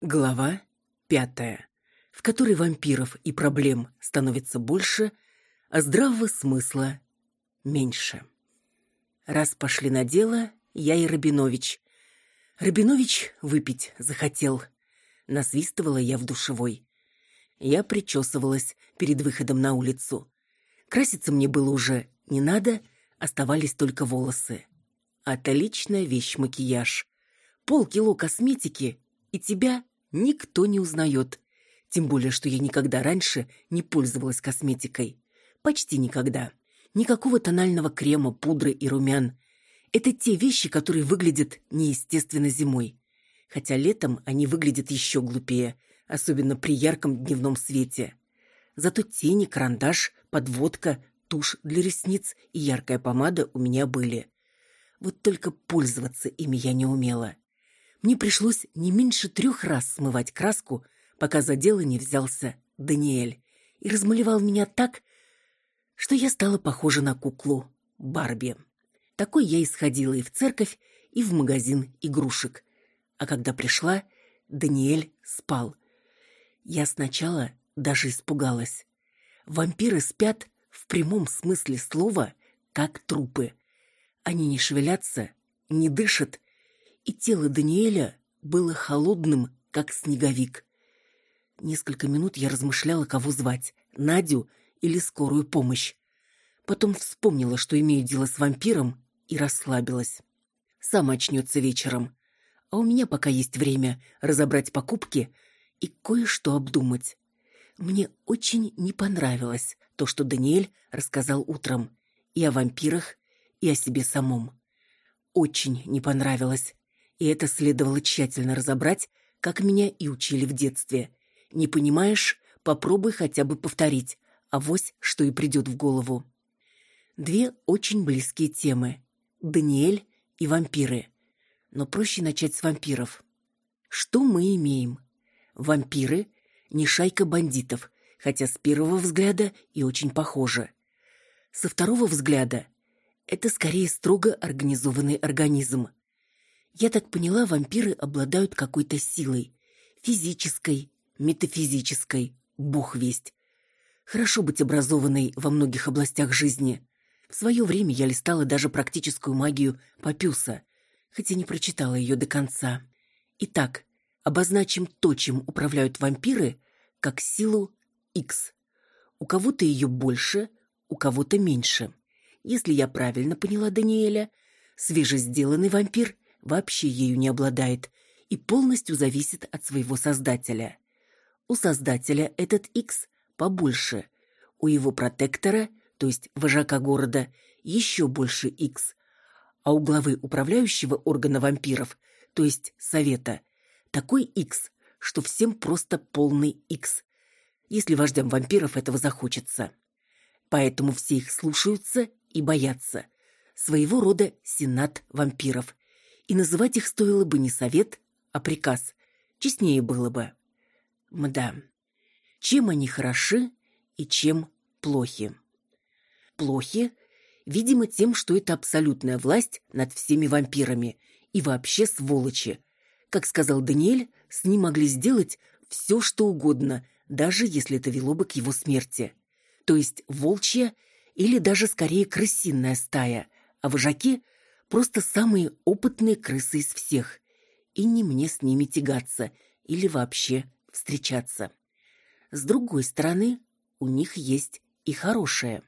Глава пятая, в которой вампиров и проблем становится больше, а здравого смысла меньше. Раз пошли на дело, я и Рабинович. Рабинович выпить захотел. Насвистывала я в душевой. Я причесывалась перед выходом на улицу. Краситься мне было уже не надо, оставались только волосы. Отличная вещь макияж. Полкило косметики, и тебя никто не узнает. Тем более, что я никогда раньше не пользовалась косметикой. Почти никогда. Никакого тонального крема, пудры и румян. Это те вещи, которые выглядят неестественно зимой. Хотя летом они выглядят еще глупее, особенно при ярком дневном свете. Зато тени, карандаш, подводка, тушь для ресниц и яркая помада у меня были. Вот только пользоваться ими я не умела мне пришлось не меньше трех раз смывать краску, пока за дело не взялся Даниэль и размалевал меня так, что я стала похожа на куклу Барби. Такой я исходила и в церковь, и в магазин игрушек. А когда пришла, Даниэль спал. Я сначала даже испугалась. Вампиры спят в прямом смысле слова, как трупы. Они не шевелятся, не дышат и тело Даниэля было холодным, как снеговик. Несколько минут я размышляла, кого звать: Надю или скорую помощь. Потом вспомнила, что имею дело с вампиром, и расслабилась. Сам очнется вечером, а у меня пока есть время разобрать покупки и кое-что обдумать. Мне очень не понравилось то, что Даниэль рассказал утром и о вампирах, и о себе самом. Очень не понравилось и это следовало тщательно разобрать, как меня и учили в детстве. Не понимаешь, попробуй хотя бы повторить, а вось что и придет в голову. Две очень близкие темы: Даниэль и вампиры. Но проще начать с вампиров. Что мы имеем? Вампиры не шайка бандитов, хотя с первого взгляда и очень похожи. Со второго взгляда это скорее строго организованный организм. Я так поняла, вампиры обладают какой-то силой, физической, метафизической, бог весть. Хорошо быть образованной во многих областях жизни. В свое время я листала даже практическую магию Папюса, хотя не прочитала ее до конца. Итак, обозначим то, чем управляют вампиры, как силу X. У кого-то ее больше, у кого-то меньше. Если я правильно поняла Даниэля, свежесделанный вампир вообще ею не обладает и полностью зависит от своего создателя. У создателя этот X побольше, у его протектора, то есть вожака города, еще больше X, а у главы управляющего органа вампиров, то есть совета, такой X, что всем просто полный X, если вождям вампиров этого захочется. Поэтому все их слушаются и боятся. Своего рода сенат вампиров, и называть их стоило бы не совет, а приказ. Честнее было бы. Мда. Чем они хороши и чем плохи? Плохи, видимо, тем, что это абсолютная власть над всеми вампирами и вообще сволочи. Как сказал Даниэль, с ним могли сделать все, что угодно, даже если это вело бы к его смерти. То есть волчья или даже скорее крысиная стая, а вожаки Просто самые опытные крысы из всех. И не мне с ними тягаться или вообще встречаться. С другой стороны, у них есть и хорошее.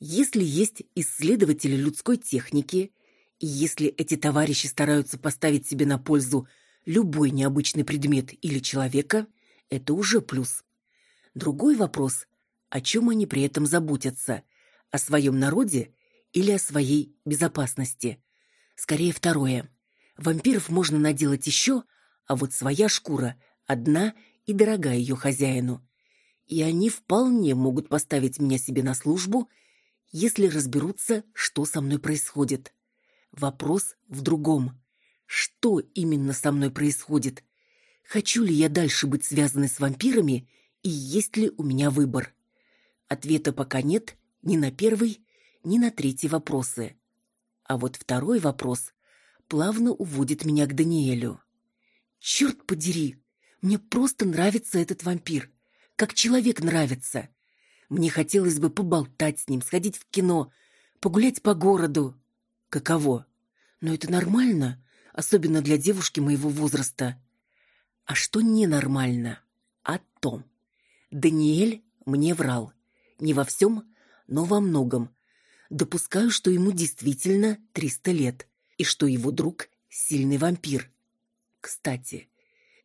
Если есть исследователи людской техники, и если эти товарищи стараются поставить себе на пользу любой необычный предмет или человека, это уже плюс. Другой вопрос, о чем они при этом заботятся? О своем народе или о своей безопасности. Скорее второе. Вампиров можно наделать еще, а вот своя шкура одна и дорога ее хозяину. И они вполне могут поставить меня себе на службу, если разберутся, что со мной происходит. Вопрос в другом. Что именно со мной происходит? Хочу ли я дальше быть связанной с вампирами и есть ли у меня выбор? Ответа пока нет ни на первый, ни на третий вопросы. А вот второй вопрос плавно уводит меня к Даниэлю. Черт подери, мне просто нравится этот вампир, как человек нравится. Мне хотелось бы поболтать с ним, сходить в кино, погулять по городу. Каково? Но это нормально, особенно для девушки моего возраста. А что ненормально? О том. Даниэль мне врал. Не во всем, но во многом. Допускаю, что ему действительно 300 лет, и что его друг – сильный вампир. Кстати,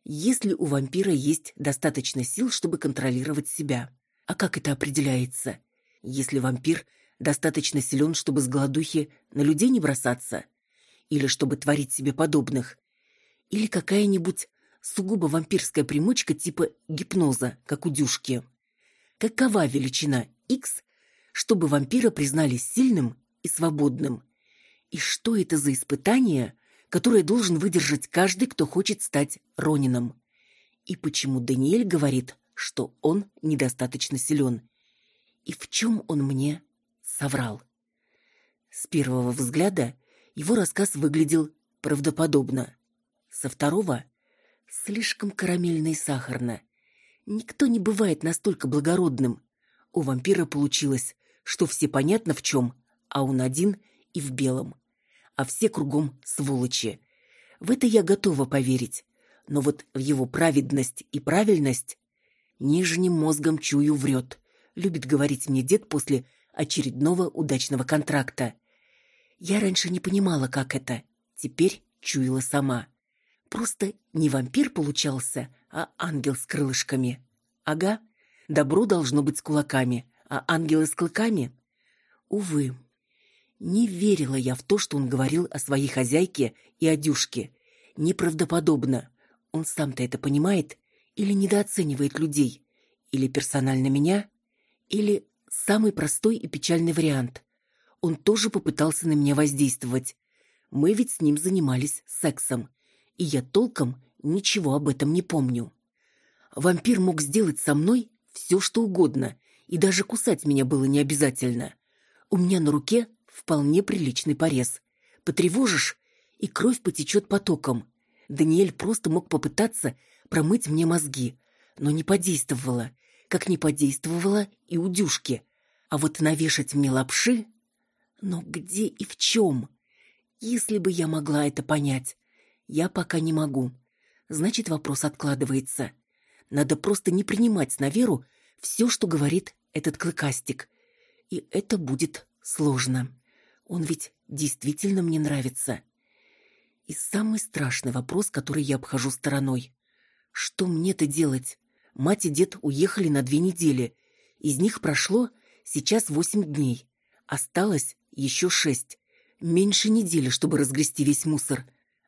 если у вампира есть достаточно сил, чтобы контролировать себя. А как это определяется? Если вампир достаточно силен, чтобы с голодухи на людей не бросаться? Или чтобы творить себе подобных? Или какая-нибудь сугубо вампирская примочка типа гипноза, как у Дюшки? Какова величина X, чтобы вампира признали сильным и свободным? И что это за испытание, которое должен выдержать каждый, кто хочет стать Ронином? И почему Даниэль говорит, что он недостаточно силен? И в чем он мне соврал? С первого взгляда его рассказ выглядел правдоподобно. Со второго — слишком карамельно и сахарно. Никто не бывает настолько благородным. У вампира получилось, что все понятно в чем, а он один и в белом. А все кругом сволочи. В это я готова поверить. Но вот в его праведность и правильность нижним мозгом чую врет. Любит говорить мне дед после очередного удачного контракта. Я раньше не понимала, как это. Теперь чуяла сама. Просто не вампир получался, а ангел с крылышками. Ага, добро должно быть с кулаками, а ангелы с клыками? Увы, не верила я в то, что он говорил о своей хозяйке и о Дюшке. Неправдоподобно. Он сам-то это понимает или недооценивает людей? Или персонально меня? Или самый простой и печальный вариант. Он тоже попытался на меня воздействовать. Мы ведь с ним занимались сексом и я толком ничего об этом не помню. Вампир мог сделать со мной все, что угодно, и даже кусать меня было не обязательно. У меня на руке вполне приличный порез. Потревожишь, и кровь потечет потоком. Даниэль просто мог попытаться промыть мне мозги, но не подействовало, как не подействовало и у Дюшки. А вот навешать мне лапши... Но где и в чем? Если бы я могла это понять. Я пока не могу. Значит, вопрос откладывается. Надо просто не принимать на веру все, что говорит этот клыкастик. И это будет сложно. Он ведь действительно мне нравится. И самый страшный вопрос, который я обхожу стороной. Что мне-то делать? Мать и дед уехали на две недели. Из них прошло сейчас восемь дней. Осталось еще шесть. Меньше недели, чтобы разгрести весь мусор.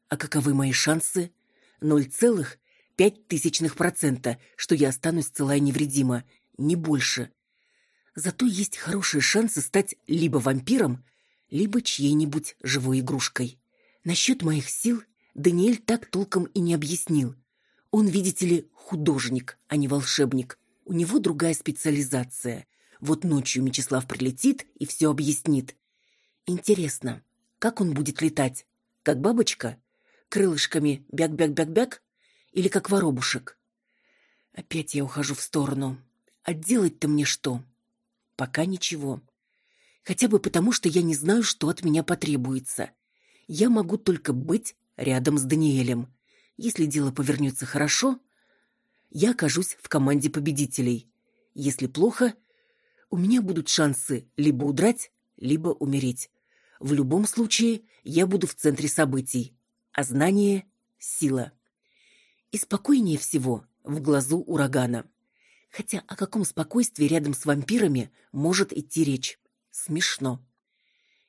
А каковы мои шансы? Ноль целых пять тысячных процента, что я останусь цела и невредима, не больше. Зато есть хорошие шансы стать либо вампиром, либо чьей-нибудь живой игрушкой. Насчет моих сил Даниэль так толком и не объяснил. Он, видите ли, художник, а не волшебник. У него другая специализация. Вот ночью Мечислав прилетит и все объяснит. Интересно, как он будет летать? Как бабочка? крылышками бяк-бяк-бяк-бяк или как воробушек. Опять я ухожу в сторону. А делать-то мне что? Пока ничего. Хотя бы потому, что я не знаю, что от меня потребуется. Я могу только быть рядом с Даниэлем. Если дело повернется хорошо, я окажусь в команде победителей. Если плохо, у меня будут шансы либо удрать, либо умереть. В любом случае, я буду в центре событий а знание — сила. И спокойнее всего в глазу урагана. Хотя о каком спокойствии рядом с вампирами может идти речь? Смешно.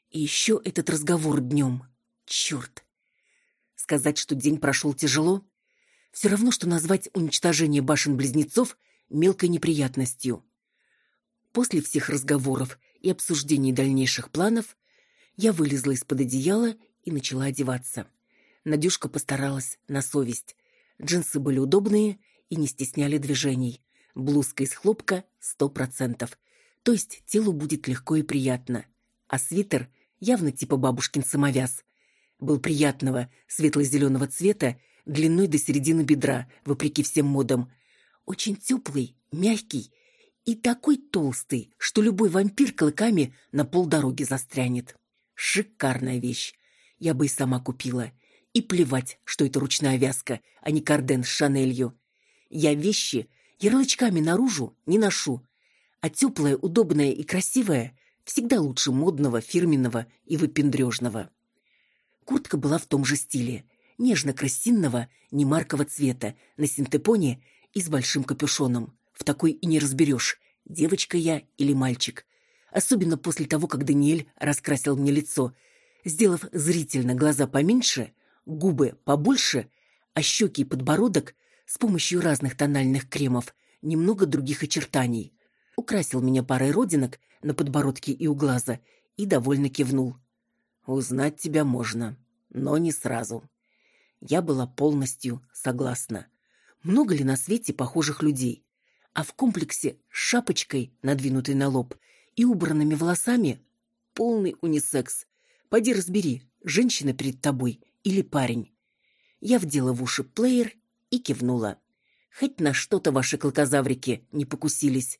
И еще этот разговор днем. Черт. Сказать, что день прошел тяжело, все равно, что назвать уничтожение башен-близнецов мелкой неприятностью. После всех разговоров и обсуждений дальнейших планов я вылезла из-под одеяла и начала одеваться. Надюшка постаралась на совесть. Джинсы были удобные и не стесняли движений. Блузка из хлопка сто процентов. То есть телу будет легко и приятно. А свитер, явно типа бабушкин самовяз, был приятного светло-зеленого цвета, длиной до середины бедра, вопреки всем модам. Очень теплый, мягкий и такой толстый, что любой вампир клыками на полдороги застрянет. Шикарная вещь. Я бы и сама купила. И плевать, что это ручная вязка, а не карден с Шанелью. Я вещи ярлычками наружу не ношу. А теплое, удобное и красивое всегда лучше модного, фирменного и выпендрежного. Куртка была в том же стиле. Нежно-крысинного, немаркого цвета, на синтепоне и с большим капюшоном. В такой и не разберешь, девочка я или мальчик. Особенно после того, как Даниэль раскрасил мне лицо, сделав зрительно глаза поменьше, губы побольше, а щеки и подбородок с помощью разных тональных кремов немного других очертаний. Украсил меня парой родинок на подбородке и у глаза и довольно кивнул. Узнать тебя можно, но не сразу. Я была полностью согласна. Много ли на свете похожих людей? А в комплексе с шапочкой, надвинутой на лоб, и убранными волосами полный унисекс. Пойди разбери, женщина перед тобой или парень. Я вдела в уши плеер и кивнула. Хоть на что-то ваши клыкозаврики не покусились.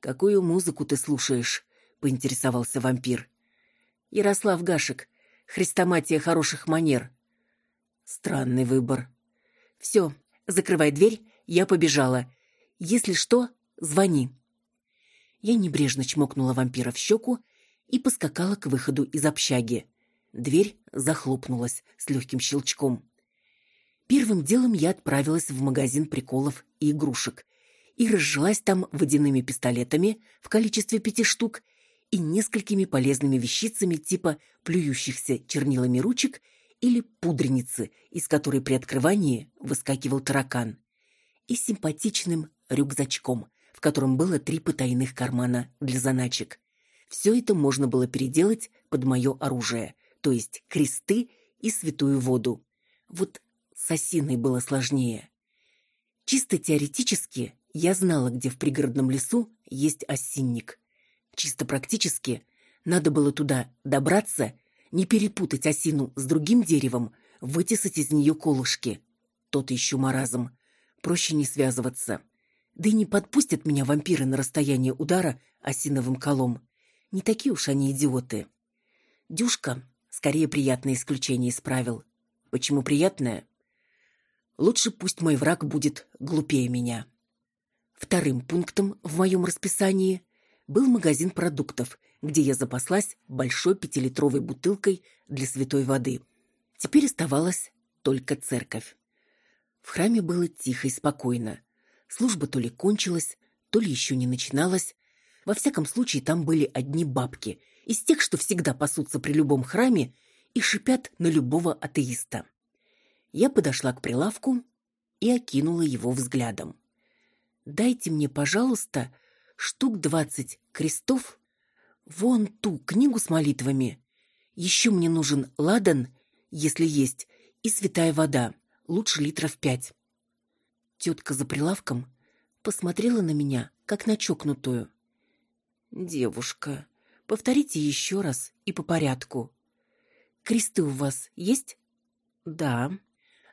Какую музыку ты слушаешь? поинтересовался вампир. Ярослав Гашек. Хрестоматия хороших манер. Странный выбор. Все, закрывай дверь, я побежала. Если что, звони. Я небрежно чмокнула вампира в щеку и поскакала к выходу из общаги. Дверь захлопнулась с легким щелчком. Первым делом я отправилась в магазин приколов и игрушек и разжилась там водяными пистолетами в количестве пяти штук и несколькими полезными вещицами типа плюющихся чернилами ручек или пудреницы, из которой при открывании выскакивал таракан, и симпатичным рюкзачком, котором было три потайных кармана для заначек. Все это можно было переделать под мое оружие, то есть кресты и святую воду. Вот с осиной было сложнее. Чисто теоретически я знала, где в пригородном лесу есть осинник – Чисто практически надо было туда добраться, не перепутать осину с другим деревом, вытесать из нее колышки. Тот еще маразм. Проще не связываться. Да и не подпустят меня вампиры на расстояние удара осиновым колом. Не такие уж они идиоты. Дюшка скорее приятное исключение из правил. Почему приятное? Лучше пусть мой враг будет глупее меня. Вторым пунктом в моем расписании был магазин продуктов, где я запаслась большой пятилитровой бутылкой для святой воды. Теперь оставалась только церковь. В храме было тихо и спокойно. Служба то ли кончилась, то ли еще не начиналась. Во всяком случае, там были одни бабки, из тех, что всегда пасутся при любом храме и шипят на любого атеиста. Я подошла к прилавку и окинула его взглядом. «Дайте мне, пожалуйста, штук двадцать крестов, вон ту книгу с молитвами. Еще мне нужен ладан, если есть, и святая вода, лучше литров пять. Тетка за прилавком посмотрела на меня, как на чокнутую. «Девушка, повторите еще раз и по порядку. Кресты у вас есть?» «Да.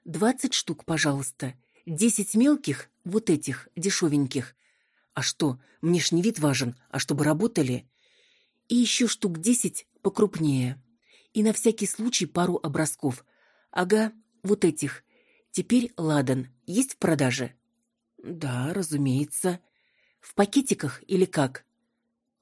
Двадцать штук, пожалуйста. Десять мелких, вот этих, дешевеньких, а что, мне ж не вид важен, а чтобы работали. И еще штук десять покрупнее. И на всякий случай пару образков. Ага, вот этих. Теперь ладан есть в продаже? Да, разумеется. В пакетиках или как?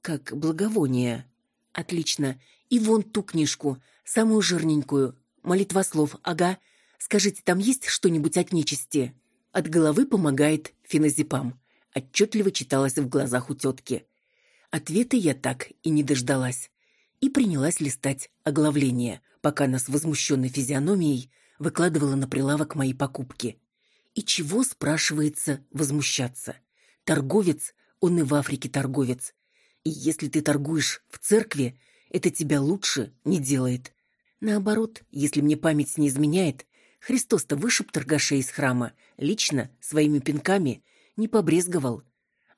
Как благовоние. Отлично. И вон ту книжку, самую жирненькую. Молитва слов, ага. Скажите, там есть что-нибудь от нечисти? От головы помогает феназепам отчетливо читалось в глазах у тетки. Ответа я так и не дождалась. И принялась листать оглавление, пока она с возмущенной физиономией выкладывала на прилавок мои покупки. И чего, спрашивается, возмущаться? Торговец, он и в Африке торговец. И если ты торгуешь в церкви, это тебя лучше не делает. Наоборот, если мне память не изменяет, Христос-то вышиб торгашей из храма, лично, своими пинками, не побрезговал.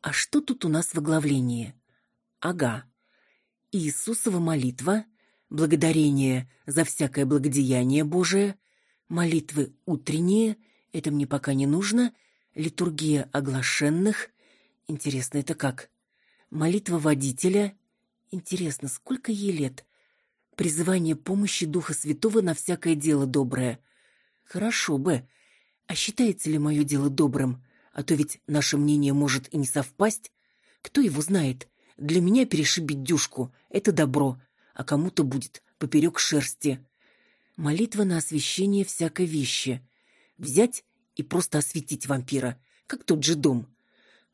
А что тут у нас в оглавлении? Ага. Иисусова молитва, благодарение за всякое благодеяние Божие, молитвы утренние, это мне пока не нужно, литургия оглашенных. Интересно, это как? Молитва водителя. Интересно, сколько ей лет? Призывание помощи Духа Святого на всякое дело доброе. Хорошо бы. А считается ли мое дело добрым? А то ведь наше мнение может и не совпасть. Кто его знает? Для меня перешибить дюшку — это добро, а кому-то будет поперек шерсти. Молитва на освящение всякой вещи. Взять и просто осветить вампира, как тот же дом.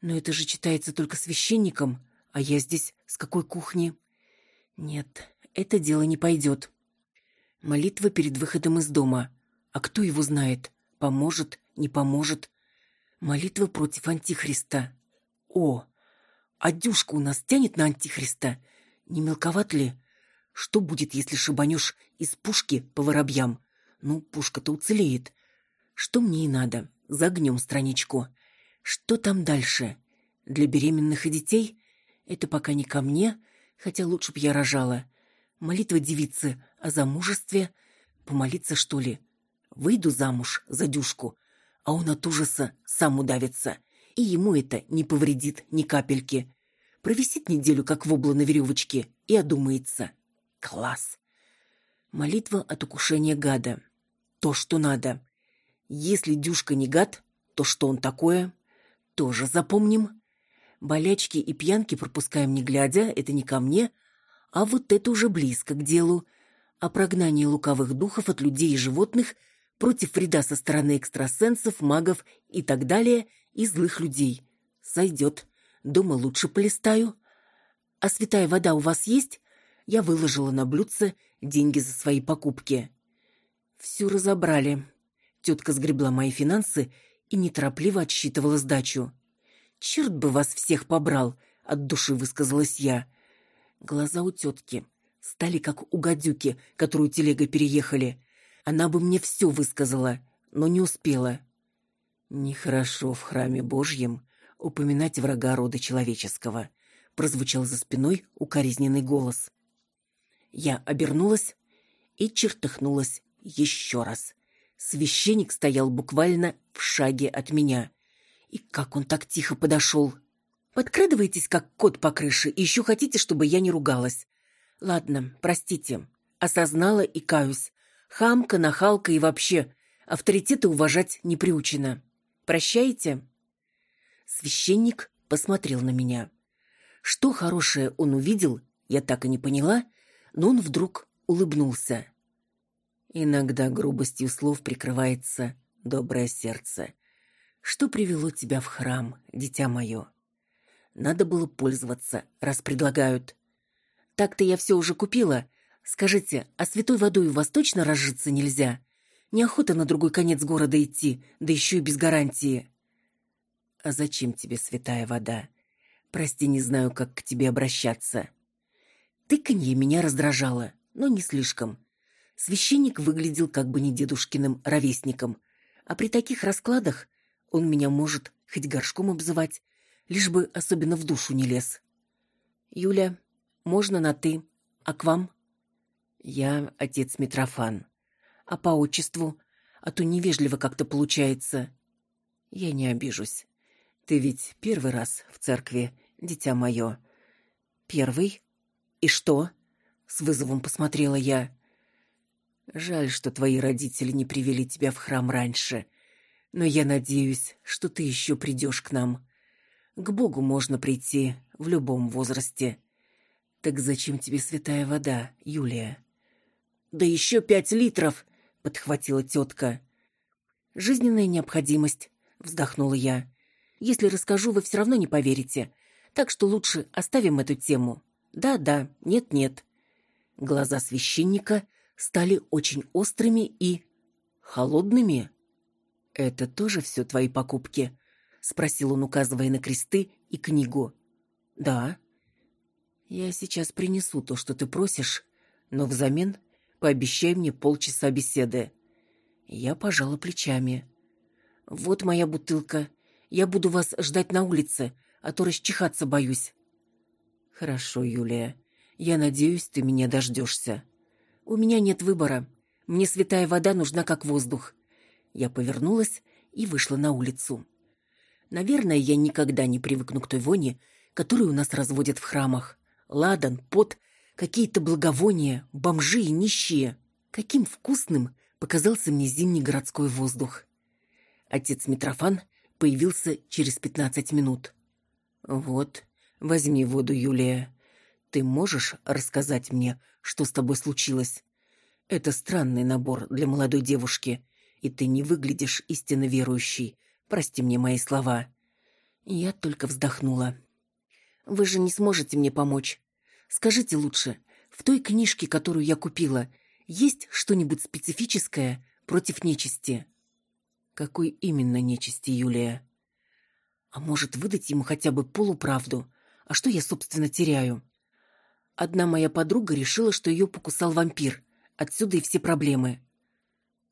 Но это же читается только священником, а я здесь с какой кухни? Нет, это дело не пойдет. Молитва перед выходом из дома. А кто его знает? Поможет, не поможет? Молитва против Антихриста. О, а Дюшка у нас тянет на Антихриста? Не мелковат ли? Что будет, если шибанешь из пушки по воробьям? Ну, пушка-то уцелеет. Что мне и надо. Загнем страничку. Что там дальше? Для беременных и детей? Это пока не ко мне, хотя лучше б я рожала. Молитва девицы о замужестве. Помолиться, что ли? Выйду замуж за Дюшку, а он от ужаса сам удавится и ему это не повредит ни капельки. Провисит неделю, как вобла на веревочке, и одумается. Класс! Молитва от укушения гада. То, что надо. Если Дюшка не гад, то что он такое? Тоже запомним. Болячки и пьянки пропускаем не глядя, это не ко мне, а вот это уже близко к делу. О прогнании лукавых духов от людей и животных против вреда со стороны экстрасенсов, магов и так далее и злых людей. Сойдет. Дома лучше полистаю. А святая вода у вас есть? Я выложила на блюдце деньги за свои покупки. Всю разобрали. Тетка сгребла мои финансы и неторопливо отсчитывала сдачу. «Черт бы вас всех побрал!» — от души высказалась я. Глаза у тетки стали как у гадюки, которую телега переехали. Она бы мне все высказала, но не успела. Нехорошо в храме Божьем упоминать врага рода человеческого, прозвучал за спиной укоризненный голос. Я обернулась и чертыхнулась еще раз. Священник стоял буквально в шаге от меня. И как он так тихо подошел. Подкрадываетесь, как кот по крыше, и еще хотите, чтобы я не ругалась. Ладно, простите. Осознала и каюсь. Хамка, нахалка и вообще авторитеты уважать не приучена. Прощаете?» Священник посмотрел на меня. Что хорошее он увидел, я так и не поняла, но он вдруг улыбнулся. Иногда грубостью слов прикрывается доброе сердце. Что привело тебя в храм, дитя мое? Надо было пользоваться, раз предлагают. Так-то я все уже купила. Скажите, а святой водой у вас точно разжиться нельзя? Неохота на другой конец города идти, да еще и без гарантии. А зачем тебе святая вода? Прости, не знаю, как к тебе обращаться. Тыканье меня раздражало, но не слишком. Священник выглядел как бы не дедушкиным ровесником, а при таких раскладах он меня может хоть горшком обзывать, лишь бы особенно в душу не лез. Юля, можно на ты, а к вам? Я отец Митрофан а по отчеству, а то невежливо как-то получается. Я не обижусь. Ты ведь первый раз в церкви, дитя мое. Первый? И что? С вызовом посмотрела я. Жаль, что твои родители не привели тебя в храм раньше. Но я надеюсь, что ты еще придешь к нам. К Богу можно прийти в любом возрасте. Так зачем тебе святая вода, Юлия? Да еще пять литров, подхватила тетка. Жизненная необходимость, вздохнула я. Если расскажу, вы все равно не поверите. Так что лучше оставим эту тему. Да-да, нет-нет. Глаза священника стали очень острыми и холодными. Это тоже все твои покупки, спросил он, указывая на кресты и книгу. Да. Я сейчас принесу то, что ты просишь, но взамен Пообещай мне полчаса беседы. Я пожала плечами. Вот моя бутылка. Я буду вас ждать на улице, а то расчихаться боюсь. Хорошо, Юлия. Я надеюсь, ты меня дождешься. У меня нет выбора. Мне святая вода нужна как воздух. Я повернулась и вышла на улицу. Наверное, я никогда не привыкну к той воне, которую у нас разводят в храмах. Ладан, пот, какие-то благовония, бомжи и нищие. Каким вкусным показался мне зимний городской воздух. Отец Митрофан появился через пятнадцать минут. «Вот, возьми воду, Юлия. Ты можешь рассказать мне, что с тобой случилось? Это странный набор для молодой девушки, и ты не выглядишь истинно верующей. Прости мне мои слова». Я только вздохнула. «Вы же не сможете мне помочь. Скажите лучше, в той книжке, которую я купила, есть что-нибудь специфическое против нечисти?» «Какой именно нечисти, Юлия?» «А может, выдать ему хотя бы полуправду? А что я, собственно, теряю?» Одна моя подруга решила, что ее покусал вампир. Отсюда и все проблемы.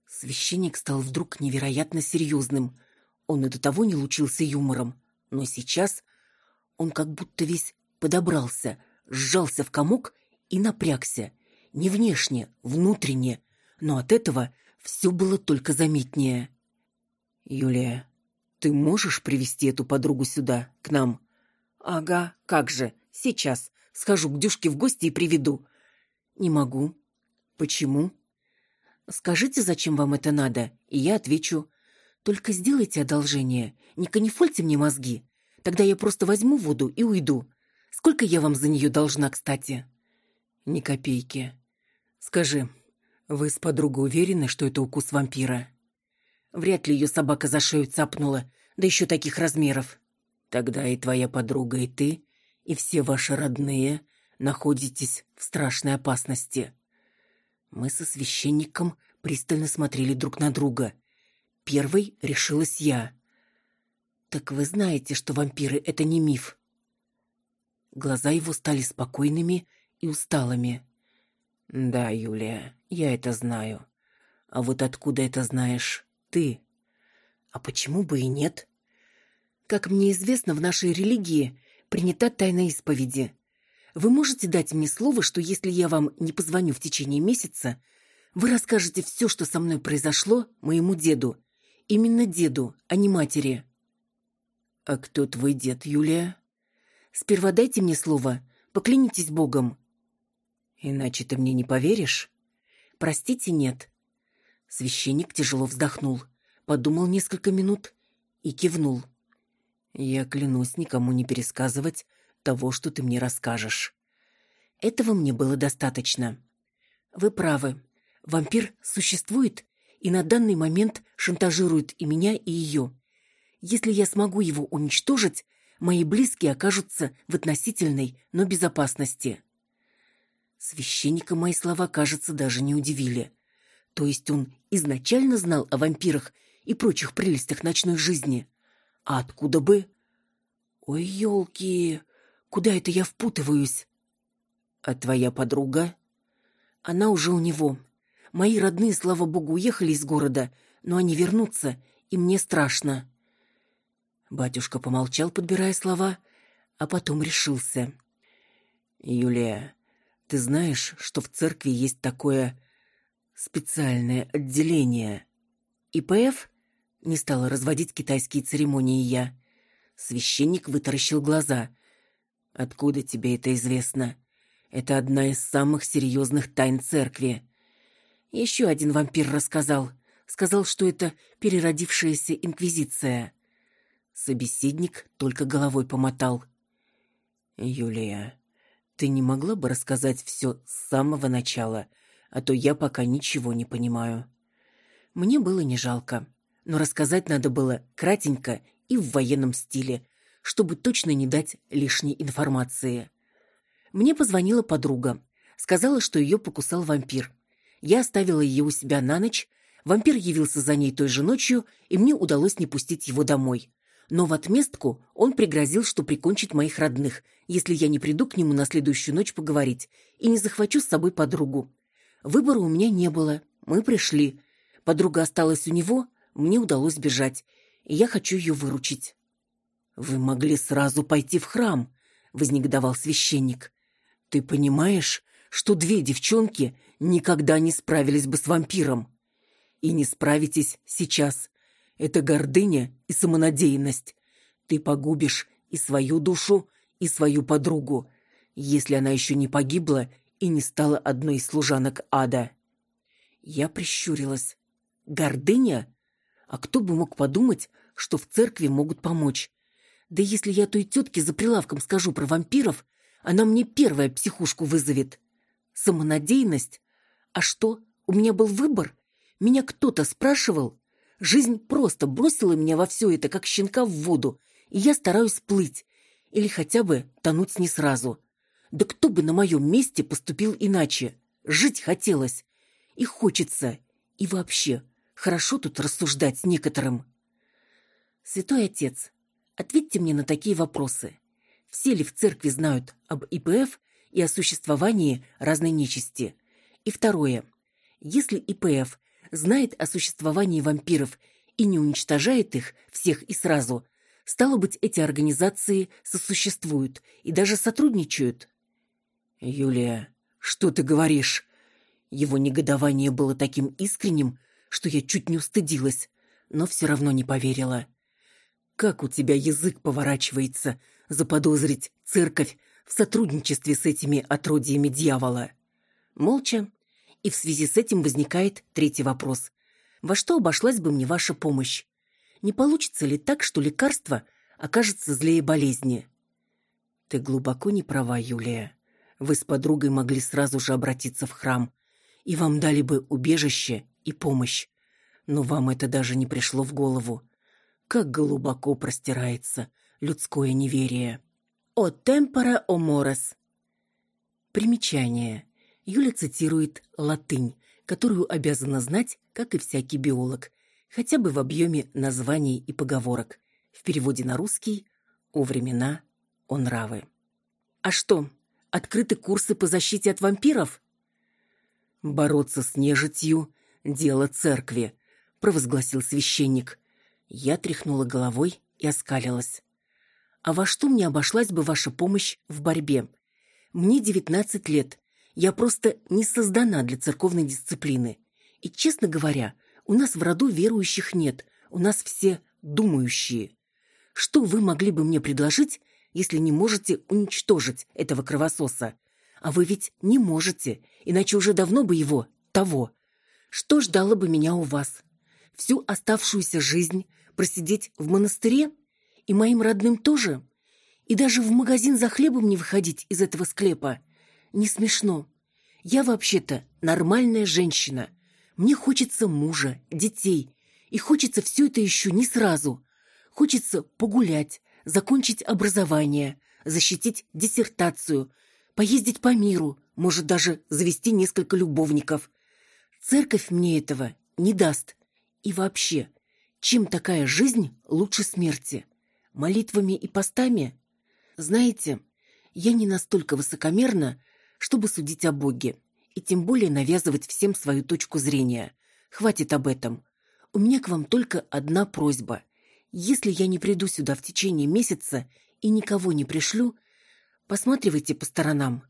Священник стал вдруг невероятно серьезным. Он и до того не лучился юмором. Но сейчас он как будто весь подобрался, сжался в комок и напрягся. Не внешне, внутренне. Но от этого все было только заметнее. «Юлия, ты можешь привести эту подругу сюда, к нам?» «Ага, как же, сейчас. Схожу к Дюшке в гости и приведу». «Не могу». «Почему?» Скажите, зачем вам это надо, и я отвечу. Только сделайте одолжение, не канифольте мне мозги. Тогда я просто возьму воду и уйду. Сколько я вам за нее должна, кстати? Ни копейки. Скажи, вы с подругой уверены, что это укус вампира? Вряд ли ее собака за шею цапнула, да еще таких размеров. Тогда и твоя подруга, и ты, и все ваши родные находитесь в страшной опасности. Мы со священником пристально смотрели друг на друга. Первой решилась я. «Так вы знаете, что вампиры — это не миф?» Глаза его стали спокойными и усталыми. «Да, Юлия, я это знаю. А вот откуда это знаешь ты?» «А почему бы и нет?» «Как мне известно, в нашей религии принята тайна исповеди. Вы можете дать мне слово, что если я вам не позвоню в течение месяца, вы расскажете все, что со мной произошло, моему деду. Именно деду, а не матери. А кто твой дед, Юлия? Сперва дайте мне слово, поклянитесь Богом. Иначе ты мне не поверишь? Простите, нет. Священник тяжело вздохнул, подумал несколько минут и кивнул. Я клянусь никому не пересказывать того, что ты мне расскажешь. Этого мне было достаточно. Вы правы. Вампир существует и на данный момент шантажирует и меня, и ее. Если я смогу его уничтожить, мои близкие окажутся в относительной, но безопасности. Священника мои слова, кажется, даже не удивили. То есть он изначально знал о вампирах и прочих прелестях ночной жизни. А откуда бы? Ой, елки, Куда это я впутываюсь? А твоя подруга? Она уже у него. Мои родные, слава богу, уехали из города, но они вернутся, и мне страшно. Батюшка помолчал, подбирая слова, а потом решился. Юлия, ты знаешь, что в церкви есть такое специальное отделение? ИПФ? Не стала разводить китайские церемонии я. Священник вытаращил глаза — Откуда тебе это известно? Это одна из самых серьезных тайн церкви. Еще один вампир рассказал. Сказал, что это переродившаяся инквизиция. Собеседник только головой помотал. Юлия, ты не могла бы рассказать все с самого начала, а то я пока ничего не понимаю. Мне было не жалко, но рассказать надо было кратенько и в военном стиле, чтобы точно не дать лишней информации. Мне позвонила подруга. Сказала, что ее покусал вампир. Я оставила ее у себя на ночь. Вампир явился за ней той же ночью, и мне удалось не пустить его домой. Но в отместку он пригрозил, что прикончит моих родных, если я не приду к нему на следующую ночь поговорить и не захвачу с собой подругу. Выбора у меня не было. Мы пришли. Подруга осталась у него, мне удалось бежать, и я хочу ее выручить. «Вы могли сразу пойти в храм», — вознегодовал священник. Ты понимаешь, что две девчонки никогда не справились бы с вампиром? И не справитесь сейчас. Это гордыня и самонадеянность. Ты погубишь и свою душу, и свою подругу, если она еще не погибла и не стала одной из служанок ада. Я прищурилась. Гордыня? А кто бы мог подумать, что в церкви могут помочь? Да если я той тетке за прилавком скажу про вампиров, она мне первая психушку вызовет. Самонадеянность? А что, у меня был выбор? Меня кто-то спрашивал? Жизнь просто бросила меня во все это, как щенка в воду, и я стараюсь плыть. Или хотя бы тонуть не сразу. Да кто бы на моем месте поступил иначе? Жить хотелось. И хочется. И вообще, хорошо тут рассуждать некоторым. Святой Отец, ответьте мне на такие вопросы. Все ли в церкви знают об ИПФ и о существовании разной нечисти? И второе. Если ИПФ знает о существовании вампиров и не уничтожает их всех и сразу, стало быть, эти организации сосуществуют и даже сотрудничают. Юлия, что ты говоришь? Его негодование было таким искренним, что я чуть не устыдилась, но все равно не поверила. Как у тебя язык поворачивается заподозрить церковь в сотрудничестве с этими отродьями дьявола? Молча и в связи с этим возникает третий вопрос. Во что обошлась бы мне ваша помощь? Не получится ли так, что лекарство окажется злее болезни? Ты глубоко не права, Юлия. Вы с подругой могли сразу же обратиться в храм, и вам дали бы убежище и помощь. Но вам это даже не пришло в голову. Как глубоко простирается людское неверие. «О темпора о морос». Примечание. Юля цитирует латынь, которую обязана знать, как и всякий биолог, хотя бы в объеме названий и поговорок. В переводе на русский «О времена, о нравы». А что, открыты курсы по защите от вампиров? Бороться с нежитью – дело церкви, провозгласил священник. Я тряхнула головой и оскалилась. А во что мне обошлась бы ваша помощь в борьбе? Мне девятнадцать лет, я просто не создана для церковной дисциплины. И, честно говоря, у нас в роду верующих нет, у нас все думающие. Что вы могли бы мне предложить, если не можете уничтожить этого кровососа? А вы ведь не можете, иначе уже давно бы его, того. Что ждало бы меня у вас? Всю оставшуюся жизнь просидеть в монастыре? И моим родным тоже? И даже в магазин за хлебом не выходить из этого склепа? Не смешно. Я вообще-то нормальная женщина. Мне хочется мужа, детей. И хочется все это еще не сразу. Хочется погулять, закончить образование, защитить диссертацию, поездить по миру, может даже завести несколько любовников. Церковь мне этого не даст. И вообще, чем такая жизнь лучше смерти? Молитвами и постами? Знаете, я не настолько высокомерна, чтобы судить о Боге и тем более навязывать всем свою точку зрения. Хватит об этом. У меня к вам только одна просьба. Если я не приду сюда в течение месяца и никого не пришлю, посматривайте по сторонам.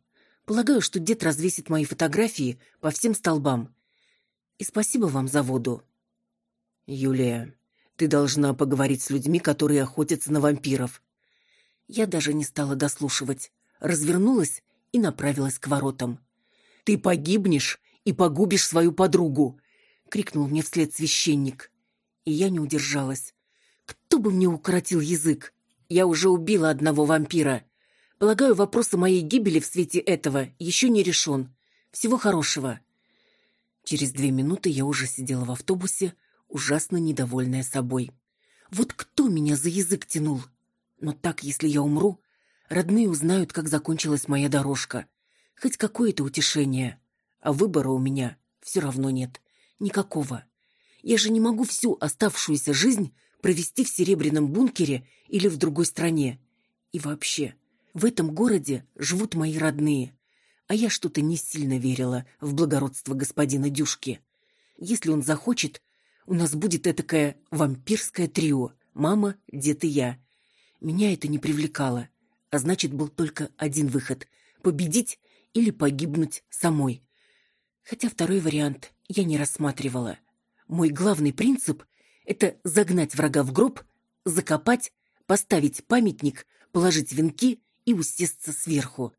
Полагаю, что дед развесит мои фотографии по всем столбам. И спасибо вам за воду. Юлия, ты должна поговорить с людьми, которые охотятся на вампиров. Я даже не стала дослушивать. Развернулась и направилась к воротам. «Ты погибнешь и погубишь свою подругу!» — крикнул мне вслед священник. И я не удержалась. «Кто бы мне укоротил язык? Я уже убила одного вампира. Полагаю, вопрос о моей гибели в свете этого еще не решен. Всего хорошего!» Через две минуты я уже сидела в автобусе, ужасно недовольная собой. Вот кто меня за язык тянул? Но так, если я умру, Родные узнают, как закончилась моя дорожка. Хоть какое-то утешение. А выбора у меня все равно нет. Никакого. Я же не могу всю оставшуюся жизнь провести в серебряном бункере или в другой стране. И вообще, в этом городе живут мои родные. А я что-то не сильно верила в благородство господина Дюшки. Если он захочет, у нас будет этакое вампирское трио. Мама, дед и я. Меня это не привлекало а значит, был только один выход — победить или погибнуть самой. Хотя второй вариант я не рассматривала. Мой главный принцип — это загнать врага в гроб, закопать, поставить памятник, положить венки и усесться сверху.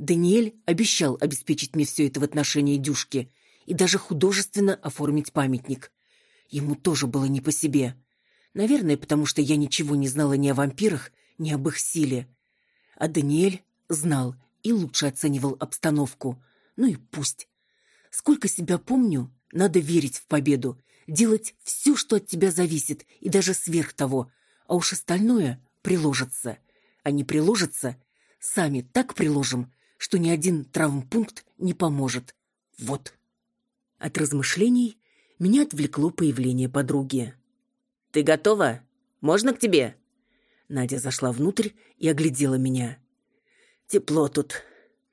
Даниэль обещал обеспечить мне все это в отношении Дюшки и даже художественно оформить памятник. Ему тоже было не по себе. Наверное, потому что я ничего не знала ни о вампирах, ни об их силе. А Даниэль знал и лучше оценивал обстановку. Ну и пусть. Сколько себя помню, надо верить в победу, делать все, что от тебя зависит, и даже сверх того, а уж остальное приложится. А не приложится, сами так приложим, что ни один травмпункт не поможет. Вот. От размышлений меня отвлекло появление подруги. «Ты готова? Можно к тебе?» Надя зашла внутрь и оглядела меня. «Тепло тут».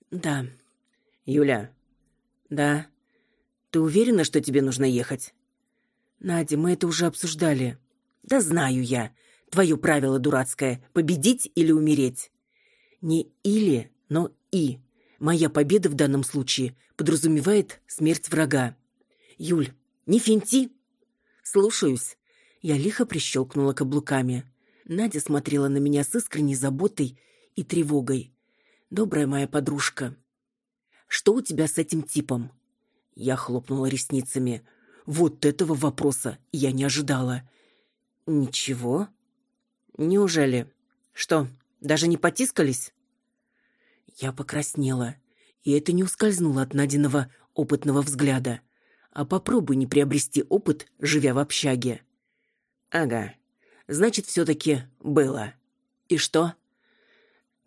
«Да». «Юля». «Да». «Ты уверена, что тебе нужно ехать?» «Надя, мы это уже обсуждали». «Да знаю я. Твое правило дурацкое — победить или умереть». «Не или, но и. Моя победа в данном случае подразумевает смерть врага. Юль, не финти». «Слушаюсь». Я лихо прищелкнула каблуками. Надя смотрела на меня с искренней заботой и тревогой. «Добрая моя подружка». «Что у тебя с этим типом?» Я хлопнула ресницами. Вот этого вопроса я не ожидала. «Ничего?» «Неужели? Что, даже не потискались?» Я покраснела, и это не ускользнуло от Надиного опытного взгляда. А попробуй не приобрести опыт, живя в общаге. Ага. Значит, все-таки было. И что?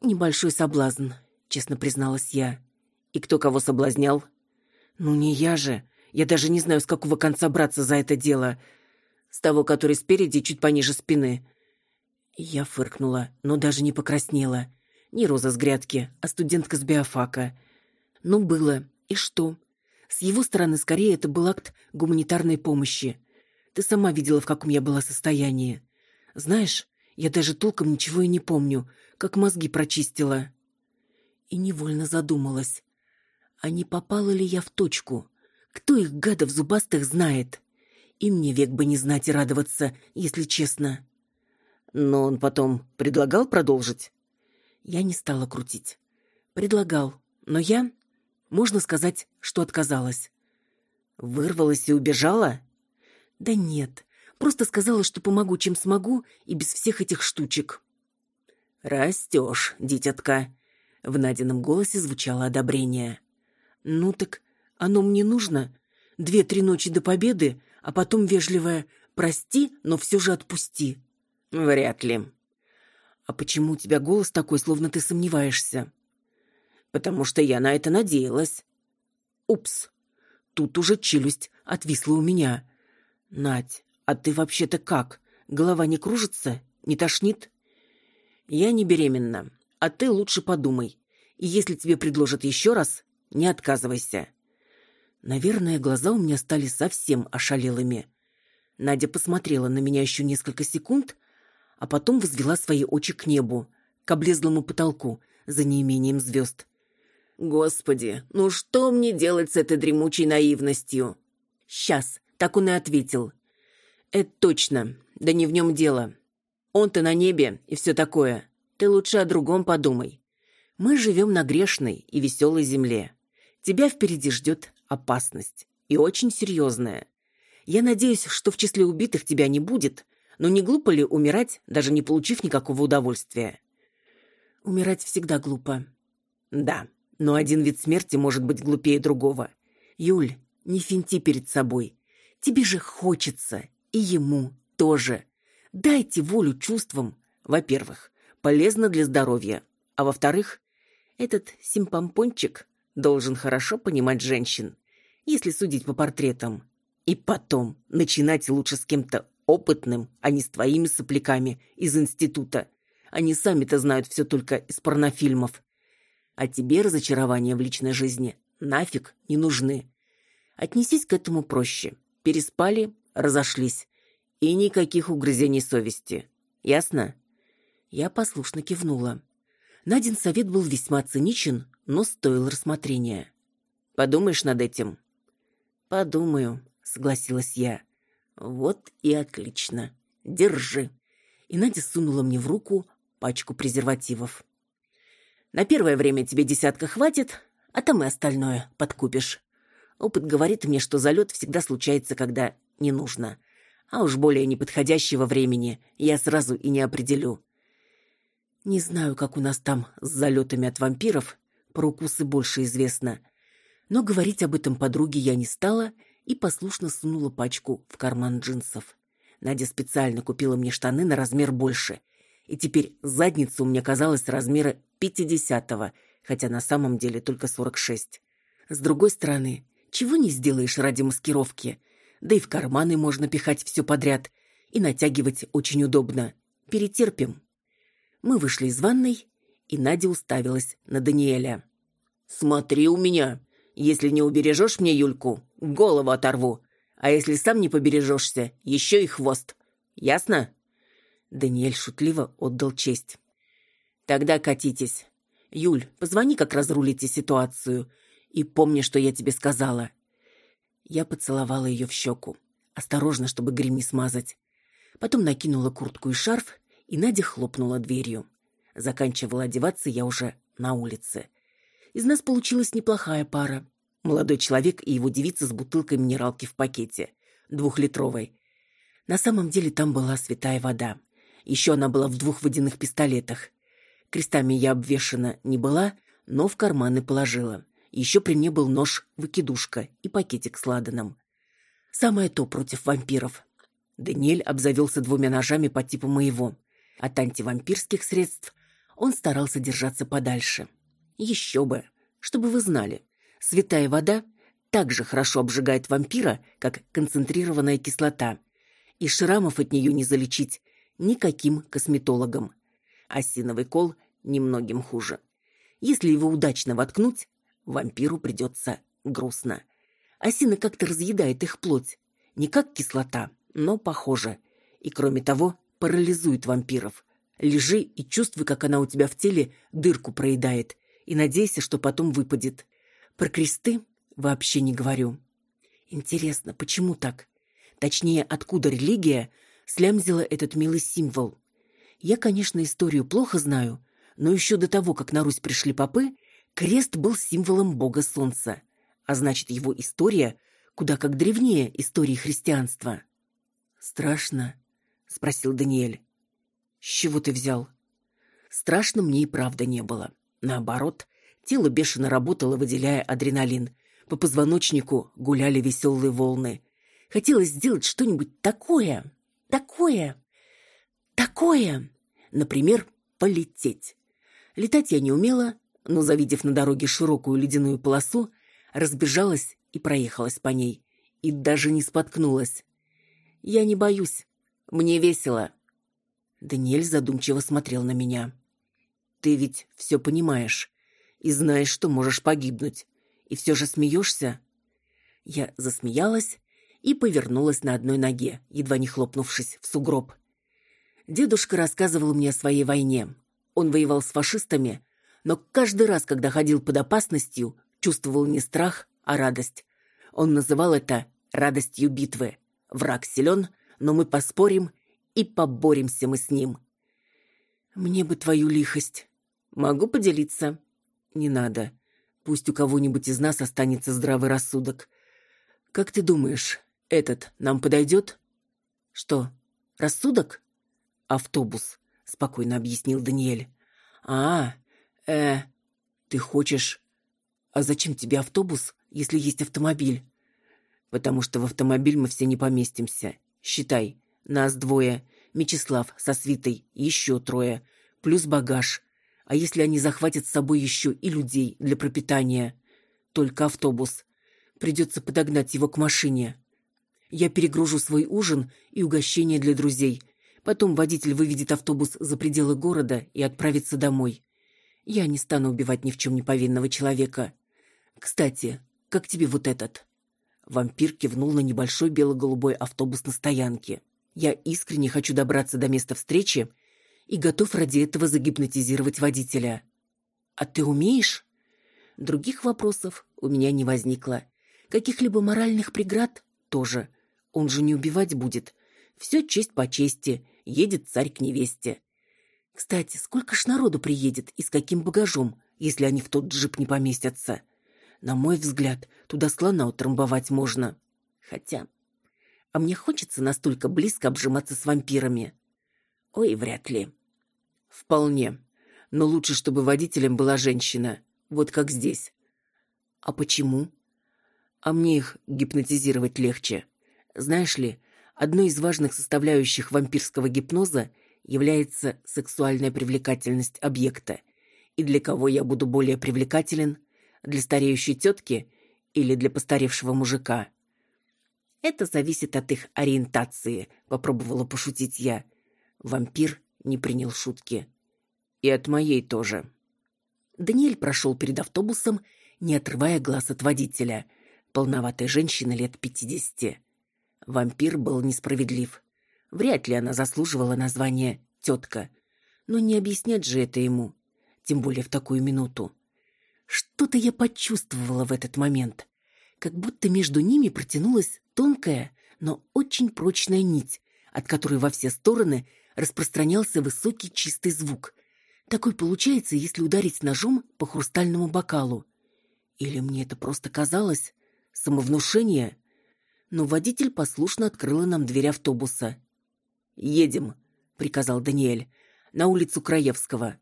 Небольшой соблазн, честно призналась я. И кто кого соблазнял? Ну, не я же. Я даже не знаю, с какого конца браться за это дело. С того, который спереди, чуть пониже спины. Я фыркнула, но даже не покраснела. Не роза с грядки, а студентка с биофака. Ну, было. И что? С его стороны, скорее, это был акт гуманитарной помощи. Ты сама видела, в каком я была состоянии. Знаешь, я даже толком ничего и не помню, как мозги прочистила. И невольно задумалась. А не попала ли я в точку? Кто их гадов зубастых знает? И мне век бы не знать и радоваться, если честно. Но он потом предлагал продолжить? Я не стала крутить. Предлагал, но я, можно сказать, что отказалась. Вырвалась и убежала? Да нет, просто сказала, что помогу, чем смогу, и без всех этих штучек. Растешь, дитятка. В Надином голосе звучало одобрение. Ну так оно мне нужно. Две-три ночи до победы, а потом вежливое «прости, но все же отпусти». Вряд ли. А почему у тебя голос такой, словно ты сомневаешься? Потому что я на это надеялась. Упс. Тут уже челюсть отвисла у меня. Надь, а ты вообще-то как? Голова не кружится? Не тошнит? Я не беременна, а ты лучше подумай. И если тебе предложат еще раз, не отказывайся. Наверное, глаза у меня стали совсем ошалелыми. Надя посмотрела на меня еще несколько секунд, а потом возвела свои очи к небу, к облезлому потолку, за неимением звезд. «Господи, ну что мне делать с этой дремучей наивностью?» «Сейчас», так он и ответил. «Это точно. Да не в нем дело. Он-то на небе и все такое. Ты лучше о другом подумай. Мы живем на грешной и веселой земле. Тебя впереди ждет опасность. И очень серьезная. Я надеюсь, что в числе убитых тебя не будет, но не глупо ли умирать, даже не получив никакого удовольствия? Умирать всегда глупо. Да, но один вид смерти может быть глупее другого. Юль, не финти перед собой. Тебе же хочется, и ему тоже. Дайте волю чувствам. Во-первых, полезно для здоровья, а во-вторых, этот симпомпончик должен хорошо понимать женщин, если судить по портретам. И потом начинать лучше с кем-то опытным, а не с твоими сопляками из института. Они сами-то знают все только из порнофильмов. А тебе разочарования в личной жизни нафиг не нужны. Отнесись к этому проще. Переспали, разошлись. И никаких угрызений совести. Ясно? Я послушно кивнула. Надин совет был весьма циничен, но стоил рассмотрения. «Подумаешь над этим?» «Подумаю», — согласилась я. «Вот и отлично. Держи». И Надя сунула мне в руку пачку презервативов. «На первое время тебе десятка хватит, а там и остальное подкупишь. Опыт говорит мне, что залет всегда случается, когда не нужно. А уж более неподходящего времени я сразу и не определю. Не знаю, как у нас там с залетами от вампиров, про укусы больше известно. Но говорить об этом подруге я не стала и послушно сунула пачку в карман джинсов. Надя специально купила мне штаны на размер больше. И теперь задница у меня казалась размера пятидесятого, хотя на самом деле только сорок шесть. С другой стороны, чего не сделаешь ради маскировки? Да и в карманы можно пихать все подряд. И натягивать очень удобно. Перетерпим. Мы вышли из ванной, и Надя уставилась на Даниэля. «Смотри у меня. Если не убережешь мне Юльку, голову оторву. А если сам не побережешься, еще и хвост. Ясно?» Даниэль шутливо отдал честь. «Тогда катитесь. Юль, позвони, как разрулите ситуацию. И помни, что я тебе сказала». Я поцеловала ее в щеку. Осторожно, чтобы грим не смазать. Потом накинула куртку и шарф и Надя хлопнула дверью. Заканчивала одеваться я уже на улице. Из нас получилась неплохая пара. Молодой человек и его девица с бутылкой минералки в пакете, двухлитровой. На самом деле там была святая вода. Еще она была в двух водяных пистолетах. Крестами я обвешана не была, но в карманы положила. Еще при мне был нож-выкидушка и пакетик с ладаном. Самое то против вампиров. Даниэль обзавелся двумя ножами по типу моего – от антивампирских средств он старался держаться подальше. Еще бы, чтобы вы знали, святая вода так же хорошо обжигает вампира, как концентрированная кислота, и шрамов от нее не залечить никаким косметологом. Осиновый кол немногим хуже. Если его удачно воткнуть, вампиру придется грустно. Осина как-то разъедает их плоть. Не как кислота, но похоже. И кроме того, парализует вампиров. Лежи и чувствуй, как она у тебя в теле дырку проедает, и надейся, что потом выпадет. Про кресты вообще не говорю. Интересно, почему так? Точнее, откуда религия слямзила этот милый символ? Я, конечно, историю плохо знаю, но еще до того, как на Русь пришли попы, крест был символом бога солнца, а значит, его история куда как древнее истории христианства. Страшно, спросил Даниэль. С чего ты взял? Страшно мне и правда не было. Наоборот, тело бешено работало, выделяя адреналин. По позвоночнику гуляли веселые волны. Хотелось сделать что-нибудь такое, такое, такое. Например, полететь. Летать я не умела, но, завидев на дороге широкую ледяную полосу, разбежалась и проехалась по ней. И даже не споткнулась. Я не боюсь, мне весело. Даниэль задумчиво смотрел на меня. Ты ведь все понимаешь и знаешь, что можешь погибнуть, и все же смеешься. Я засмеялась и повернулась на одной ноге, едва не хлопнувшись в сугроб. Дедушка рассказывал мне о своей войне. Он воевал с фашистами, но каждый раз, когда ходил под опасностью, чувствовал не страх, а радость. Он называл это радостью битвы. Враг силен, но мы поспорим и поборемся мы с ним. Мне бы твою лихость. Могу поделиться. Не надо. Пусть у кого-нибудь из нас останется здравый рассудок. Как ты думаешь, этот нам подойдет? Что, рассудок? Автобус, спокойно объяснил Даниэль. А, э, ты хочешь... А зачем тебе автобус, если есть автомобиль? Потому что в автомобиль мы все не поместимся. Считай, нас двое. Мечислав со свитой, еще трое. Плюс багаж. А если они захватят с собой еще и людей для пропитания? Только автобус. Придется подогнать его к машине. Я перегружу свой ужин и угощение для друзей. Потом водитель выведет автобус за пределы города и отправится домой. Я не стану убивать ни в чем не повинного человека. Кстати, как тебе вот этот?» Вампир кивнул на небольшой бело-голубой автобус на стоянке. «Я искренне хочу добраться до места встречи и готов ради этого загипнотизировать водителя. А ты умеешь? Других вопросов у меня не возникло. Каких-либо моральных преград тоже. Он же не убивать будет. Все честь по чести. Едет царь к невесте. Кстати, сколько ж народу приедет и с каким багажом, если они в тот джип не поместятся? На мой взгляд, туда слона утрамбовать можно. Хотя... А мне хочется настолько близко обжиматься с вампирами. Ой, вряд ли. Вполне. Но лучше, чтобы водителем была женщина. Вот как здесь. А почему? А мне их гипнотизировать легче. Знаешь ли, одной из важных составляющих вампирского гипноза является сексуальная привлекательность объекта. И для кого я буду более привлекателен? Для стареющей тетки или для постаревшего мужика? Это зависит от их ориентации, попробовала пошутить я. Вампир не принял шутки. И от моей тоже. Даниэль прошел перед автобусом, не отрывая глаз от водителя, полноватой женщины лет пятидесяти. Вампир был несправедлив. Вряд ли она заслуживала название «тетка». Но не объяснять же это ему, тем более в такую минуту. Что-то я почувствовала в этот момент. Как будто между ними протянулась тонкая, но очень прочная нить, от которой во все стороны распространялся высокий чистый звук. Такой получается, если ударить ножом по хрустальному бокалу. Или мне это просто казалось? Самовнушение? Но водитель послушно открыл нам дверь автобуса. «Едем», — приказал Даниэль, — «на улицу Краевского».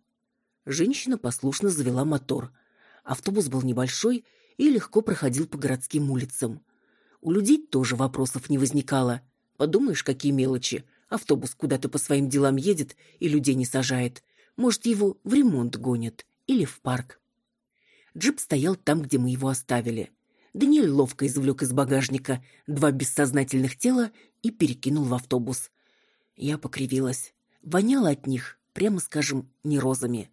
Женщина послушно завела мотор. Автобус был небольшой и легко проходил по городским улицам. У людей тоже вопросов не возникало. Подумаешь, какие мелочи. Автобус куда-то по своим делам едет и людей не сажает. Может, его в ремонт гонят или в парк. Джип стоял там, где мы его оставили. Даниэль ловко извлек из багажника два бессознательных тела и перекинул в автобус. Я покривилась. Воняло от них, прямо скажем, не розами.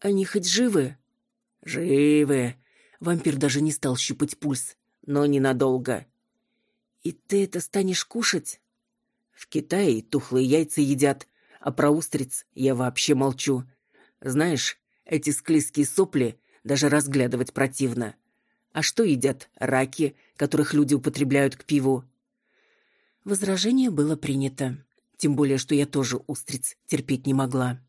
Они хоть живы? Живы. Вампир даже не стал щупать пульс, но ненадолго. И ты это станешь кушать? В Китае тухлые яйца едят, а про устриц я вообще молчу. Знаешь, эти склизкие сопли даже разглядывать противно. А что едят раки, которых люди употребляют к пиву? Возражение было принято. Тем более, что я тоже устриц терпеть не могла.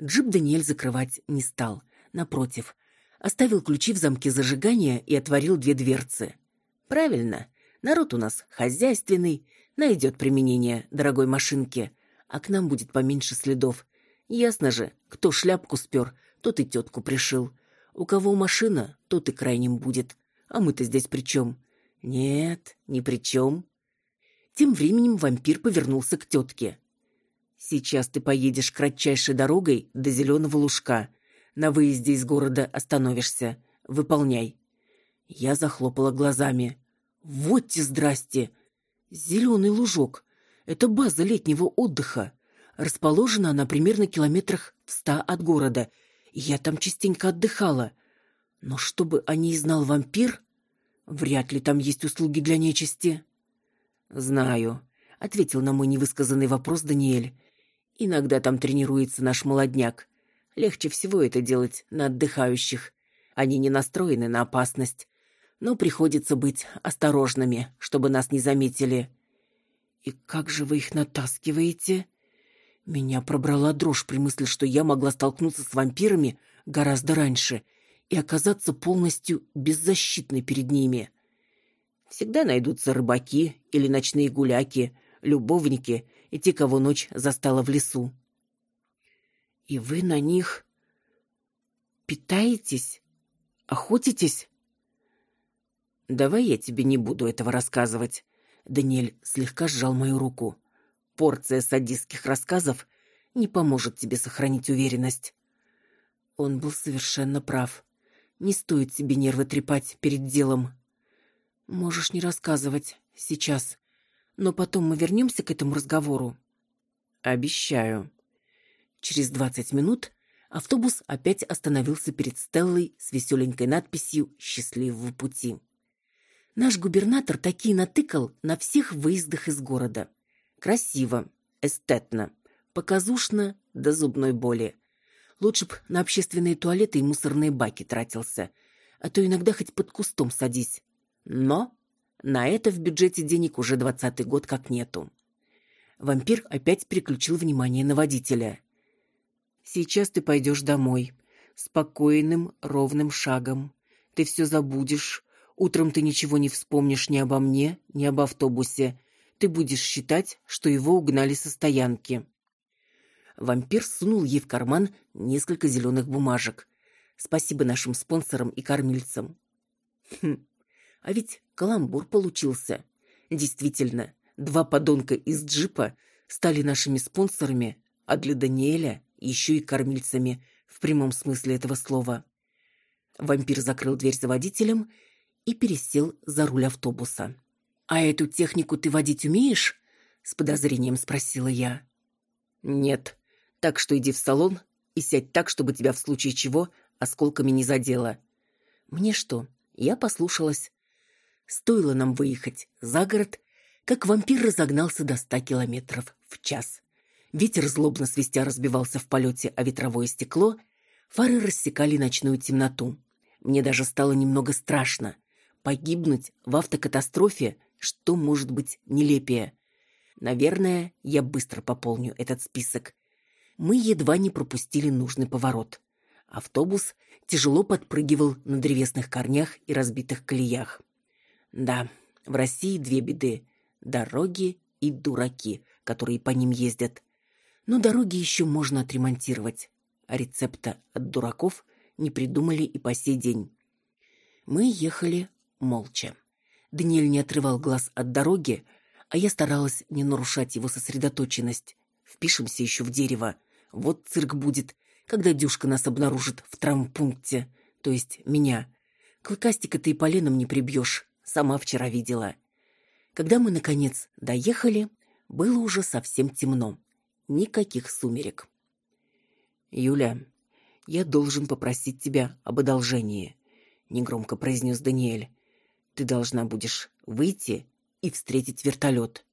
Джип Даниэль закрывать не стал. Напротив, оставил ключи в замке зажигания и отворил две дверцы. Правильно, народ у нас хозяйственный, найдет применение дорогой машинке, а к нам будет поменьше следов. Ясно же, кто шляпку спер, тот и тетку пришил. У кого машина, тот и крайним будет. А мы-то здесь при чем? Нет, ни при чем. Тем временем вампир повернулся к тетке. Сейчас ты поедешь кратчайшей дорогой до зеленого лужка. На выезде из города остановишься. Выполняй. Я захлопала глазами. Вот те здрасте. Зеленый лужок. Это база летнего отдыха. Расположена она примерно километрах в ста от города. Я там частенько отдыхала. Но чтобы о ней знал вампир, вряд ли там есть услуги для нечисти. Знаю, ответил на мой невысказанный вопрос Даниэль. Иногда там тренируется наш молодняк. Легче всего это делать на отдыхающих. Они не настроены на опасность. Но приходится быть осторожными, чтобы нас не заметили. И как же вы их натаскиваете? Меня пробрала дрожь при мысли, что я могла столкнуться с вампирами гораздо раньше и оказаться полностью беззащитной перед ними. Всегда найдутся рыбаки или ночные гуляки, любовники и те, кого ночь застала в лесу. И вы на них питаетесь? Охотитесь? Давай я тебе не буду этого рассказывать. Даниэль слегка сжал мою руку. Порция садистских рассказов не поможет тебе сохранить уверенность. Он был совершенно прав. Не стоит себе нервы трепать перед делом. Можешь не рассказывать сейчас но потом мы вернемся к этому разговору. Обещаю. Через двадцать минут автобус опять остановился перед Стеллой с веселенькой надписью «Счастливого пути». Наш губернатор такие натыкал на всех выездах из города. Красиво, эстетно, показушно до зубной боли. Лучше б на общественные туалеты и мусорные баки тратился, а то иногда хоть под кустом садись. Но на это в бюджете денег уже двадцатый год как нету. Вампир опять переключил внимание на водителя. «Сейчас ты пойдешь домой. Спокойным, ровным шагом. Ты все забудешь. Утром ты ничего не вспомнишь ни обо мне, ни об автобусе. Ты будешь считать, что его угнали со стоянки». Вампир сунул ей в карман несколько зеленых бумажек. Спасибо нашим спонсорам и кормильцам. Хм, а ведь каламбур получился. Действительно, два подонка из джипа стали нашими спонсорами, а для Даниэля еще и кормильцами, в прямом смысле этого слова. Вампир закрыл дверь за водителем и пересел за руль автобуса. «А эту технику ты водить умеешь?» — с подозрением спросила я. «Нет. Так что иди в салон и сядь так, чтобы тебя в случае чего осколками не задело». «Мне что?» Я послушалась. Стоило нам выехать за город, как вампир разогнался до ста километров в час. Ветер злобно свистя разбивался в полете о ветровое стекло, фары рассекали ночную темноту. Мне даже стало немного страшно. Погибнуть в автокатастрофе, что может быть нелепее? Наверное, я быстро пополню этот список. Мы едва не пропустили нужный поворот. Автобус тяжело подпрыгивал на древесных корнях и разбитых колеях. Да, в России две беды – дороги и дураки, которые по ним ездят. Но дороги еще можно отремонтировать, а рецепта от дураков не придумали и по сей день. Мы ехали молча. Даниэль не отрывал глаз от дороги, а я старалась не нарушать его сосредоточенность. Впишемся еще в дерево. Вот цирк будет, когда Дюшка нас обнаружит в травмпункте, то есть меня. Клыкастика ты и поленом не прибьешь. Сама вчера видела. Когда мы, наконец, доехали, было уже совсем темно. Никаких сумерек. «Юля, я должен попросить тебя об одолжении», — негромко произнес Даниэль. «Ты должна будешь выйти и встретить вертолет».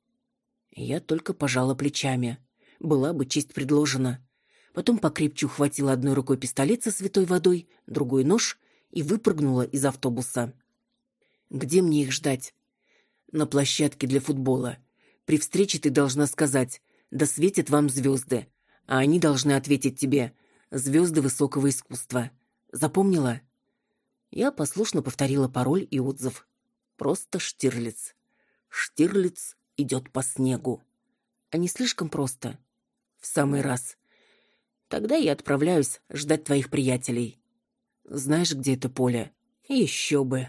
Я только пожала плечами. Была бы честь предложена. Потом покрепче ухватила одной рукой пистолет со святой водой, другой нож и выпрыгнула из автобуса. Где мне их ждать? На площадке для футбола. При встрече ты должна сказать «Да светят вам звезды», а они должны ответить тебе «Звезды высокого искусства». Запомнила? Я послушно повторила пароль и отзыв. Просто Штирлиц. Штирлиц идет по снегу. А не слишком просто? В самый раз. Тогда я отправляюсь ждать твоих приятелей. Знаешь, где это поле? Еще бы.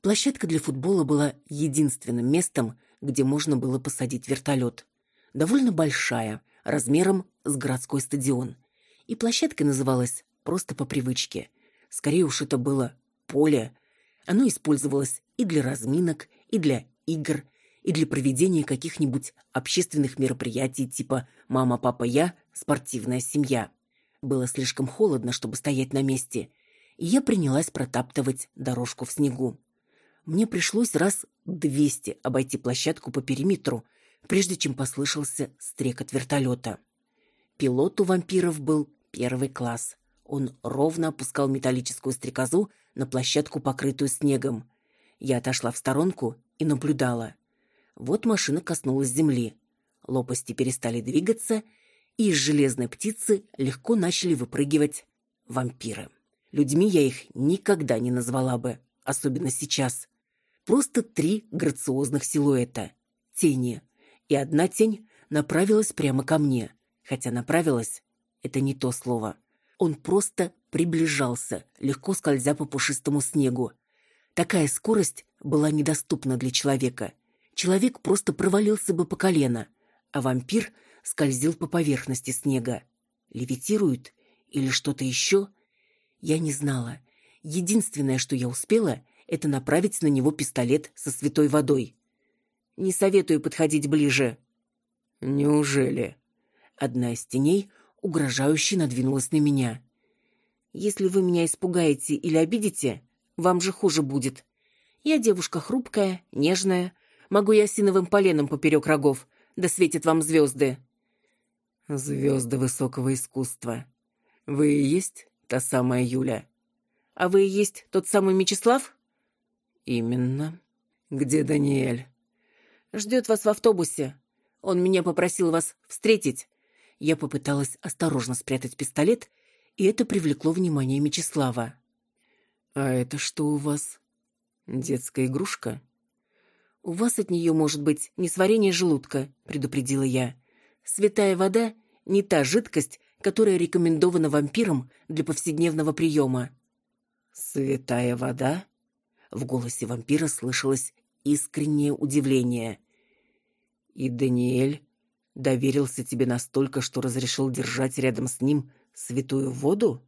Площадка для футбола была единственным местом, где можно было посадить вертолет. Довольно большая, размером с городской стадион. И площадка называлась просто по привычке. Скорее уж это было поле. Оно использовалось и для разминок, и для игр, и для проведения каких-нибудь общественных мероприятий типа «мама, папа, я», «спортивная семья». Было слишком холодно, чтобы стоять на месте, и я принялась протаптывать дорожку в снегу мне пришлось раз двести обойти площадку по периметру, прежде чем послышался стрекот вертолета. Пилот у вампиров был первый класс. Он ровно опускал металлическую стрекозу на площадку, покрытую снегом. Я отошла в сторонку и наблюдала. Вот машина коснулась земли. Лопасти перестали двигаться, и из железной птицы легко начали выпрыгивать вампиры. Людьми я их никогда не назвала бы, особенно сейчас. Просто три грациозных силуэта. Тени. И одна тень направилась прямо ко мне. Хотя направилась — это не то слово. Он просто приближался, легко скользя по пушистому снегу. Такая скорость была недоступна для человека. Человек просто провалился бы по колено, а вампир скользил по поверхности снега. Левитирует или что-то еще? Я не знала. Единственное, что я успела, это направить на него пистолет со святой водой. Не советую подходить ближе. Неужели? Одна из теней угрожающе надвинулась на меня. Если вы меня испугаете или обидите, вам же хуже будет. Я девушка хрупкая, нежная, могу я осиновым поленом поперек рогов, да светят вам звезды. Звезды высокого искусства. Вы и есть та самая Юля? А вы и есть тот самый Мечислав? Именно. Где Даниэль? Ждет вас в автобусе. Он меня попросил вас встретить. Я попыталась осторожно спрятать пистолет, и это привлекло внимание Мечислава. А это что у вас? Детская игрушка? У вас от нее может быть несварение желудка, предупредила я. Святая вода не та жидкость, которая рекомендована вампирам для повседневного приема. Святая вода? В голосе вампира слышалось искреннее удивление. И Даниэль доверился тебе настолько, что разрешил держать рядом с ним святую воду?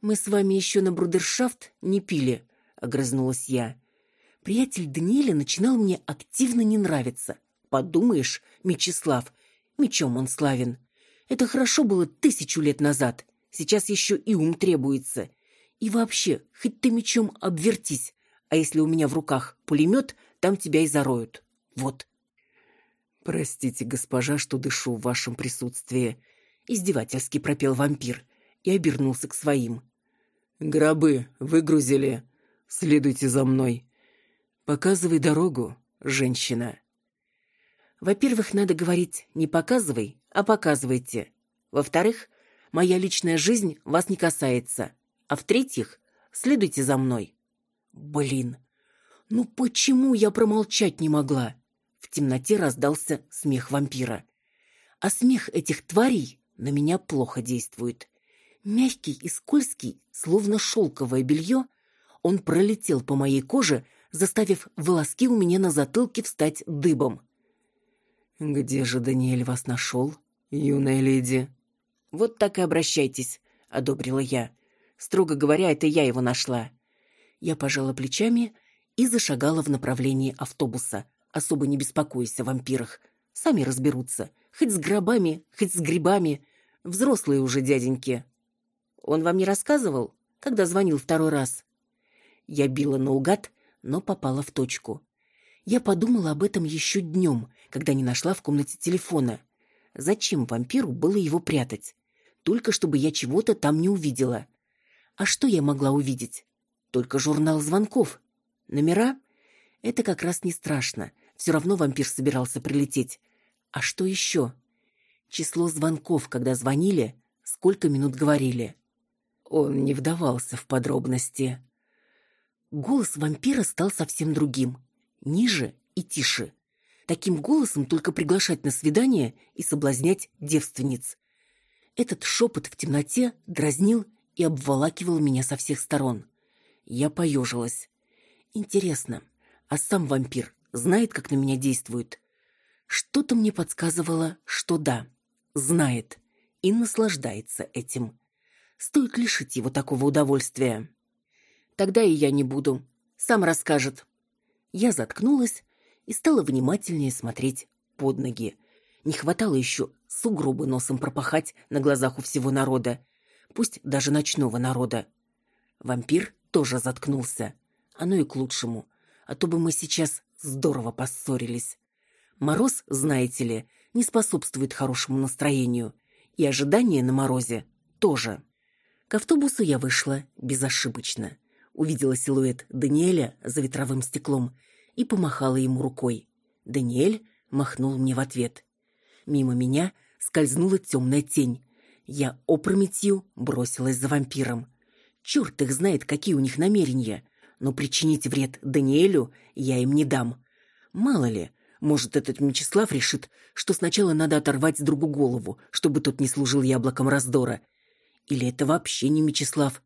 Мы с вами еще на брудершафт не пили, огрызнулась я. Приятель Даниэля начинал мне активно не нравиться. Подумаешь, Мечислав, мечом он славен. Это хорошо было тысячу лет назад. Сейчас еще и ум требуется. И вообще, хоть ты мечом обвертись, а если у меня в руках пулемет, там тебя и зароют. Вот. Простите, госпожа, что дышу в вашем присутствии, издевательски пропел вампир и обернулся к своим. Гробы выгрузили. Следуйте за мной. Показывай дорогу, женщина. Во-первых, надо говорить не показывай, а показывайте. Во-вторых, моя личная жизнь вас не касается. А в-третьих, следуйте за мной. Блин. Ну почему я промолчать не могла? В темноте раздался смех вампира. А смех этих тварей на меня плохо действует. Мягкий и скользкий, словно шелковое белье, он пролетел по моей коже, заставив волоски у меня на затылке встать дыбом. «Где же Даниэль вас нашел, юная леди?» «Вот так и обращайтесь», — одобрила я. «Строго говоря, это я его нашла». Я пожала плечами и зашагала в направлении автобуса, особо не беспокоясь о вампирах. Сами разберутся, хоть с гробами, хоть с грибами. Взрослые уже дяденьки. Он вам не рассказывал, когда звонил второй раз? Я била наугад, но попала в точку. Я подумала об этом еще днем, когда не нашла в комнате телефона. Зачем вампиру было его прятать? Только чтобы я чего-то там не увидела. А что я могла увидеть? Только журнал звонков. Номера? Это как раз не страшно. Все равно вампир собирался прилететь. А что еще? Число звонков, когда звонили, сколько минут говорили. Он не вдавался в подробности. Голос вампира стал совсем другим. Ниже и тише. Таким голосом только приглашать на свидание и соблазнять девственниц. Этот шепот в темноте дразнил и обволакивал меня со всех сторон. Я поежилась. Интересно, а сам вампир знает, как на меня действует? Что-то мне подсказывало, что да, знает и наслаждается этим. Стоит лишить его такого удовольствия. Тогда и я не буду. Сам расскажет. Я заткнулась и стала внимательнее смотреть под ноги. Не хватало еще сугробы носом пропахать на глазах у всего народа, пусть даже ночного народа. Вампир тоже заткнулся. Оно и к лучшему, а то бы мы сейчас здорово поссорились. Мороз, знаете ли, не способствует хорошему настроению, и ожидание на морозе тоже. К автобусу я вышла безошибочно. Увидела силуэт Даниэля за ветровым стеклом и помахала ему рукой. Даниэль махнул мне в ответ. Мимо меня скользнула темная тень. Я опрометью бросилась за вампиром. Черт их знает, какие у них намерения. Но причинить вред Даниэлю я им не дам. Мало ли, может, этот Мечислав решит, что сначала надо оторвать другу голову, чтобы тот не служил яблоком раздора. Или это вообще не Мечислав.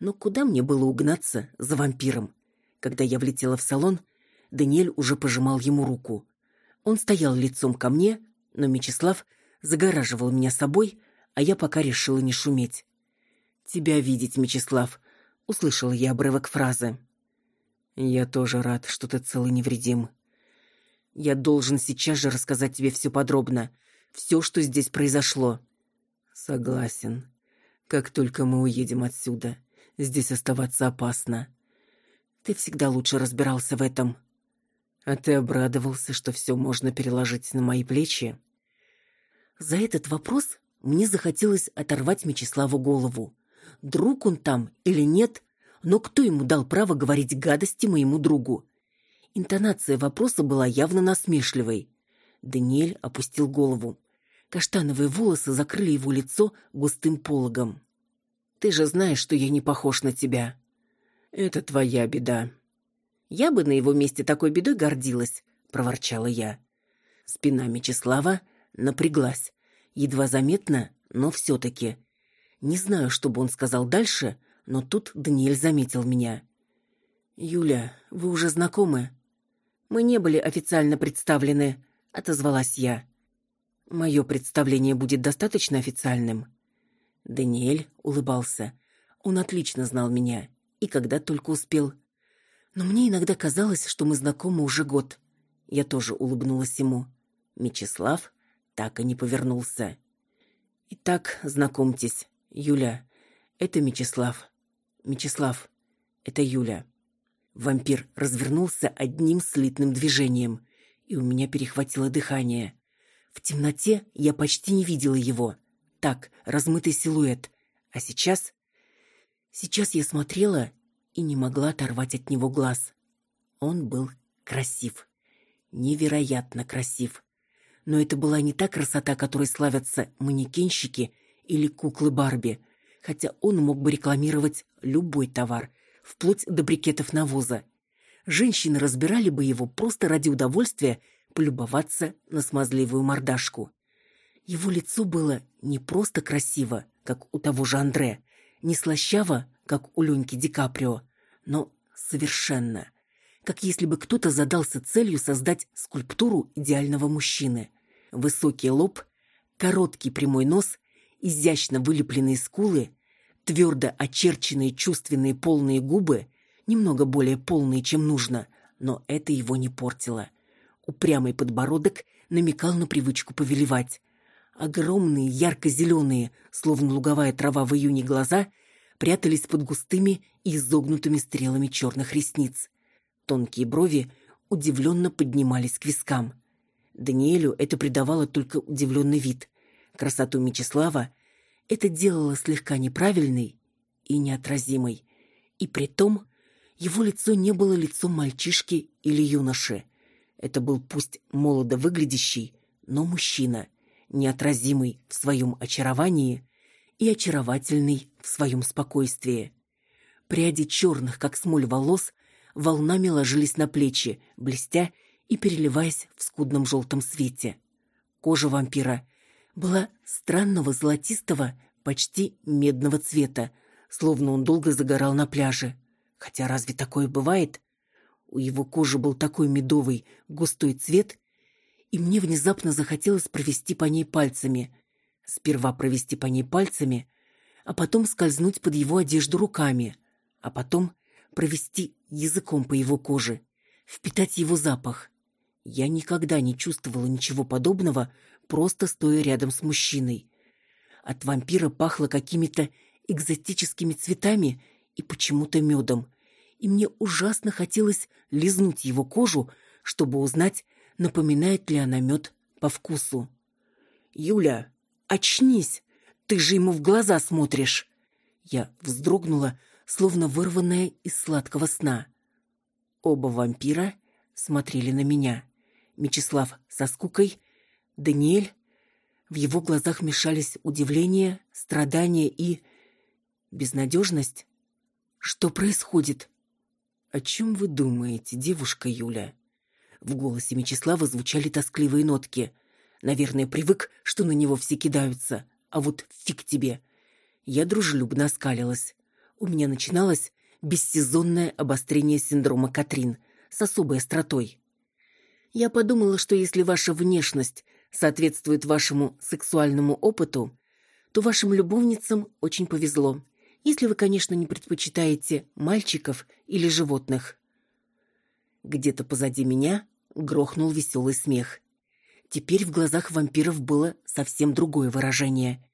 Но куда мне было угнаться за вампиром? Когда я влетела в салон, Даниэль уже пожимал ему руку. Он стоял лицом ко мне, но Мечислав загораживал меня собой, а я пока решила не шуметь. «Тебя видеть, Мечислав», — услышала я обрывок фразы. «Я тоже рад, что ты цел и невредим. Я должен сейчас же рассказать тебе все подробно, все, что здесь произошло». «Согласен. Как только мы уедем отсюда, здесь оставаться опасно. Ты всегда лучше разбирался в этом. А ты обрадовался, что все можно переложить на мои плечи?» За этот вопрос мне захотелось оторвать Мечиславу голову. Друг он там или нет, но кто ему дал право говорить гадости моему другу? Интонация вопроса была явно насмешливой. Даниэль опустил голову. Каштановые волосы закрыли его лицо густым пологом. «Ты же знаешь, что я не похож на тебя». «Это твоя беда». «Я бы на его месте такой бедой гордилась», — проворчала я. Спина Мечислава напряглась. Едва заметно, но все-таки. Не знаю, что бы он сказал дальше, но тут Даниэль заметил меня. «Юля, вы уже знакомы?» «Мы не были официально представлены», — отозвалась я. «Мое представление будет достаточно официальным?» Даниэль улыбался. Он отлично знал меня, и когда только успел. Но мне иногда казалось, что мы знакомы уже год. Я тоже улыбнулась ему. Мечислав так и не повернулся. «Итак, знакомьтесь, Юля, это Мечислав. Мечислав, это Юля». Вампир развернулся одним слитным движением, и у меня перехватило дыхание. В темноте я почти не видела его. Так, размытый силуэт. А сейчас... Сейчас я смотрела и не могла оторвать от него глаз. Он был красив. Невероятно красив. Но это была не та красота, которой славятся манекенщики или куклы Барби, хотя он мог бы рекламировать любой товар, вплоть до брикетов навоза. Женщины разбирали бы его просто ради удовольствия полюбоваться на смазливую мордашку. Его лицо было не просто красиво, как у того же Андре, не слащаво, как у Леньки Ди Каприо, но совершенно. Как если бы кто-то задался целью создать скульптуру идеального мужчины. Высокий лоб, короткий прямой нос, изящно вылепленные скулы, твердо очерченные чувственные полные губы, немного более полные, чем нужно, но это его не портило. Упрямый подбородок намекал на привычку повелевать. Огромные, ярко-зеленые, словно луговая трава в июне глаза, прятались под густыми и изогнутыми стрелами черных ресниц. Тонкие брови удивленно поднимались к вискам. Даниэлю это придавало только удивленный вид. Красоту Мечислава это делало слегка неправильной и неотразимой. И при том его лицо не было лицом мальчишки или юноши. Это был пусть молодо выглядящий, но мужчина, неотразимый в своем очаровании и очаровательный в своем спокойствии. Пряди черных, как смоль волос, волнами ложились на плечи, блестя и переливаясь в скудном желтом свете. Кожа вампира была странного золотистого, почти медного цвета, словно он долго загорал на пляже. Хотя разве такое бывает? У его кожи был такой медовый, густой цвет, и мне внезапно захотелось провести по ней пальцами. Сперва провести по ней пальцами, а потом скользнуть под его одежду руками, а потом провести языком по его коже, впитать его запах. Я никогда не чувствовала ничего подобного, просто стоя рядом с мужчиной. От вампира пахло какими-то экзотическими цветами и почему-то медом, и мне ужасно хотелось лизнуть его кожу, чтобы узнать, напоминает ли она мед по вкусу. «Юля, очнись! Ты же ему в глаза смотришь!» Я вздрогнула, словно вырванная из сладкого сна. Оба вампира смотрели на меня. Мечислав со скукой, Даниэль. В его глазах мешались удивление, страдание и... безнадежность. Что происходит? О чем вы думаете, девушка Юля? В голосе Мечислава звучали тоскливые нотки. Наверное, привык, что на него все кидаются. А вот фиг тебе. Я дружелюбно оскалилась. У меня начиналось бессезонное обострение синдрома Катрин с особой остротой. Я подумала, что если ваша внешность соответствует вашему сексуальному опыту, то вашим любовницам очень повезло, если вы, конечно, не предпочитаете мальчиков или животных. Где-то позади меня грохнул веселый смех. Теперь в глазах вампиров было совсем другое выражение.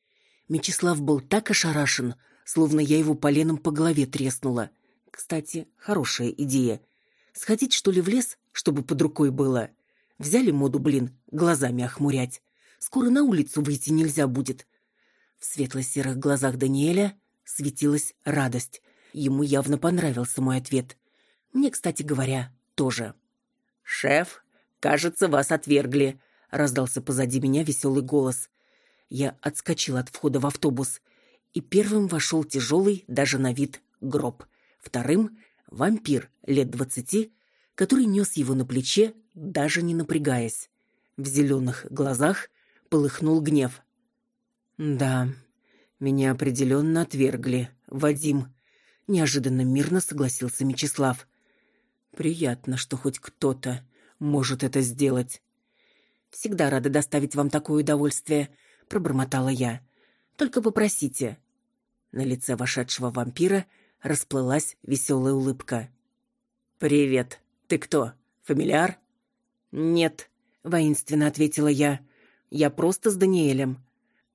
Мечислав был так ошарашен, словно я его поленом по голове треснула. Кстати, хорошая идея. Сходить, что ли, в лес, чтобы под рукой было? Взяли моду, блин, глазами охмурять. Скоро на улицу выйти нельзя будет. В светло-серых глазах Даниэля светилась радость. Ему явно понравился мой ответ. Мне, кстати говоря, тоже. «Шеф, кажется, вас отвергли», — раздался позади меня веселый голос. Я отскочил от входа в автобус, и первым вошел тяжелый, даже на вид, гроб. Вторым — вампир лет двадцати, который нес его на плече, даже не напрягаясь. В зеленых глазах полыхнул гнев. «Да, меня определенно отвергли, Вадим», — неожиданно мирно согласился Мечислав. «Приятно, что хоть кто-то может это сделать». «Всегда рада доставить вам такое удовольствие», — пробормотала я. «Только попросите». На лице вошедшего вампира расплылась веселая улыбка. «Привет. Ты кто, фамильяр?» «Нет», — воинственно ответила я. «Я просто с Даниэлем».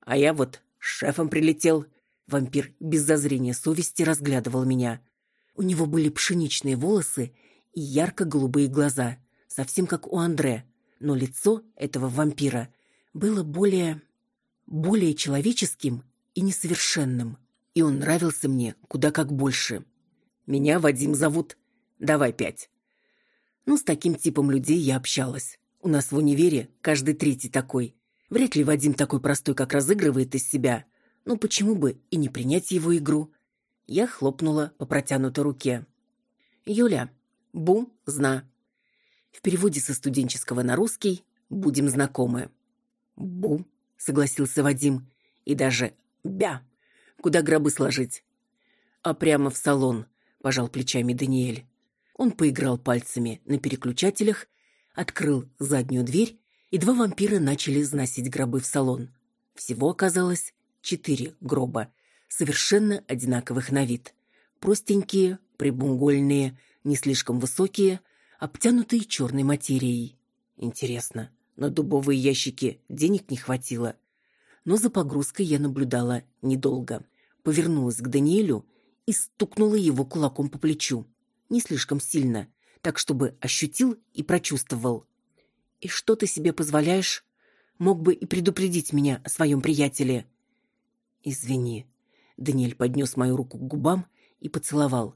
«А я вот с шефом прилетел». Вампир без зазрения совести разглядывал меня. У него были пшеничные волосы и ярко-голубые глаза, совсем как у Андре. Но лицо этого вампира было более... более человеческим и несовершенным. И он нравился мне куда как больше. «Меня Вадим зовут. Давай пять». Ну, с таким типом людей я общалась. У нас в универе каждый третий такой. Вряд ли Вадим такой простой, как разыгрывает из себя. Ну почему бы и не принять его игру? Я хлопнула по протянутой руке. Юля, бу, зна. В переводе со студенческого на русский будем знакомы. Бу, согласился Вадим. И даже бя. Куда гробы сложить? А прямо в салон, пожал плечами Даниэль. Он поиграл пальцами на переключателях открыл заднюю дверь, и два вампира начали заносить гробы в салон. Всего оказалось четыре гроба, совершенно одинаковых на вид. Простенькие, прямоугольные, не слишком высокие, обтянутые черной материей. Интересно, на дубовые ящики денег не хватило. Но за погрузкой я наблюдала недолго. Повернулась к Даниэлю и стукнула его кулаком по плечу. Не слишком сильно, так чтобы ощутил и прочувствовал. «И что ты себе позволяешь? Мог бы и предупредить меня о своем приятеле». «Извини». Даниэль поднес мою руку к губам и поцеловал.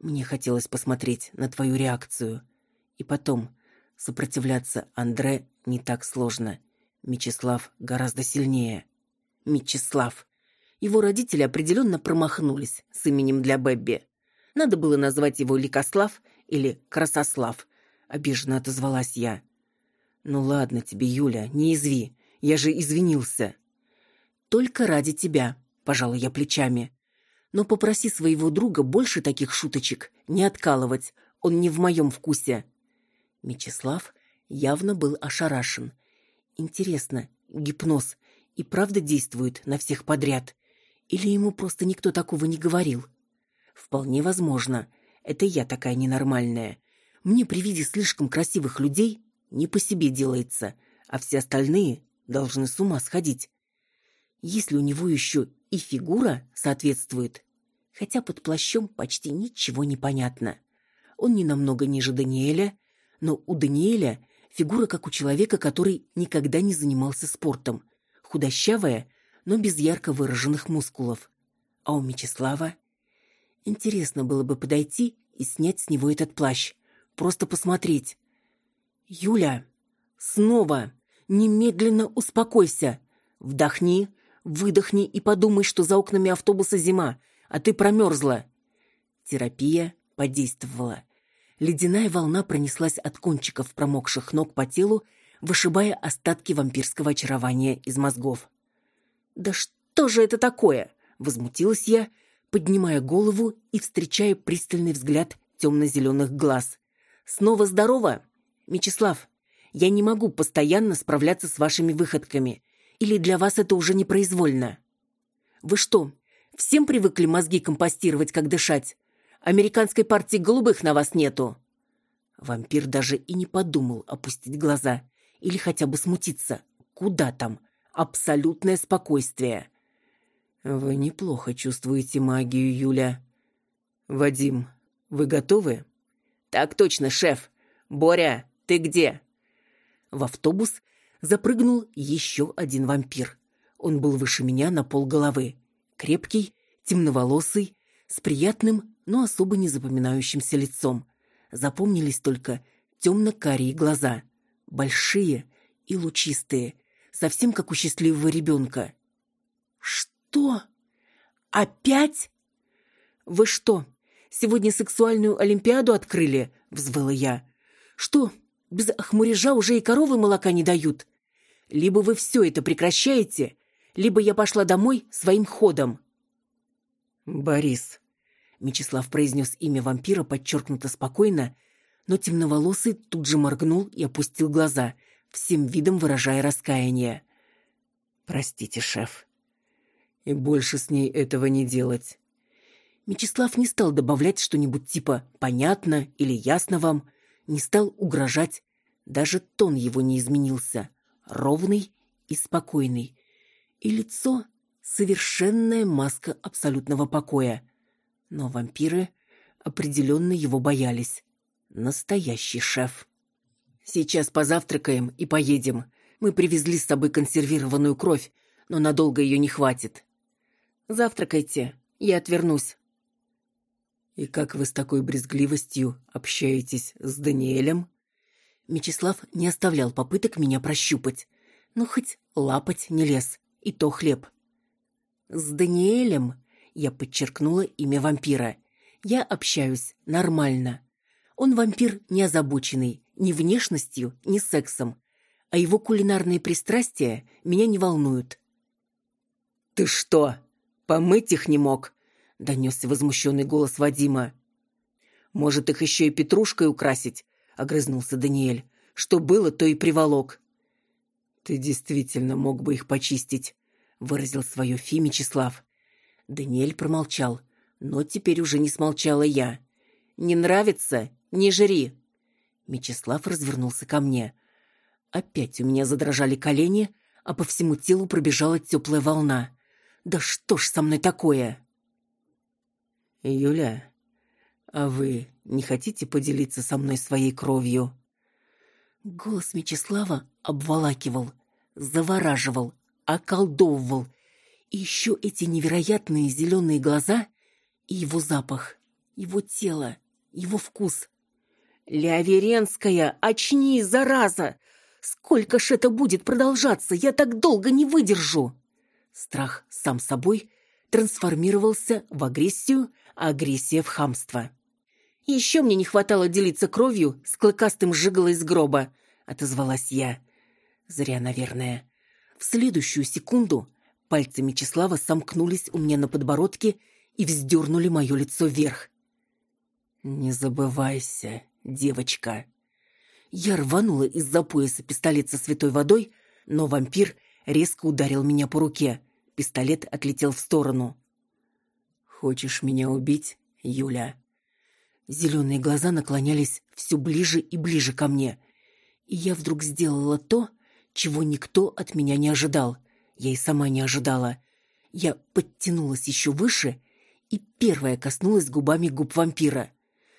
«Мне хотелось посмотреть на твою реакцию. И потом, сопротивляться Андре не так сложно. Мечислав гораздо сильнее». «Мечислав». Его родители определенно промахнулись с именем для Бэбби. Надо было назвать его Ликослав или Красослав», — обиженно отозвалась я. «Ну ладно тебе, Юля, не изви, я же извинился». «Только ради тебя», — пожала я плечами. «Но попроси своего друга больше таких шуточек не откалывать, он не в моем вкусе». Мечислав явно был ошарашен. «Интересно, гипноз и правда действует на всех подряд? Или ему просто никто такого не говорил?» «Вполне возможно», — это я такая ненормальная. Мне при виде слишком красивых людей не по себе делается, а все остальные должны с ума сходить. Если у него еще и фигура соответствует, хотя под плащом почти ничего не понятно. Он не намного ниже Даниэля, но у Даниэля фигура как у человека, который никогда не занимался спортом, худощавая, но без ярко выраженных мускулов. А у Мечислава Интересно было бы подойти и снять с него этот плащ. Просто посмотреть. «Юля, снова! Немедленно успокойся! Вдохни, выдохни и подумай, что за окнами автобуса зима, а ты промерзла!» Терапия подействовала. Ледяная волна пронеслась от кончиков промокших ног по телу, вышибая остатки вампирского очарования из мозгов. «Да что же это такое?» — возмутилась я, поднимая голову и встречая пристальный взгляд темно-зеленых глаз. «Снова здорово? Мечислав, я не могу постоянно справляться с вашими выходками. Или для вас это уже непроизвольно? Вы что, всем привыкли мозги компостировать, как дышать? Американской партии голубых на вас нету?» Вампир даже и не подумал опустить глаза или хотя бы смутиться. Куда там? Абсолютное спокойствие. Вы неплохо чувствуете магию, Юля. Вадим, вы готовы? Так точно, шеф. Боря, ты где? В автобус запрыгнул еще один вампир. Он был выше меня на полголовы. Крепкий, темноволосый, с приятным, но особо не запоминающимся лицом. Запомнились только темно-карие глаза, большие и лучистые, совсем как у счастливого ребенка. «Что? Опять?» «Вы что, сегодня сексуальную олимпиаду открыли?» — взвыла я. «Что, без охмурежа уже и коровы молока не дают? Либо вы все это прекращаете, либо я пошла домой своим ходом». «Борис», — Мечислав произнес имя вампира подчеркнуто спокойно, но темноволосый тут же моргнул и опустил глаза, всем видом выражая раскаяние. «Простите, шеф. И больше с ней этого не делать». Мечислав не стал добавлять что-нибудь типа «понятно» или «ясно вам», не стал угрожать. Даже тон его не изменился. Ровный и спокойный. И лицо — совершенная маска абсолютного покоя. Но вампиры определенно его боялись. Настоящий шеф. «Сейчас позавтракаем и поедем. Мы привезли с собой консервированную кровь, но надолго ее не хватит». «Завтракайте, я отвернусь». «И как вы с такой брезгливостью общаетесь с Даниэлем?» Мечислав не оставлял попыток меня прощупать. Ну, хоть лапать не лез, и то хлеб. «С Даниэлем?» — я подчеркнула имя вампира. «Я общаюсь нормально. Он вампир не озабоченный ни внешностью, ни сексом, а его кулинарные пристрастия меня не волнуют». «Ты что, помыть их не мог?» донесся возмущенный голос Вадима. «Может, их еще и петрушкой украсить?» — огрызнулся Даниэль. «Что было, то и приволок». «Ты действительно мог бы их почистить», — выразил свое фи Мечислав. Даниэль промолчал, но теперь уже не смолчала я. «Не нравится? Не жри!» Мечислав развернулся ко мне. Опять у меня задрожали колени, а по всему телу пробежала теплая волна. «Да что ж со мной такое?» «Юля, а вы не хотите поделиться со мной своей кровью?» Голос Мечислава обволакивал, завораживал, околдовывал. И еще эти невероятные зеленые глаза и его запах, его тело, его вкус. «Ляверенская, очни, зараза! Сколько ж это будет продолжаться? Я так долго не выдержу!» Страх сам собой трансформировался в агрессию агрессия в хамство. «Еще мне не хватало делиться кровью с клыкастым жиголой из гроба», — отозвалась я. Зря, наверное. В следующую секунду пальцы Мечислава сомкнулись у меня на подбородке и вздернули мое лицо вверх. «Не забывайся, девочка». Я рванула из-за пояса пистолет со святой водой, но вампир резко ударил меня по руке. Пистолет отлетел в сторону. «Хочешь меня убить, Юля?» Зеленые глаза наклонялись все ближе и ближе ко мне. И я вдруг сделала то, чего никто от меня не ожидал. Я и сама не ожидала. Я подтянулась еще выше и первая коснулась губами губ вампира.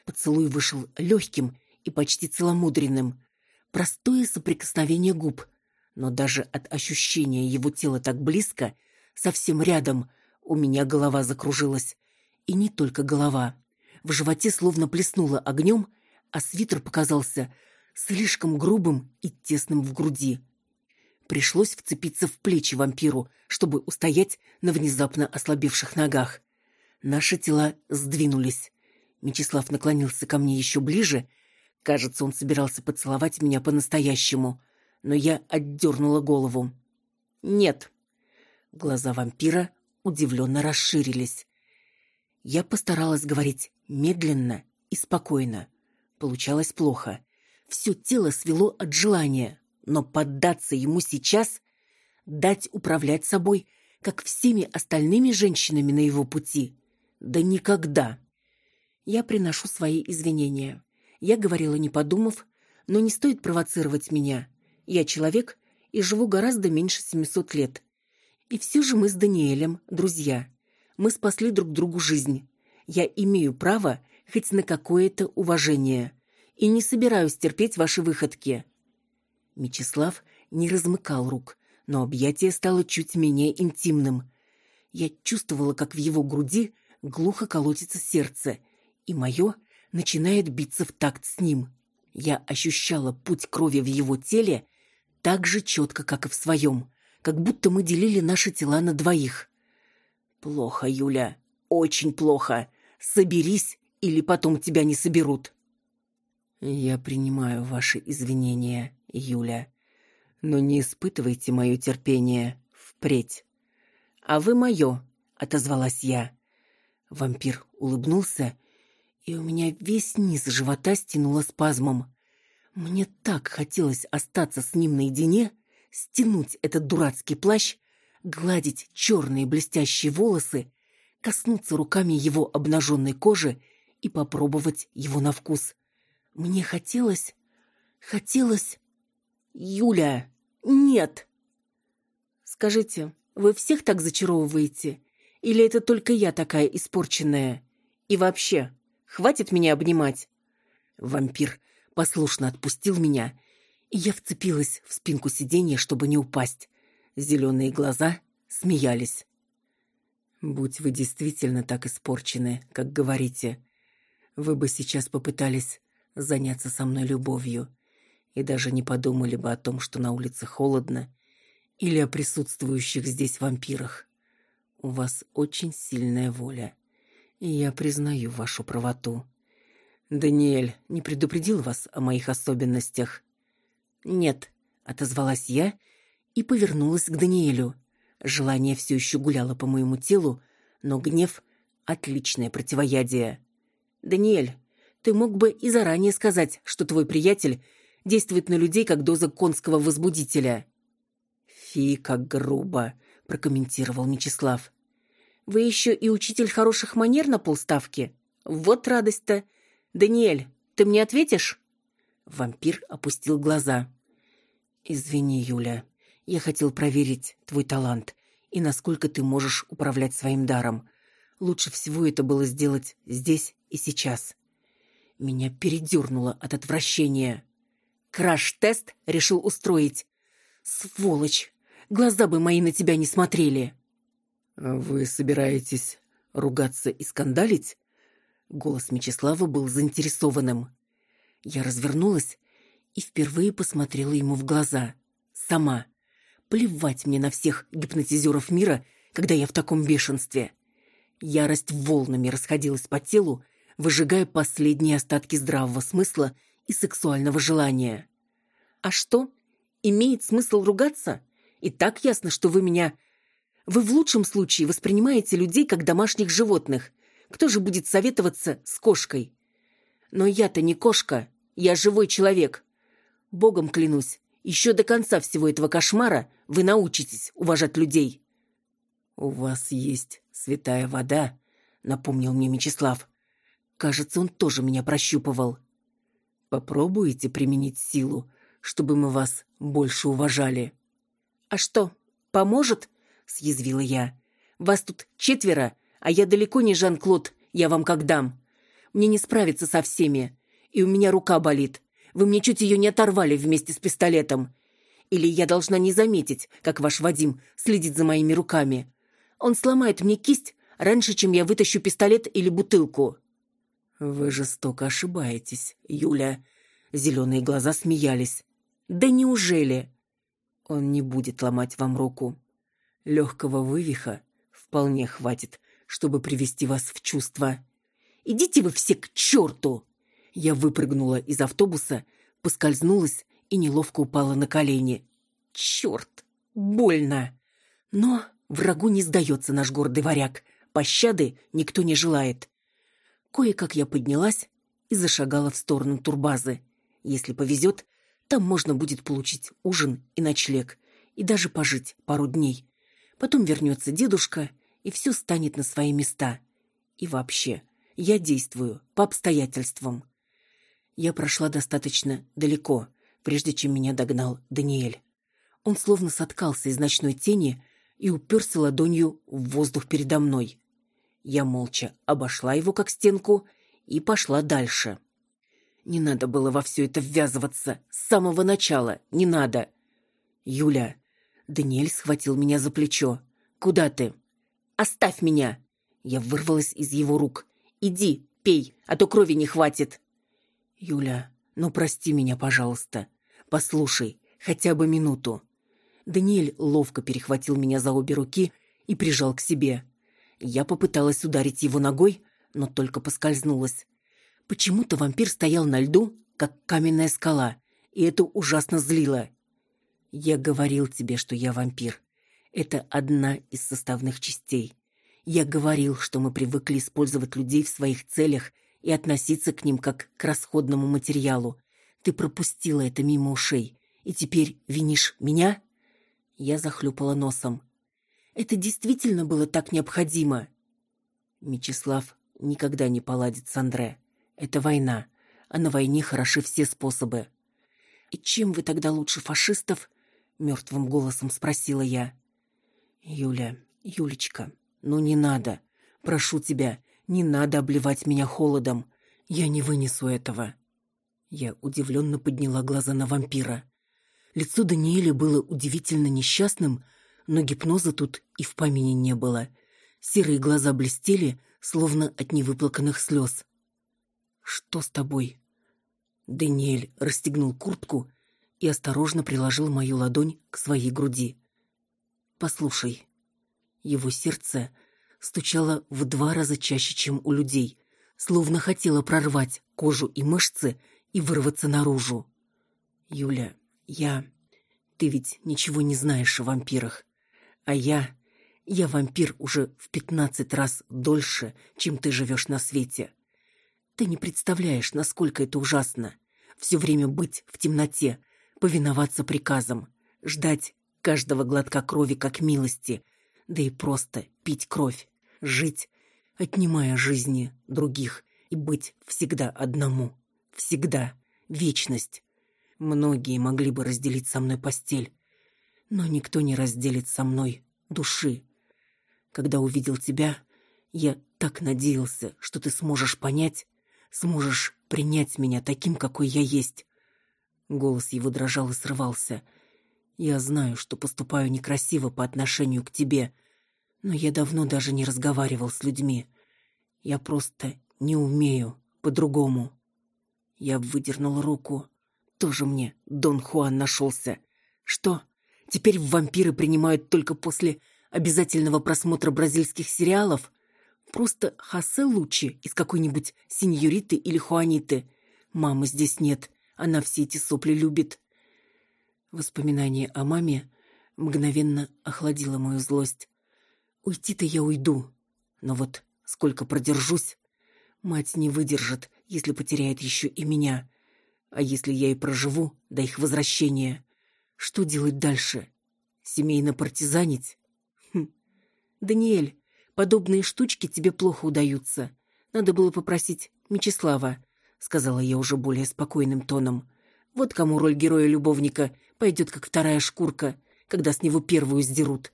Поцелуй вышел легким и почти целомудренным. Простое соприкосновение губ. Но даже от ощущения его тела так близко, совсем рядом — у меня голова закружилась. И не только голова. В животе словно плеснуло огнем, а свитер показался слишком грубым и тесным в груди. Пришлось вцепиться в плечи вампиру, чтобы устоять на внезапно ослабевших ногах. Наши тела сдвинулись. Мечислав наклонился ко мне еще ближе. Кажется, он собирался поцеловать меня по-настоящему. Но я отдернула голову. «Нет». Глаза вампира удивленно расширились. Я постаралась говорить медленно и спокойно. Получалось плохо. Все тело свело от желания, но поддаться ему сейчас, дать управлять собой, как всеми остальными женщинами на его пути, да никогда. Я приношу свои извинения. Я говорила, не подумав, но не стоит провоцировать меня. Я человек и живу гораздо меньше 700 лет. И все же мы с Даниэлем друзья. Мы спасли друг другу жизнь. Я имею право хоть на какое-то уважение. И не собираюсь терпеть ваши выходки. Мечислав не размыкал рук, но объятие стало чуть менее интимным. Я чувствовала, как в его груди глухо колотится сердце, и мое начинает биться в такт с ним. Я ощущала путь крови в его теле так же четко, как и в своем, как будто мы делили наши тела на двоих. «Плохо, Юля, очень плохо. Соберись, или потом тебя не соберут». «Я принимаю ваши извинения, Юля, но не испытывайте мое терпение впредь». «А вы мое», — отозвалась я. Вампир улыбнулся, и у меня весь низ живота стянуло спазмом. Мне так хотелось остаться с ним наедине, стянуть этот дурацкий плащ, гладить черные блестящие волосы, коснуться руками его обнаженной кожи и попробовать его на вкус. Мне хотелось... Хотелось... Юля, нет! Скажите, вы всех так зачаровываете? Или это только я такая испорченная? И вообще, хватит меня обнимать. Вампир послушно отпустил меня, я вцепилась в спинку сиденья, чтобы не упасть. Зеленые глаза смеялись. «Будь вы действительно так испорчены, как говорите, вы бы сейчас попытались заняться со мной любовью и даже не подумали бы о том, что на улице холодно, или о присутствующих здесь вампирах. У вас очень сильная воля, и я признаю вашу правоту. Даниэль не предупредил вас о моих особенностях? Нет, отозвалась я и повернулась к Даниэлю. Желание все еще гуляло по моему телу, но гнев — отличное противоядие. «Даниэль, ты мог бы и заранее сказать, что твой приятель действует на людей как доза конского возбудителя». «Фи, как грубо», — прокомментировал Мечислав. «Вы еще и учитель хороших манер на полставки? Вот радость-то! Даниэль, ты мне ответишь?» Вампир опустил глаза. «Извини, Юля, я хотел проверить твой талант и насколько ты можешь управлять своим даром. Лучше всего это было сделать здесь и сейчас». Меня передернуло от отвращения. Краш-тест решил устроить. Сволочь! Глаза бы мои на тебя не смотрели. Вы собираетесь ругаться и скандалить? Голос Мечислава был заинтересованным. Я развернулась и впервые посмотрела ему в глаза. Сама. Плевать мне на всех гипнотизеров мира, когда я в таком бешенстве. Ярость волнами расходилась по телу, выжигая последние остатки здравого смысла и сексуального желания. «А что? Имеет смысл ругаться? И так ясно, что вы меня... Вы в лучшем случае воспринимаете людей как домашних животных, кто же будет советоваться с кошкой? Но я-то не кошка, я живой человек. Богом клянусь, еще до конца всего этого кошмара вы научитесь уважать людей. У вас есть святая вода, напомнил мне Мечислав. Кажется, он тоже меня прощупывал. Попробуйте применить силу, чтобы мы вас больше уважали. А что, поможет? съязвила я. Вас тут четверо, а я далеко не Жан-Клод, я вам как дам. Мне не справиться со всеми. И у меня рука болит. Вы мне чуть ее не оторвали вместе с пистолетом. Или я должна не заметить, как ваш Вадим следит за моими руками. Он сломает мне кисть раньше, чем я вытащу пистолет или бутылку. Вы жестоко ошибаетесь, Юля. Зеленые глаза смеялись. Да неужели? Он не будет ломать вам руку. Легкого вывиха вполне хватит, чтобы привести вас в чувство. Идите вы все к черту!» Я выпрыгнула из автобуса, поскользнулась и неловко упала на колени. «Черт! Больно!» Но врагу не сдается наш гордый варяг. Пощады никто не желает. Кое-как я поднялась и зашагала в сторону турбазы. Если повезет, там можно будет получить ужин и ночлег, и даже пожить пару дней. Потом вернется дедушка, и все станет на свои места. И вообще, я действую по обстоятельствам. Я прошла достаточно далеко, прежде чем меня догнал Даниэль. Он словно соткался из ночной тени и уперся ладонью в воздух передо мной. Я молча обошла его как стенку и пошла дальше. Не надо было во все это ввязываться. С самого начала не надо. Юля. Даниэль схватил меня за плечо. Куда ты? Оставь меня. Я вырвалась из его рук. Иди, пей, а то крови не хватит. Юля, ну прости меня, пожалуйста. Послушай, хотя бы минуту. Даниэль ловко перехватил меня за обе руки и прижал к себе. Я попыталась ударить его ногой, но только поскользнулась. Почему-то вампир стоял на льду, как каменная скала, и это ужасно злило. Я говорил тебе, что я вампир. Это одна из составных частей. Я говорил, что мы привыкли использовать людей в своих целях и относиться к ним как к расходному материалу. Ты пропустила это мимо ушей, и теперь винишь меня? Я захлюпала носом. Это действительно было так необходимо. Мечислав никогда не поладит с Андре. Это война, а на войне хороши все способы. И чем вы тогда лучше фашистов? мертвым голосом спросила я. Юля, Юлечка, ну не надо. Прошу тебя, не надо обливать меня холодом. Я не вынесу этого. Я удивленно подняла глаза на вампира. Лицо Даниэля было удивительно несчастным, но гипноза тут и в помине не было. Серые глаза блестели, словно от невыплаканных слез. «Что с тобой?» Даниэль расстегнул куртку и осторожно приложил мою ладонь к своей груди. «Послушай». Его сердце стучало в два раза чаще, чем у людей, словно хотело прорвать кожу и мышцы и вырваться наружу. «Юля, я... Ты ведь ничего не знаешь о вампирах. А я... Я вампир уже в пятнадцать раз дольше, чем ты живешь на свете. Ты не представляешь, насколько это ужасно. Все время быть в темноте, повиноваться приказам, ждать каждого глотка крови как милости, да и просто пить кровь, жить, отнимая жизни других и быть всегда одному. Всегда. Вечность. Многие могли бы разделить со мной постель, но никто не разделит со мной души. Когда увидел тебя, я так надеялся, что ты сможешь понять, сможешь принять меня таким, какой я есть. Голос его дрожал и срывался. Я знаю, что поступаю некрасиво по отношению к тебе, но я давно даже не разговаривал с людьми. Я просто не умею по-другому. Я выдернул руку. Тоже мне Дон Хуан нашелся. Что? Теперь вампиры принимают только после обязательного просмотра бразильских сериалов? Просто Хосе Лучи из какой-нибудь сеньориты или Хуаниты. Мамы здесь нет, она все эти сопли любит. Воспоминание о маме мгновенно охладило мою злость. Уйти-то я уйду, но вот сколько продержусь, мать не выдержит, если потеряет еще и меня. А если я и проживу до их возвращения, что делать дальше? Семейно партизанить? Хм. Даниэль, подобные штучки тебе плохо удаются. Надо было попросить Мечислава, сказала я уже более спокойным тоном. Вот кому роль героя-любовника пойдет как вторая шкурка, когда с него первую сдерут.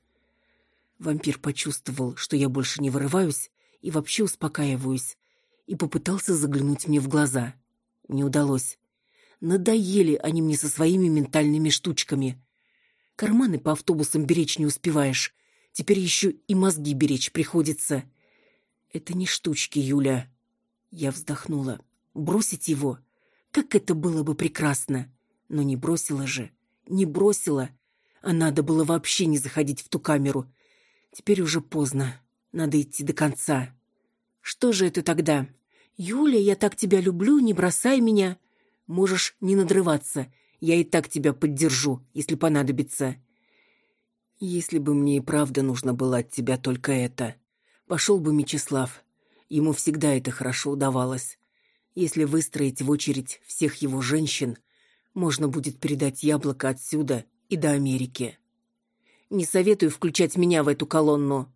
Вампир почувствовал, что я больше не вырываюсь и вообще успокаиваюсь, и попытался заглянуть мне в глаза. Не удалось. Надоели они мне со своими ментальными штучками. Карманы по автобусам беречь не успеваешь. Теперь еще и мозги беречь приходится. Это не штучки, Юля. Я вздохнула. Бросить его? Как это было бы прекрасно. Но не бросила же. Не бросила. А надо было вообще не заходить в ту камеру. Теперь уже поздно. Надо идти до конца. Что же это тогда? Юля, я так тебя люблю, не бросай меня. Можешь не надрываться. Я и так тебя поддержу, если понадобится. Если бы мне и правда нужно было от тебя только это, пошел бы Мечислав. Ему всегда это хорошо удавалось. Если выстроить в очередь всех его женщин, можно будет передать яблоко отсюда и до Америки. Не советую включать меня в эту колонну.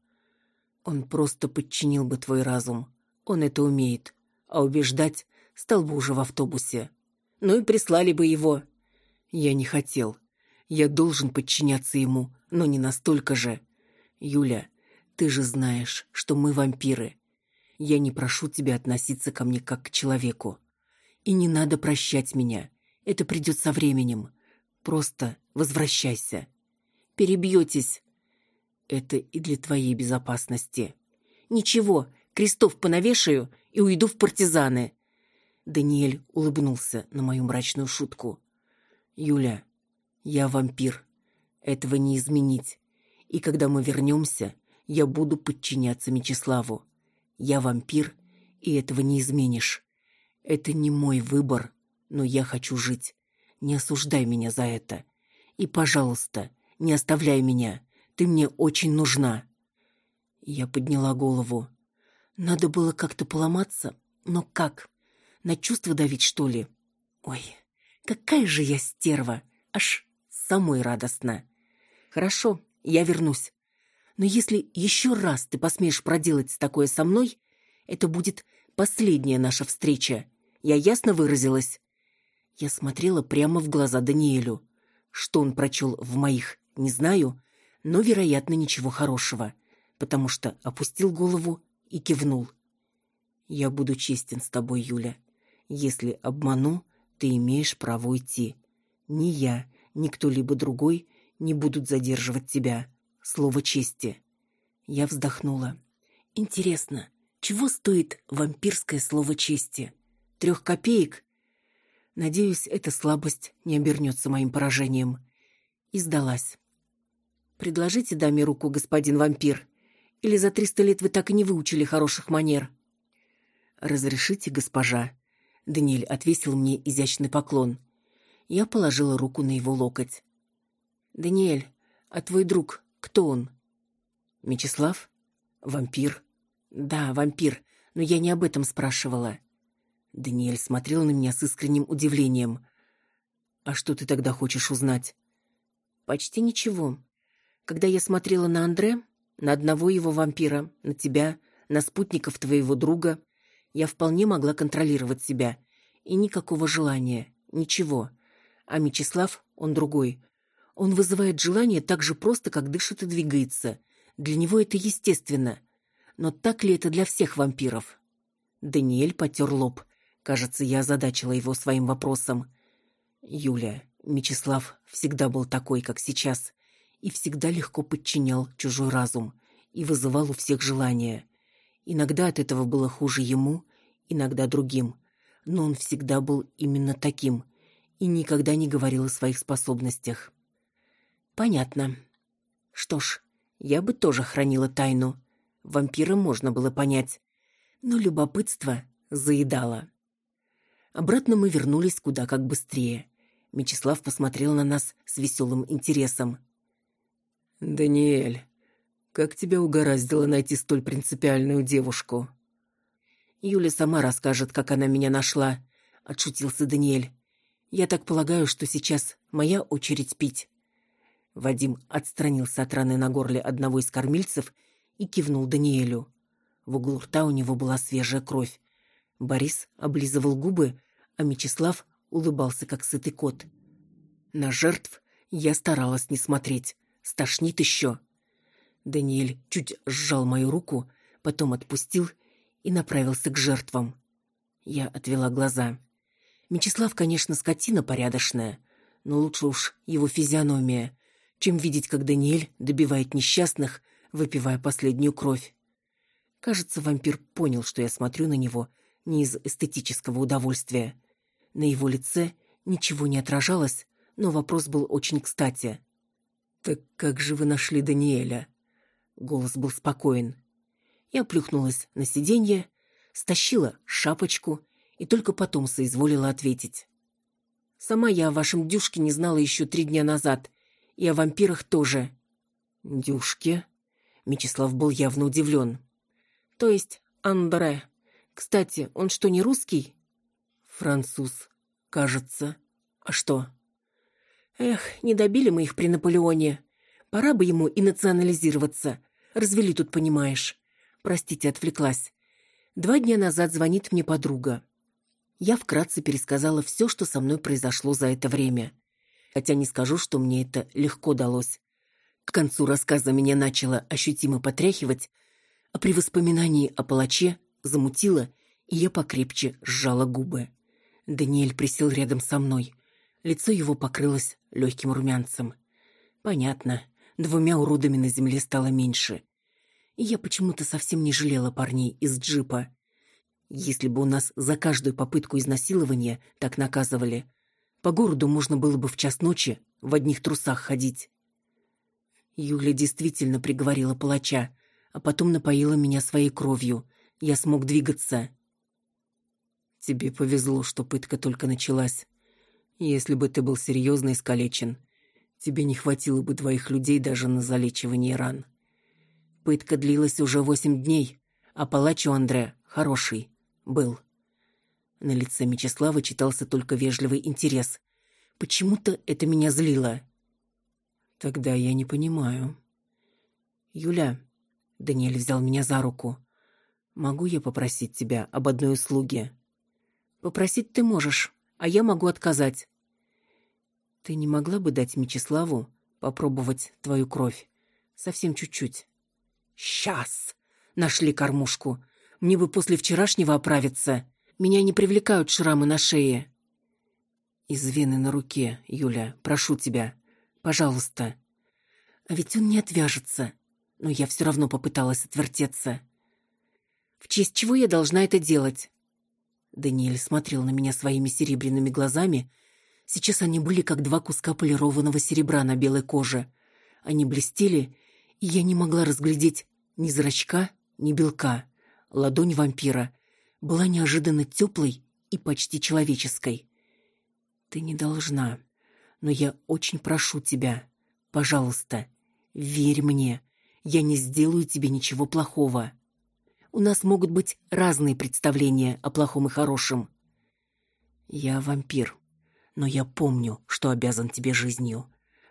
Он просто подчинил бы твой разум. Он это умеет. А убеждать стал бы уже в автобусе ну и прислали бы его. Я не хотел. Я должен подчиняться ему, но не настолько же. Юля, ты же знаешь, что мы вампиры. Я не прошу тебя относиться ко мне как к человеку. И не надо прощать меня. Это придет со временем. Просто возвращайся. Перебьетесь. Это и для твоей безопасности. Ничего, крестов понавешаю и уйду в партизаны. Даниэль улыбнулся на мою мрачную шутку. Юля, я вампир. Этого не изменить. И когда мы вернемся, я буду подчиняться Мечиславу. Я вампир, и этого не изменишь. Это не мой выбор, но я хочу жить. Не осуждай меня за это. И, пожалуйста, не оставляй меня. Ты мне очень нужна. Я подняла голову. Надо было как-то поломаться, но как? На чувство давить, что ли? Ой, какая же я стерва! Аж самой радостно. Хорошо, я вернусь. Но если еще раз ты посмеешь проделать такое со мной, это будет последняя наша встреча. Я ясно выразилась?» Я смотрела прямо в глаза Даниэлю. Что он прочел в моих, не знаю, но, вероятно, ничего хорошего, потому что опустил голову и кивнул. «Я буду честен с тобой, Юля. Если обману, ты имеешь право уйти. Ни я, ни кто-либо другой не будут задерживать тебя. Слово чести». Я вздохнула. «Интересно, чего стоит вампирское слово чести? Трех копеек? Надеюсь, эта слабость не обернется моим поражением. И сдалась. Предложите даме руку, господин вампир. Или за триста лет вы так и не выучили хороших манер? Разрешите, госпожа. Даниэль отвесил мне изящный поклон. Я положила руку на его локоть. Даниэль, а твой друг, кто он? Мечислав? Вампир? Да, вампир, но я не об этом спрашивала. Даниэль смотрел на меня с искренним удивлением. А что ты тогда хочешь узнать? Почти ничего. Когда я смотрела на Андре, на одного его вампира, на тебя, на спутников твоего друга, я вполне могла контролировать себя. И никакого желания, ничего. А Мечислав, он другой. Он вызывает желание так же просто, как дышит и двигается. Для него это естественно — но так ли это для всех вампиров? Даниэль потер лоб. Кажется, я озадачила его своим вопросом. Юля, Мечислав всегда был такой, как сейчас, и всегда легко подчинял чужой разум и вызывал у всех желания. Иногда от этого было хуже ему, иногда другим, но он всегда был именно таким и никогда не говорил о своих способностях. Понятно. Что ж, я бы тоже хранила тайну. Вампира можно было понять, но любопытство заедало. Обратно мы вернулись куда как быстрее. Мечислав посмотрел на нас с веселым интересом. «Даниэль, как тебя угораздило найти столь принципиальную девушку?» «Юля сама расскажет, как она меня нашла», — отшутился Даниэль. «Я так полагаю, что сейчас моя очередь пить». Вадим отстранился от раны на горле одного из кормильцев и кивнул Даниэлю. В углу рта у него была свежая кровь. Борис облизывал губы, а Мечислав улыбался, как сытый кот. На жертв я старалась не смотреть. Стошнит еще. Даниэль чуть сжал мою руку, потом отпустил и направился к жертвам. Я отвела глаза. Мечислав, конечно, скотина порядочная, но лучше уж его физиономия, чем видеть, как Даниэль добивает несчастных, выпивая последнюю кровь. Кажется, вампир понял, что я смотрю на него не из эстетического удовольствия. На его лице ничего не отражалось, но вопрос был очень кстати. «Так как же вы нашли Даниэля?» Голос был спокоен. Я плюхнулась на сиденье, стащила шапочку и только потом соизволила ответить. «Сама я о вашем дюшке не знала еще три дня назад, и о вампирах тоже». «Дюшке?» Мечислав был явно удивлен. «То есть Андре. Кстати, он что, не русский?» «Француз, кажется. А что?» «Эх, не добили мы их при Наполеоне. Пора бы ему и национализироваться. Развели тут, понимаешь. Простите, отвлеклась. Два дня назад звонит мне подруга. Я вкратце пересказала все, что со мной произошло за это время. Хотя не скажу, что мне это легко далось. К концу рассказа меня начало ощутимо потряхивать, а при воспоминании о палаче замутило, и я покрепче сжала губы. Даниэль присел рядом со мной. Лицо его покрылось легким румянцем. Понятно, двумя уродами на земле стало меньше. Я почему-то совсем не жалела парней из джипа. Если бы у нас за каждую попытку изнасилования так наказывали, по городу можно было бы в час ночи в одних трусах ходить. Юля действительно приговорила палача, а потом напоила меня своей кровью. Я смог двигаться. Тебе повезло, что пытка только началась. Если бы ты был серьезно искалечен, тебе не хватило бы двоих людей даже на залечивание ран. Пытка длилась уже восемь дней, а палач у Андре хороший был. На лице Мечислава читался только вежливый интерес. Почему-то это меня злило. Тогда я не понимаю. Юля, Даниэль взял меня за руку. Могу я попросить тебя об одной услуге? Попросить ты можешь, а я могу отказать. Ты не могла бы дать Мечиславу попробовать твою кровь? Совсем чуть-чуть. Сейчас. Нашли кормушку. Мне бы после вчерашнего оправиться. Меня не привлекают шрамы на шее. Из вены на руке, Юля, прошу тебя. Пожалуйста. А ведь он не отвяжется. Но я все равно попыталась отвертеться. В честь чего я должна это делать? Даниэль смотрел на меня своими серебряными глазами. Сейчас они были как два куска полированного серебра на белой коже. Они блестели, и я не могла разглядеть ни зрачка, ни белка. Ладонь вампира была неожиданно теплой и почти человеческой. «Ты не должна, но я очень прошу тебя, пожалуйста, верь мне, я не сделаю тебе ничего плохого» у нас могут быть разные представления о плохом и хорошем. Я вампир, но я помню, что обязан тебе жизнью.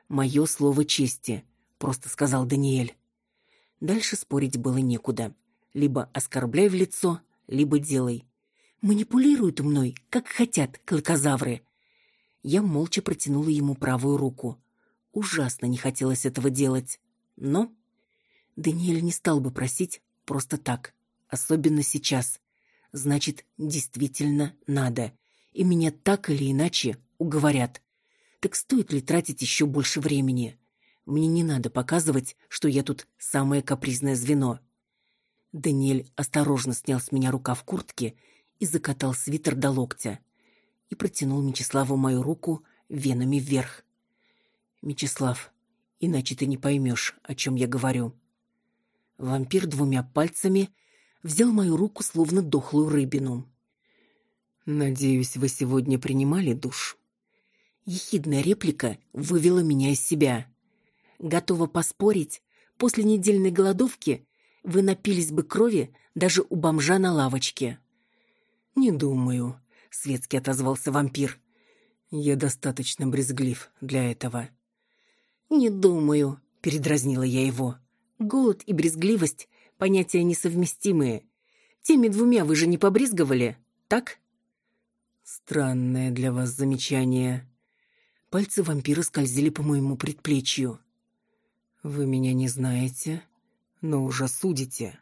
Мое слово чести, просто сказал Даниэль. Дальше спорить было некуда. Либо оскорбляй в лицо, либо делай. Манипулируют мной, как хотят клыкозавры. Я молча протянула ему правую руку. Ужасно не хотелось этого делать, но Даниэль не стал бы просить просто так особенно сейчас. Значит, действительно надо. И меня так или иначе уговорят. Так стоит ли тратить еще больше времени? Мне не надо показывать, что я тут самое капризное звено. Даниэль осторожно снял с меня рукав куртки и закатал свитер до локтя. И протянул Мечиславу мою руку венами вверх. «Мечислав, иначе ты не поймешь, о чем я говорю». Вампир двумя пальцами взял мою руку словно дохлую рыбину. «Надеюсь, вы сегодня принимали душ?» Ехидная реплика вывела меня из себя. Готова поспорить, после недельной голодовки вы напились бы крови даже у бомжа на лавочке. «Не думаю», — светски отозвался вампир. «Я достаточно брезглив для этого». «Не думаю», — передразнила я его. «Голод и брезгливость понятия несовместимые. Теми двумя вы же не побрезговали, так? Странное для вас замечание. Пальцы вампира скользили по моему предплечью. Вы меня не знаете, но уже судите.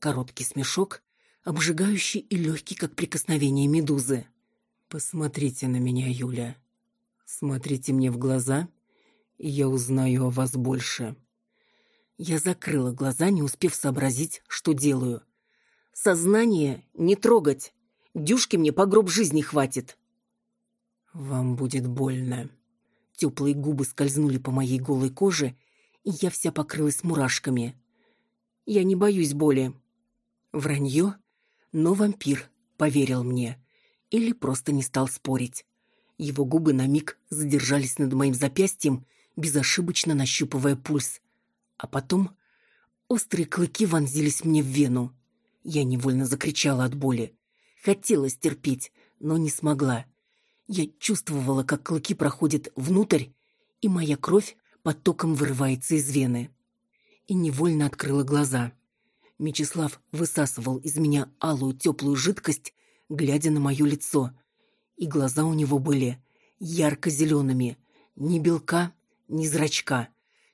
Короткий смешок, обжигающий и легкий, как прикосновение медузы. Посмотрите на меня, Юля. Смотрите мне в глаза, и я узнаю о вас больше. Я закрыла глаза, не успев сообразить, что делаю. Сознание не трогать. Дюшки мне по гроб жизни хватит. Вам будет больно. Теплые губы скользнули по моей голой коже, и я вся покрылась мурашками. Я не боюсь боли. Вранье, но вампир поверил мне. Или просто не стал спорить. Его губы на миг задержались над моим запястьем, безошибочно нащупывая пульс а потом острые клыки вонзились мне в вену. Я невольно закричала от боли. Хотела стерпеть, но не смогла. Я чувствовала, как клыки проходят внутрь, и моя кровь потоком вырывается из вены. И невольно открыла глаза. Мечислав высасывал из меня алую теплую жидкость, глядя на мое лицо. И глаза у него были ярко-зелеными, ни белка, ни зрачка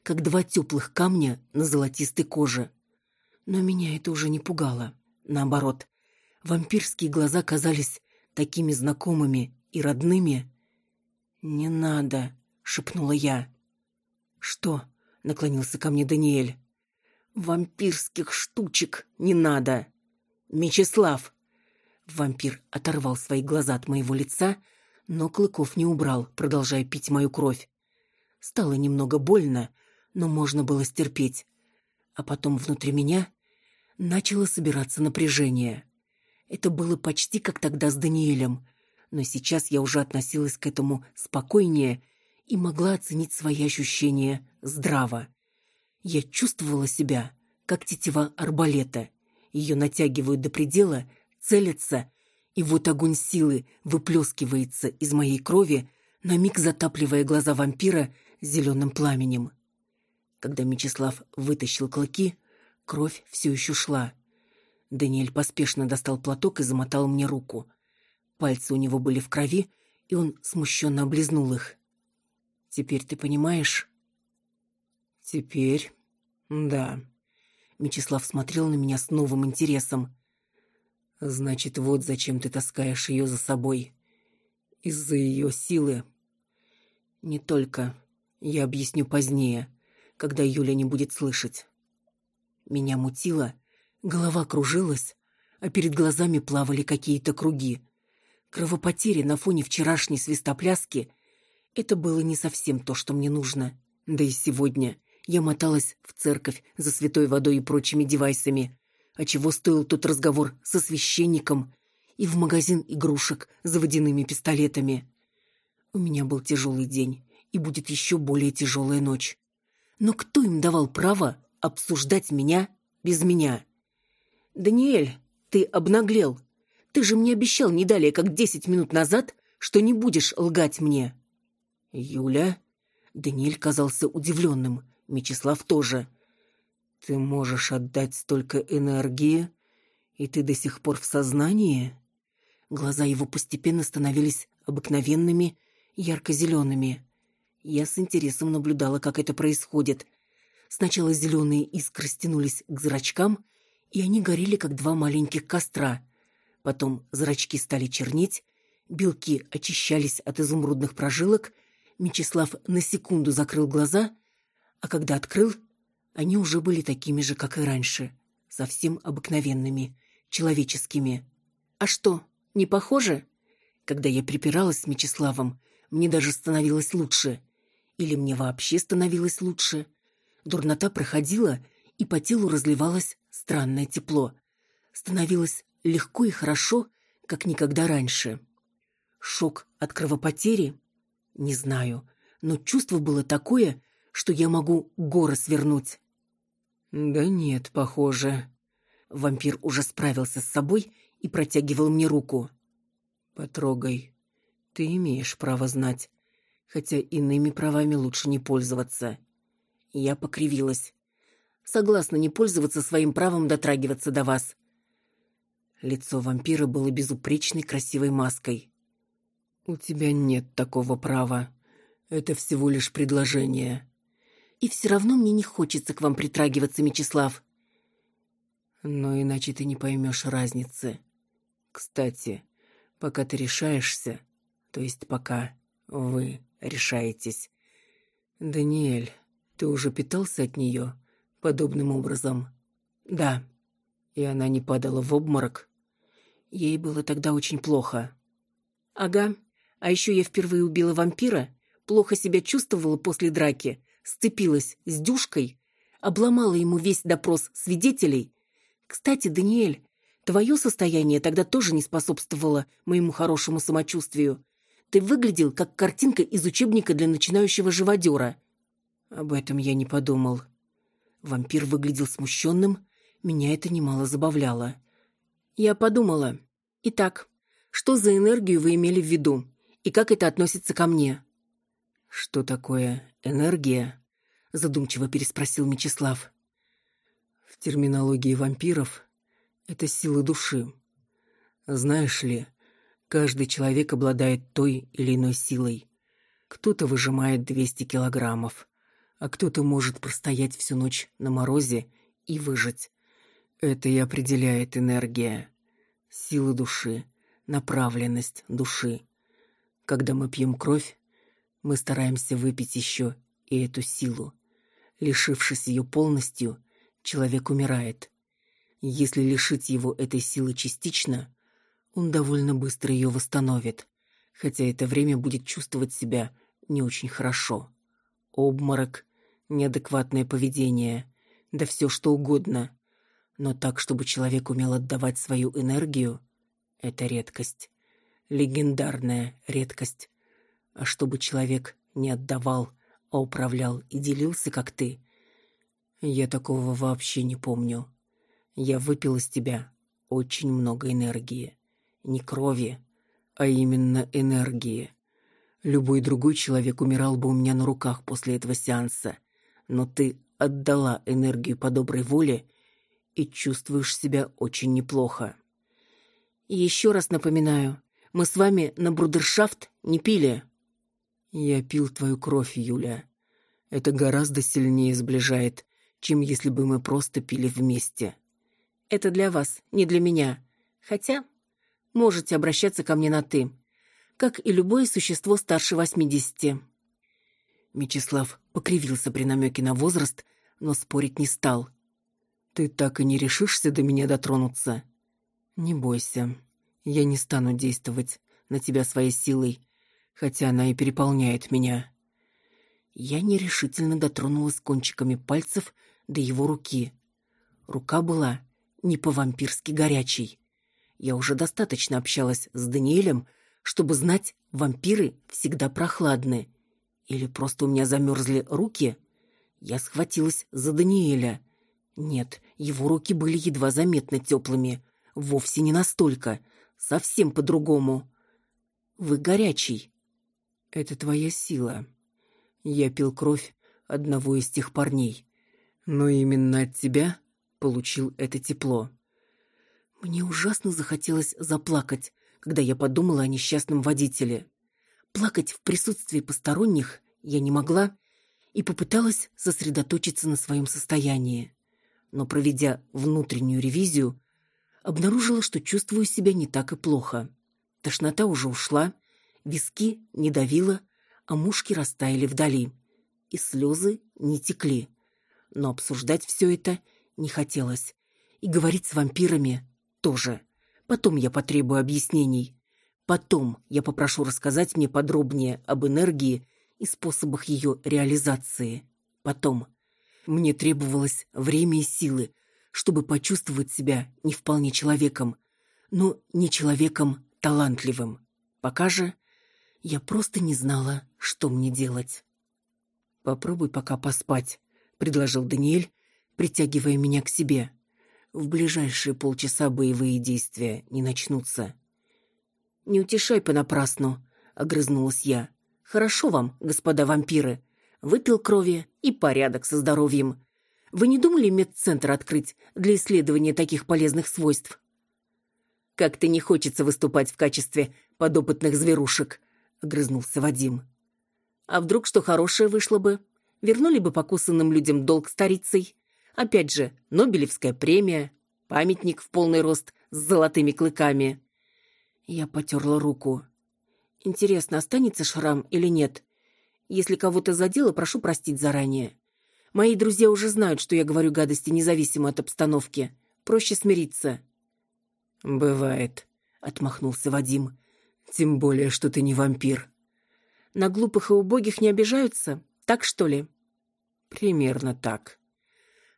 как два теплых камня на золотистой коже. Но меня это уже не пугало. Наоборот, вампирские глаза казались такими знакомыми и родными. «Не надо», — шепнула я. «Что?» — наклонился ко мне Даниэль. «Вампирских штучек не надо!» «Мечислав!» Вампир оторвал свои глаза от моего лица, но клыков не убрал, продолжая пить мою кровь. Стало немного больно, но можно было стерпеть. А потом внутри меня начало собираться напряжение. Это было почти как тогда с Даниэлем, но сейчас я уже относилась к этому спокойнее и могла оценить свои ощущения здраво. Я чувствовала себя, как тетива арбалета. Ее натягивают до предела, целятся, и вот огонь силы выплескивается из моей крови, на миг затапливая глаза вампира зеленым пламенем. Когда Мечислав вытащил клыки, кровь все еще шла. Даниэль поспешно достал платок и замотал мне руку. Пальцы у него были в крови, и он смущенно облизнул их. «Теперь ты понимаешь?» «Теперь, да». Мечислав смотрел на меня с новым интересом. «Значит, вот зачем ты таскаешь ее за собой. Из-за ее силы». «Не только. Я объясню позднее, когда Юля не будет слышать». Меня мутило, голова кружилась, а перед глазами плавали какие-то круги. Кровопотери на фоне вчерашней свистопляски — это было не совсем то, что мне нужно. Да и сегодня я моталась в церковь за святой водой и прочими девайсами. А чего стоил тот разговор со священником и в магазин игрушек за водяными пистолетами. У меня был тяжелый день, и будет еще более тяжелая ночь. Но кто им давал право обсуждать меня без меня? «Даниэль, ты обнаглел. Ты же мне обещал не далее, как десять минут назад, что не будешь лгать мне». «Юля?» Даниэль казался удивленным. Мечислав тоже. Ты можешь отдать столько энергии, и ты до сих пор в сознании? Глаза его постепенно становились обыкновенными, ярко-зелеными. Я с интересом наблюдала, как это происходит. Сначала зеленые искры стянулись к зрачкам, и они горели, как два маленьких костра. Потом зрачки стали чернеть, белки очищались от изумрудных прожилок, Мечислав на секунду закрыл глаза — а когда открыл, они уже были такими же, как и раньше, совсем обыкновенными, человеческими. А что, не похоже? Когда я припиралась с Мечиславом, мне даже становилось лучше. Или мне вообще становилось лучше. Дурнота проходила, и по телу разливалось странное тепло. Становилось легко и хорошо, как никогда раньше. Шок от кровопотери? Не знаю, но чувство было такое, что я могу горы свернуть. Да нет, похоже. Вампир уже справился с собой и протягивал мне руку. Потрогай. Ты имеешь право знать, хотя иными правами лучше не пользоваться. Я покривилась. Согласна не пользоваться своим правом дотрагиваться до вас. Лицо вампира было безупречной красивой маской. У тебя нет такого права. Это всего лишь предложение. И все равно мне не хочется к вам притрагиваться, Мечислав. Но иначе ты не поймешь разницы. Кстати, пока ты решаешься, то есть пока вы решаетесь, Даниэль, ты уже питался от нее подобным образом? Да. И она не падала в обморок? Ей было тогда очень плохо. Ага. А еще я впервые убила вампира, плохо себя чувствовала после драки, сцепилась с Дюшкой, обломала ему весь допрос свидетелей. Кстати, Даниэль, твое состояние тогда тоже не способствовало моему хорошему самочувствию. Ты выглядел как картинка из учебника для начинающего живодера. Об этом я не подумал. Вампир выглядел смущенным, меня это немало забавляло. Я подумала. Итак, что за энергию вы имели в виду? И как это относится ко мне? Что такое энергия? задумчиво переспросил Мечислав. В терминологии вампиров это сила души. Знаешь ли, каждый человек обладает той или иной силой. Кто-то выжимает 200 килограммов, а кто-то может простоять всю ночь на морозе и выжить. Это и определяет энергия, сила души, направленность души. Когда мы пьем кровь, Мы стараемся выпить еще и эту силу. Лишившись ее полностью, человек умирает. Если лишить его этой силы частично, он довольно быстро ее восстановит, хотя это время будет чувствовать себя не очень хорошо. Обморок, неадекватное поведение, да все что угодно. Но так, чтобы человек умел отдавать свою энергию, это редкость. Легендарная редкость. А чтобы человек не отдавал, а управлял и делился, как ты, я такого вообще не помню. Я выпил из тебя очень много энергии. Не крови, а именно энергии. Любой другой человек умирал бы у меня на руках после этого сеанса, но ты отдала энергию по доброй воле и чувствуешь себя очень неплохо. Еще раз напоминаю, мы с вами на брудершафт не пили. Я пил твою кровь, Юля. Это гораздо сильнее сближает, чем если бы мы просто пили вместе. Это для вас, не для меня. Хотя можете обращаться ко мне на «ты», как и любое существо старше восьмидесяти. Мечислав покривился при намеке на возраст, но спорить не стал. «Ты так и не решишься до меня дотронуться?» «Не бойся, я не стану действовать на тебя своей силой, хотя она и переполняет меня». Я нерешительно дотронулась кончиками пальцев до его руки. Рука была не по-вампирски горячей. Я уже достаточно общалась с Даниэлем, чтобы знать, вампиры всегда прохладны. Или просто у меня замерзли руки? Я схватилась за Даниэля. Нет, его руки были едва заметно теплыми. Вовсе не настолько. Совсем по-другому. Вы горячий. Это твоя сила. Я пил кровь одного из тех парней но именно от тебя получил это тепло. Мне ужасно захотелось заплакать, когда я подумала о несчастном водителе. Плакать в присутствии посторонних я не могла и попыталась сосредоточиться на своем состоянии. Но проведя внутреннюю ревизию, обнаружила, что чувствую себя не так и плохо. Тошнота уже ушла, виски не давило, а мушки растаяли вдали, и слезы не текли но обсуждать все это не хотелось. И говорить с вампирами тоже. Потом я потребую объяснений. Потом я попрошу рассказать мне подробнее об энергии и способах ее реализации. Потом. Мне требовалось время и силы, чтобы почувствовать себя не вполне человеком, но не человеком талантливым. Пока же я просто не знала, что мне делать. Попробуй пока поспать, — предложил Даниэль, притягивая меня к себе. «В ближайшие полчаса боевые действия не начнутся». «Не утешай понапрасну», — огрызнулась я. «Хорошо вам, господа вампиры. Выпил крови и порядок со здоровьем. Вы не думали медцентр открыть для исследования таких полезных свойств?» «Как-то не хочется выступать в качестве подопытных зверушек», — огрызнулся Вадим. «А вдруг что хорошее вышло бы?» вернули бы покусанным людям долг старицей. Опять же, Нобелевская премия, памятник в полный рост с золотыми клыками. Я потерла руку. Интересно, останется шрам или нет? Если кого-то задело, прошу простить заранее. Мои друзья уже знают, что я говорю гадости независимо от обстановки. Проще смириться. «Бывает», — отмахнулся Вадим. «Тем более, что ты не вампир». «На глупых и убогих не обижаются? Так что ли?» Примерно так.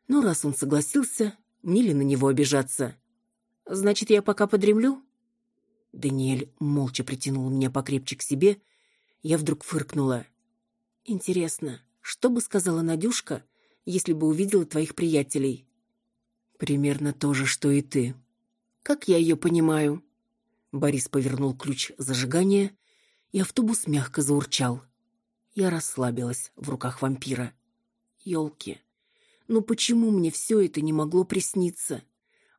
Ну, раз он согласился, мне ли на него обижаться? Значит, я пока подремлю? Даниэль молча притянул меня покрепче к себе. Я вдруг фыркнула. Интересно, что бы сказала Надюшка, если бы увидела твоих приятелей? Примерно то же, что и ты. Как я ее понимаю? Борис повернул ключ зажигания, и автобус мягко заурчал. Я расслабилась в руках вампира. Ёлки. Ну почему мне все это не могло присниться?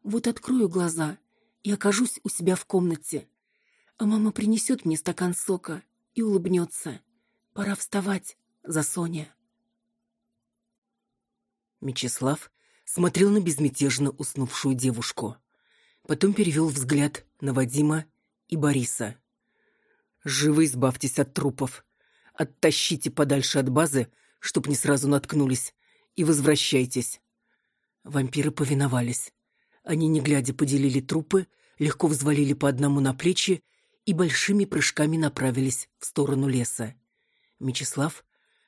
Вот открою глаза и окажусь у себя в комнате. А мама принесет мне стакан сока и улыбнется. Пора вставать за Соня. Мечислав смотрел на безмятежно уснувшую девушку. Потом перевел взгляд на Вадима и Бориса. «Живо избавьтесь от трупов, Оттащите подальше от базы, чтоб не сразу наткнулись, и возвращайтесь». Вампиры повиновались. Они, не глядя, поделили трупы, легко взвалили по одному на плечи и большими прыжками направились в сторону леса. Мечислав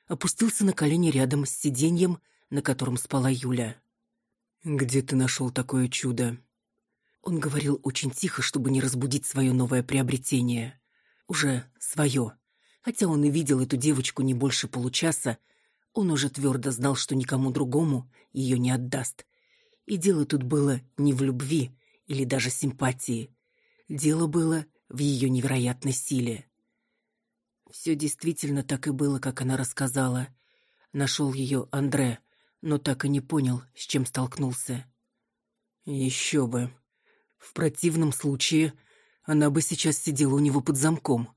опустился на колени рядом с сиденьем, на котором спала Юля. «Где ты нашел такое чудо?» Он говорил очень тихо, чтобы не разбудить свое новое приобретение. Уже свое. Хотя он и видел эту девочку не больше получаса, он уже твердо знал, что никому другому ее не отдаст. И дело тут было не в любви или даже симпатии. Дело было в ее невероятной силе. Все действительно так и было, как она рассказала. Нашел ее Андре, но так и не понял, с чем столкнулся. Еще бы. В противном случае она бы сейчас сидела у него под замком,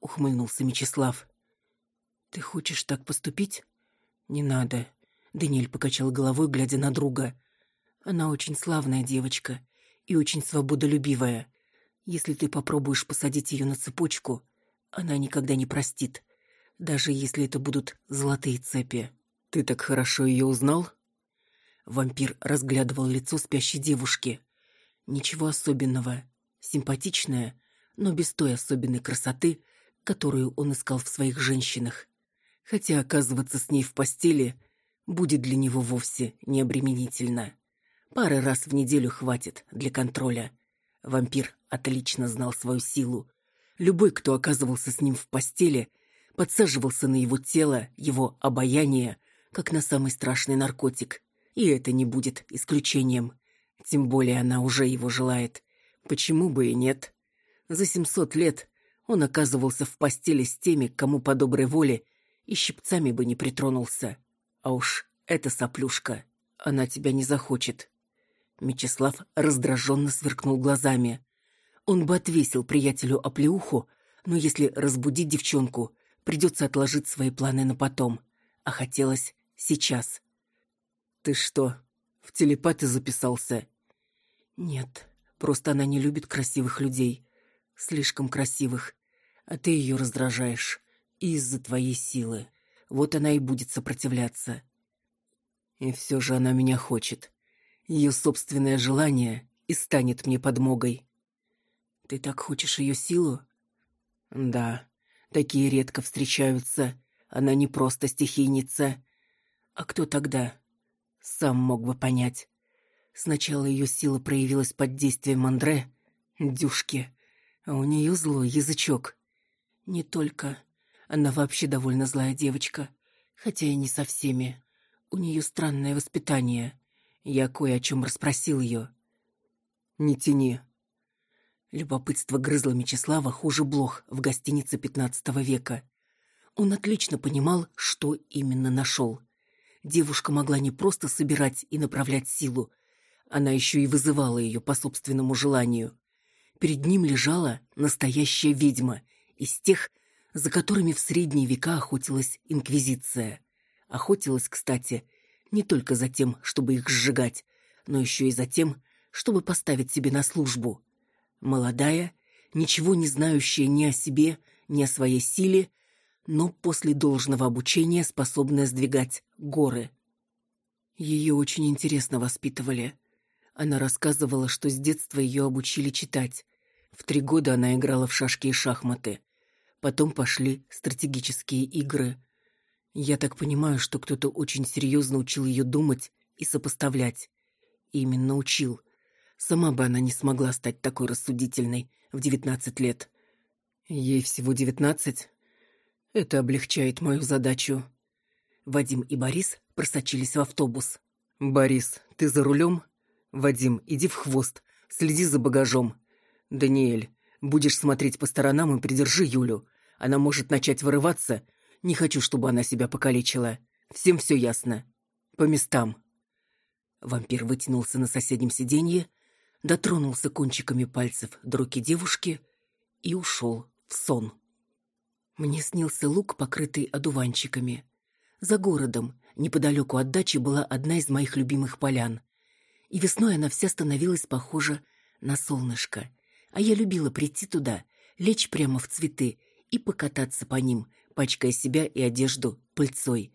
ухмыльнулся Мечислав. Ты хочешь так поступить? Не надо. Даниэль покачал головой, глядя на друга. Она очень славная девочка и очень свободолюбивая. Если ты попробуешь посадить ее на цепочку, она никогда не простит, даже если это будут золотые цепи. Ты так хорошо ее узнал? Вампир разглядывал лицо спящей девушки. Ничего особенного. Симпатичная, но без той особенной красоты, которую он искал в своих женщинах. Хотя оказываться с ней в постели будет для него вовсе не обременительно. Пары раз в неделю хватит для контроля. Вампир отлично знал свою силу. Любой, кто оказывался с ним в постели, подсаживался на его тело, его обаяние, как на самый страшный наркотик. И это не будет исключением. Тем более она уже его желает. Почему бы и нет? За семьсот лет он оказывался в постели с теми, кому по доброй воле и щипцами бы не притронулся. А уж эта соплюшка, она тебя не захочет. Мечислав раздраженно сверкнул глазами. Он бы отвесил приятелю оплеуху, но если разбудить девчонку, придется отложить свои планы на потом. А хотелось сейчас. «Ты что, в телепаты записался?» «Нет, просто она не любит красивых людей. Слишком красивых. А ты ее раздражаешь. Из-за твоей силы. Вот она и будет сопротивляться. И все же она меня хочет. Ее собственное желание и станет мне подмогой. Ты так хочешь ее силу? Да, такие редко встречаются. Она не просто стихийница. А кто тогда? Сам мог бы понять. Сначала ее сила проявилась под действием Андре, дюшки, а у нее злой язычок. Не только. Она вообще довольно злая девочка, хотя и не со всеми. У нее странное воспитание. Я кое о чем расспросил ее. «Не тяни». Любопытство грызло Мечислава хуже блох в гостинице пятнадцатого века. Он отлично понимал, что именно нашел. Девушка могла не просто собирать и направлять силу, она еще и вызывала ее по собственному желанию. Перед ним лежала настоящая ведьма, из тех, за которыми в средние века охотилась инквизиция. Охотилась, кстати, не только за тем, чтобы их сжигать, но еще и за тем, чтобы поставить себе на службу. Молодая, ничего не знающая ни о себе, ни о своей силе, но после должного обучения способная сдвигать горы. Ее очень интересно воспитывали. Она рассказывала, что с детства ее обучили читать. В три года она играла в шашки и шахматы. Потом пошли стратегические игры – я так понимаю, что кто-то очень серьезно учил ее думать и сопоставлять. Именно учил. Сама бы она не смогла стать такой рассудительной в девятнадцать лет. Ей всего девятнадцать. Это облегчает мою задачу. Вадим и Борис просочились в автобус. «Борис, ты за рулем?» «Вадим, иди в хвост, следи за багажом. Даниэль, будешь смотреть по сторонам и придержи Юлю. Она может начать вырываться, не хочу, чтобы она себя покалечила. Всем все ясно. По местам». Вампир вытянулся на соседнем сиденье, дотронулся кончиками пальцев до руки девушки и ушел в сон. Мне снился луг, покрытый одуванчиками. За городом, неподалеку от дачи, была одна из моих любимых полян. И весной она вся становилась похожа на солнышко. А я любила прийти туда, лечь прямо в цветы и покататься по ним, пачкая себя и одежду пыльцой.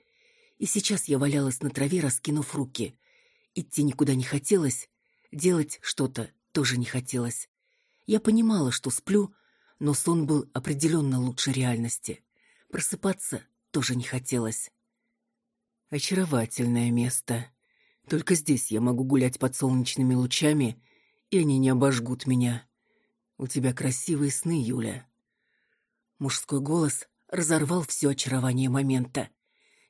И сейчас я валялась на траве, раскинув руки. Идти никуда не хотелось, делать что-то тоже не хотелось. Я понимала, что сплю, но сон был определенно лучше реальности. Просыпаться тоже не хотелось. Очаровательное место. Только здесь я могу гулять под солнечными лучами, и они не обожгут меня. У тебя красивые сны, Юля. Мужской голос разорвал все очарование момента.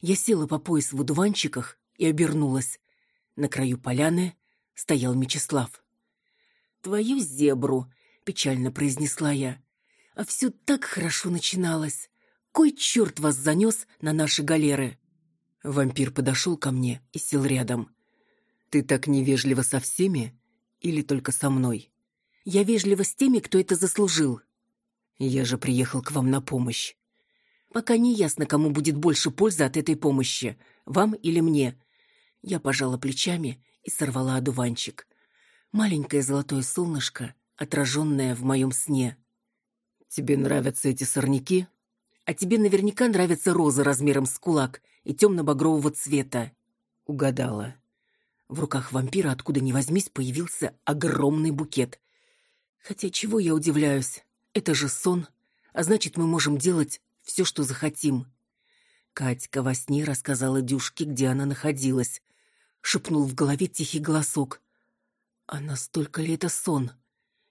Я села по пояс в одуванчиках и обернулась. На краю поляны стоял Мечислав. «Твою зебру!» — печально произнесла я. «А все так хорошо начиналось. Кой черт вас занес на наши галеры?» Вампир подошел ко мне и сел рядом. «Ты так невежлива со всеми или только со мной?» «Я вежлива с теми, кто это заслужил». «Я же приехал к вам на помощь». «Пока не ясно, кому будет больше пользы от этой помощи, вам или мне». Я пожала плечами и сорвала одуванчик. Маленькое золотое солнышко, отраженное в моем сне. «Тебе нравятся эти сорняки?» «А тебе наверняка нравятся розы размером с кулак и темно-багрового цвета». Угадала. В руках вампира, откуда ни возьмись, появился огромный букет. Хотя чего я удивляюсь? Это же сон, а значит, мы можем делать все, что захотим. Катька во сне рассказала Дюшке, где она находилась. Шепнул в голове тихий голосок. А настолько ли это сон?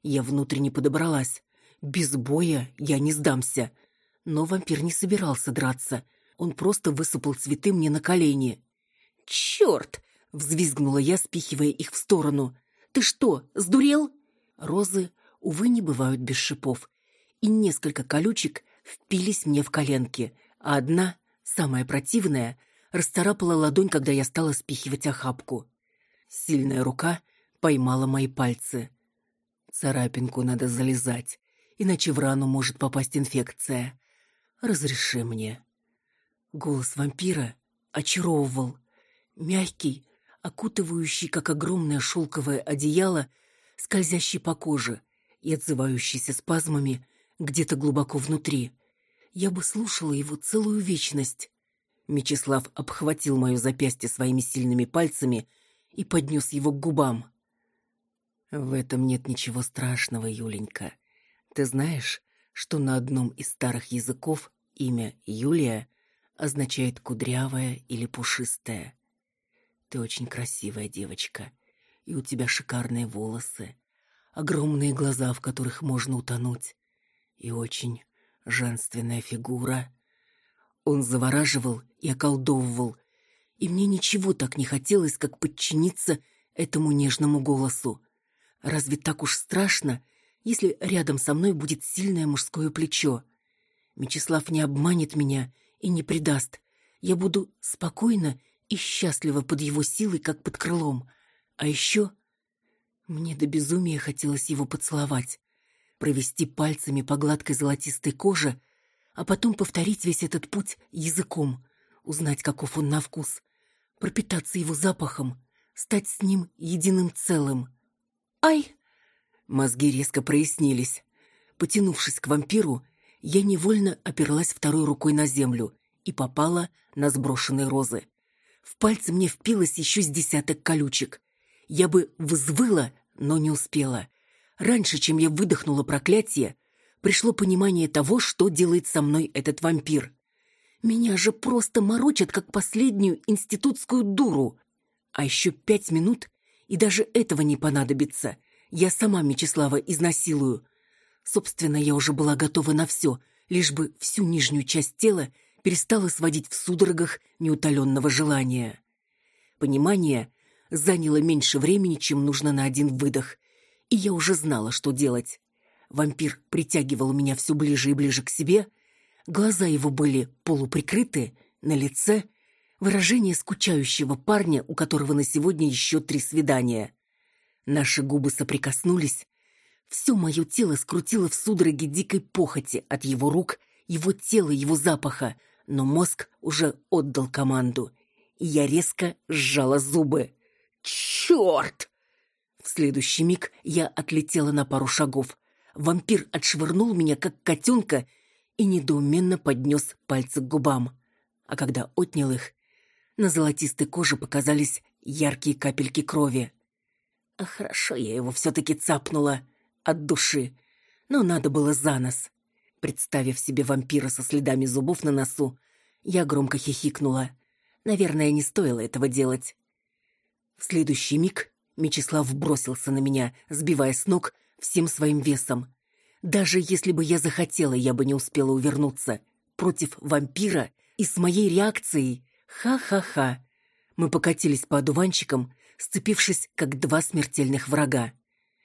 Я внутренне подобралась. Без боя я не сдамся. Но вампир не собирался драться. Он просто высыпал цветы мне на колени. «Черт!» Взвизгнула я, спихивая их в сторону. «Ты что, сдурел?» Розы, увы, не бывают без шипов. И несколько колючек впились мне в коленки, а одна, самая противная, расцарапала ладонь, когда я стала спихивать охапку. Сильная рука поймала мои пальцы. Царапинку надо залезать, иначе в рану может попасть инфекция. Разреши мне. Голос вампира очаровывал. Мягкий, окутывающий, как огромное шелковое одеяло, скользящий по коже и отзывающийся спазмами где-то глубоко внутри. Я бы слушала его целую вечность. Мечислав обхватил мое запястье своими сильными пальцами и поднес его к губам. «В этом нет ничего страшного, Юленька. Ты знаешь, что на одном из старых языков имя Юлия означает «кудрявая» или «пушистая». Ты очень красивая девочка, и у тебя шикарные волосы, огромные глаза, в которых можно утонуть, и очень женственная фигура. Он завораживал и околдовывал, и мне ничего так не хотелось, как подчиниться этому нежному голосу. Разве так уж страшно, если рядом со мной будет сильное мужское плечо? Мечислав не обманет меня и не предаст. Я буду спокойно и счастлива под его силой, как под крылом. А еще мне до безумия хотелось его поцеловать, провести пальцами по гладкой золотистой коже, а потом повторить весь этот путь языком, узнать, каков он на вкус, пропитаться его запахом, стать с ним единым целым. Ай! Мозги резко прояснились. Потянувшись к вампиру, я невольно оперлась второй рукой на землю и попала на сброшенные розы. В пальцы мне впилось еще с десяток колючек. Я бы взвыла, но не успела. Раньше, чем я выдохнула проклятие, пришло понимание того, что делает со мной этот вампир. Меня же просто морочат, как последнюю институтскую дуру. А еще пять минут, и даже этого не понадобится. Я сама Мечислава изнасилую. Собственно, я уже была готова на все, лишь бы всю нижнюю часть тела перестала сводить в судорогах неутоленного желания. Понимание заняло меньше времени, чем нужно на один выдох, и я уже знала, что делать. Вампир притягивал меня все ближе и ближе к себе, глаза его были полуприкрыты, на лице выражение скучающего парня, у которого на сегодня еще три свидания. Наши губы соприкоснулись, все мое тело скрутило в судороге дикой похоти от его рук, его тела, его запаха, но мозг уже отдал команду, и я резко сжала зубы. «Черт!» В следующий миг я отлетела на пару шагов. Вампир отшвырнул меня, как котенка, и недоуменно поднес пальцы к губам. А когда отнял их, на золотистой коже показались яркие капельки крови. А хорошо я его все-таки цапнула от души, но надо было за нос. Представив себе вампира со следами зубов на носу, я громко хихикнула. Наверное, не стоило этого делать. В следующий миг Мечислав бросился на меня, сбивая с ног всем своим весом. Даже если бы я захотела, я бы не успела увернуться. Против вампира и с моей реакцией ха-ха-ха. Мы покатились по одуванчикам, сцепившись, как два смертельных врага.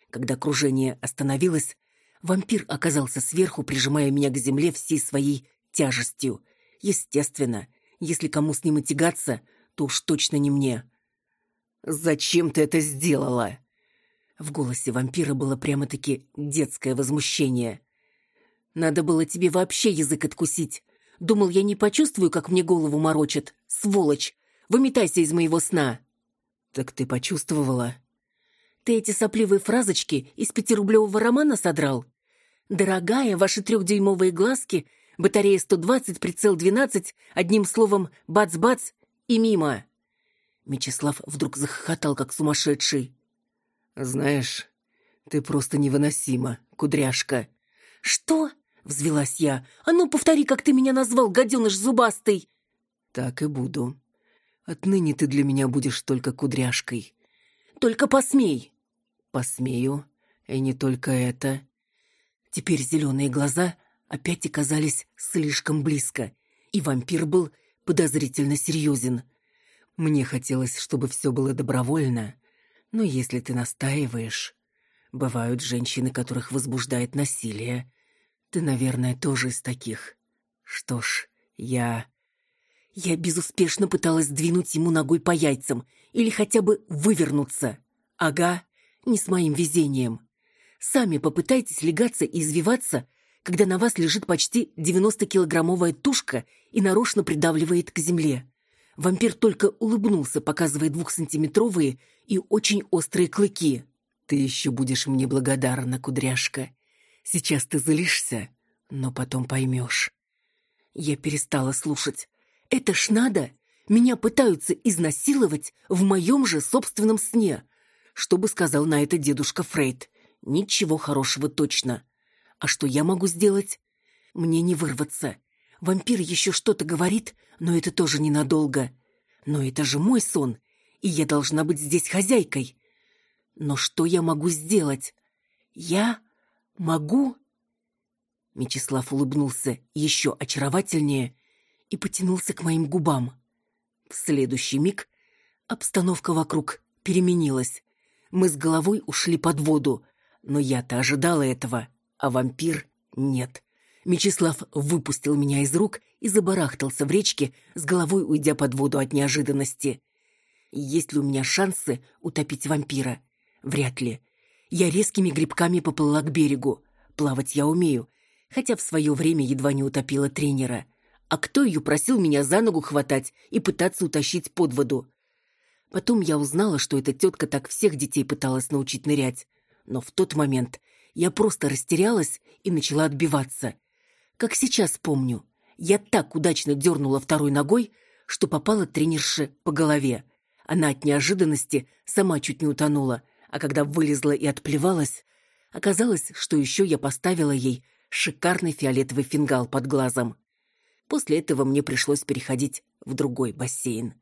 Когда кружение остановилось, вампир оказался сверху, прижимая меня к земле всей своей тяжестью. Естественно, если кому с ним и тягаться, то уж точно не мне. «Зачем ты это сделала?» В голосе вампира было прямо-таки детское возмущение. «Надо было тебе вообще язык откусить. Думал, я не почувствую, как мне голову морочат. Сволочь! Выметайся из моего сна!» «Так ты почувствовала?» «Ты эти сопливые фразочки из пятирублевого романа содрал? Дорогая, ваши трехдюймовые глазки, батарея 120, прицел 12, одним словом, бац-бац и мимо!» Мечислав вдруг захохотал, как сумасшедший. «Знаешь, ты просто невыносима, кудряшка». «Что?» — взвелась я. «А ну, повтори, как ты меня назвал, гаденыш зубастый!» «Так и буду. Отныне ты для меня будешь только кудряшкой». «Только посмей!» «Посмею. И не только это». Теперь зеленые глаза опять оказались слишком близко, и вампир был подозрительно серьезен. Мне хотелось, чтобы все было добровольно, но если ты настаиваешь... Бывают женщины, которых возбуждает насилие. Ты, наверное, тоже из таких. Что ж, я... Я безуспешно пыталась двинуть ему ногой по яйцам или хотя бы вывернуться. Ага, не с моим везением. Сами попытайтесь легаться и извиваться, когда на вас лежит почти 90-килограммовая тушка и нарочно придавливает к земле. Вампир только улыбнулся, показывая двухсантиметровые и очень острые клыки. «Ты еще будешь мне благодарна, кудряшка. Сейчас ты злишься, но потом поймешь». Я перестала слушать. «Это ж надо! Меня пытаются изнасиловать в моем же собственном сне!» Что бы сказал на это дедушка Фрейд? Ничего хорошего точно. А что я могу сделать? Мне не вырваться. Вампир еще что-то говорит, но это тоже ненадолго. Но это же мой сон, и я должна быть здесь хозяйкой. Но что я могу сделать? Я могу... Мечислав улыбнулся еще очаровательнее и потянулся к моим губам. В следующий миг обстановка вокруг переменилась. Мы с головой ушли под воду, но я-то ожидала этого, а вампир — нет. Мечислав выпустил меня из рук и забарахтался в речке, с головой уйдя под воду от неожиданности. Есть ли у меня шансы утопить вампира? Вряд ли. Я резкими грибками поплыла к берегу. Плавать я умею, хотя в свое время едва не утопила тренера. А кто ее просил меня за ногу хватать и пытаться утащить под воду? Потом я узнала, что эта тетка так всех детей пыталась научить нырять. Но в тот момент я просто растерялась и начала отбиваться. Как сейчас помню, я так удачно дернула второй ногой, что попала тренерше по голове. Она от неожиданности сама чуть не утонула, а когда вылезла и отплевалась, оказалось, что еще я поставила ей шикарный фиолетовый фингал под глазом. После этого мне пришлось переходить в другой бассейн.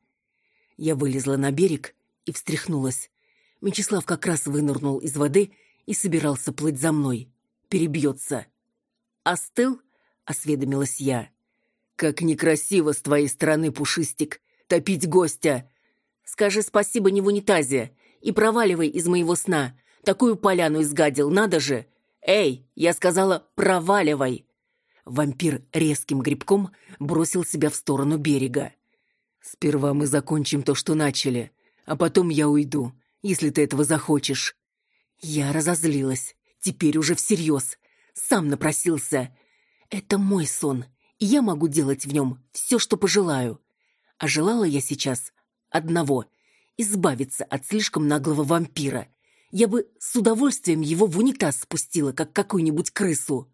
Я вылезла на берег и встряхнулась. Мечислав как раз вынырнул из воды и собирался плыть за мной. Перебьется. «Остыл?» Осведомилась я. «Как некрасиво с твоей стороны, Пушистик, топить гостя! Скажи спасибо не в унитазе и проваливай из моего сна. Такую поляну изгадил, надо же! Эй, я сказала, проваливай!» Вампир резким грибком бросил себя в сторону берега. «Сперва мы закончим то, что начали, а потом я уйду, если ты этого захочешь». Я разозлилась, теперь уже всерьез. Сам напросился. Это мой сон, и я могу делать в нем все, что пожелаю. А желала я сейчас одного — избавиться от слишком наглого вампира. Я бы с удовольствием его в унитаз спустила, как какую-нибудь крысу.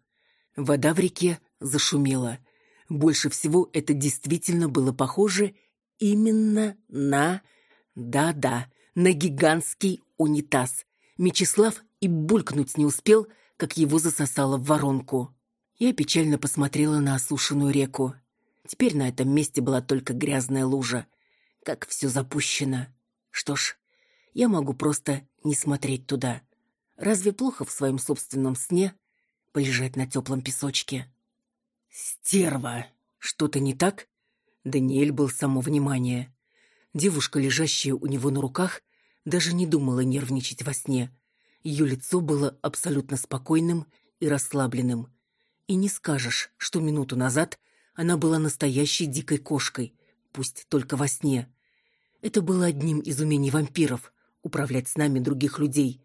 Вода в реке зашумело. Больше всего это действительно было похоже именно на... Да-да, на гигантский унитаз. Мечислав и булькнуть не успел, как его засосало в воронку. Я печально посмотрела на осушенную реку. Теперь на этом месте была только грязная лужа. Как все запущено. Что ж, я могу просто не смотреть туда. Разве плохо в своем собственном сне полежать на теплом песочке? Стерва! Что-то не так? Даниэль был само внимание. Девушка, лежащая у него на руках, даже не думала нервничать во сне. Ее лицо было абсолютно спокойным и расслабленным. И не скажешь, что минуту назад она была настоящей дикой кошкой, пусть только во сне. Это было одним из умений вампиров — управлять с нами других людей.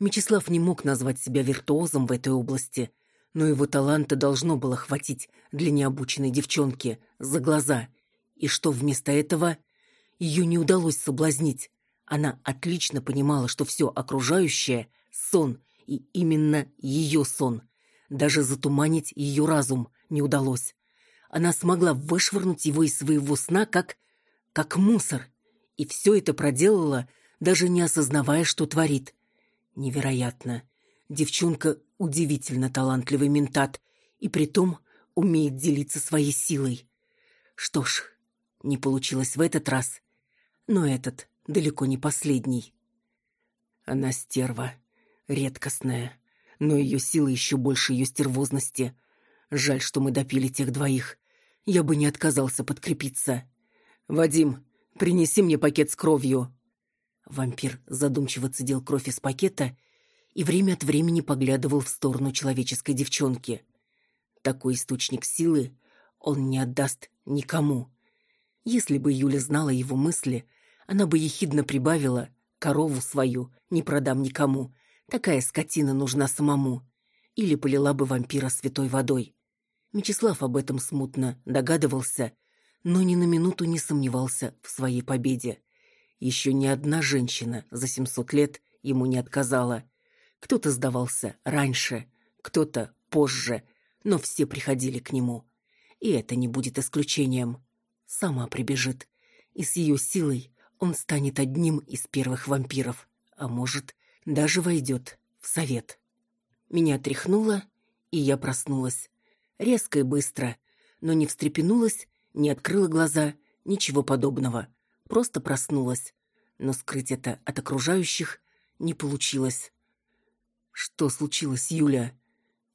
Мечислав не мог назвать себя виртуозом в этой области, но его таланта должно было хватить для необученной девчонки за глаза. И что вместо этого? Ее не удалось соблазнить. Она отлично понимала, что все окружающее — сон, и именно ее сон. Даже затуманить ее разум не удалось. Она смогла вышвырнуть его из своего сна как... как мусор. И все это проделала, даже не осознавая, что творит. Невероятно. Девчонка удивительно талантливый ментат, и притом умеет делиться своей силой. Что ж, не получилось в этот раз, но этот далеко не последний. Она стерва, редкостная, но ее сила еще больше ее стервозности. Жаль, что мы допили тех двоих. Я бы не отказался подкрепиться. «Вадим, принеси мне пакет с кровью». Вампир задумчиво цедил кровь из пакета и время от времени поглядывал в сторону человеческой девчонки. Такой источник силы он не отдаст никому. Если бы Юля знала его мысли, она бы ехидно прибавила «корову свою не продам никому, такая скотина нужна самому» или полила бы вампира святой водой. Мечислав об этом смутно догадывался, но ни на минуту не сомневался в своей победе. Еще ни одна женщина за семьсот лет ему не отказала. Кто-то сдавался раньше, кто-то позже, но все приходили к нему. И это не будет исключением. Сама прибежит, и с ее силой он станет одним из первых вампиров, а может, даже войдет в совет. Меня тряхнуло, и я проснулась. Резко и быстро, но не встрепенулась, не открыла глаза, ничего подобного. Просто проснулась. Но скрыть это от окружающих не получилось. «Что случилось, Юля?»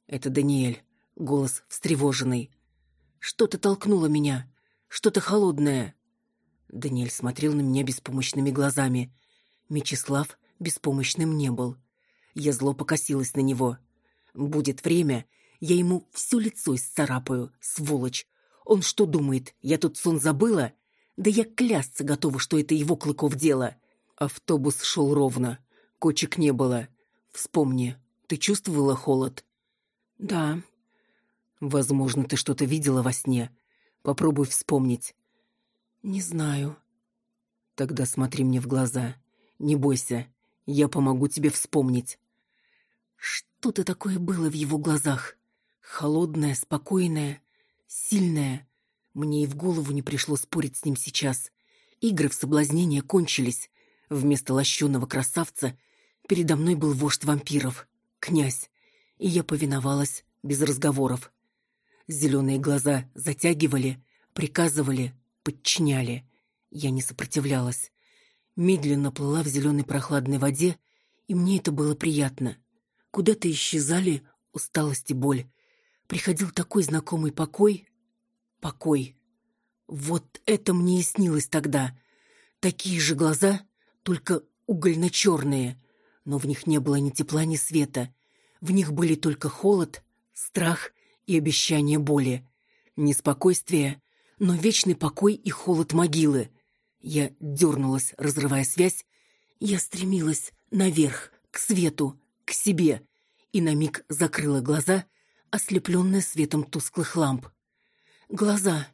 «Это Даниэль», голос встревоженный. «Что-то толкнуло меня, что-то холодное». Даниэль смотрел на меня беспомощными глазами. Мечислав беспомощным не был. Я зло покосилась на него. «Будет время, я ему все лицо исцарапаю, сволочь. Он что думает, я тут сон забыла? Да я клясться готова, что это его Клыков дело. Автобус шел ровно. Кочек не было. Вспомни, ты чувствовала холод? Да. Возможно, ты что-то видела во сне. Попробуй вспомнить. Не знаю. Тогда смотри мне в глаза. Не бойся, я помогу тебе вспомнить. Что-то такое было в его глазах. Холодная, спокойная, сильная. Мне и в голову не пришло спорить с ним сейчас. Игры в соблазнение кончились. Вместо лощеного красавца передо мной был вождь вампиров, князь, и я повиновалась без разговоров. Зеленые глаза затягивали, приказывали, подчиняли. Я не сопротивлялась. Медленно плыла в зеленой прохладной воде, и мне это было приятно. Куда-то исчезали усталость и боль, приходил такой знакомый покой. Покой. Вот это мне и снилось тогда. Такие же глаза, только угольно-черные, но в них не было ни тепла, ни света. В них были только холод, страх и обещание боли. Не спокойствие, но вечный покой и холод могилы. Я дернулась, разрывая связь. Я стремилась наверх, к свету, к себе, и на миг закрыла глаза — ослепленная светом тусклых ламп. Глаза.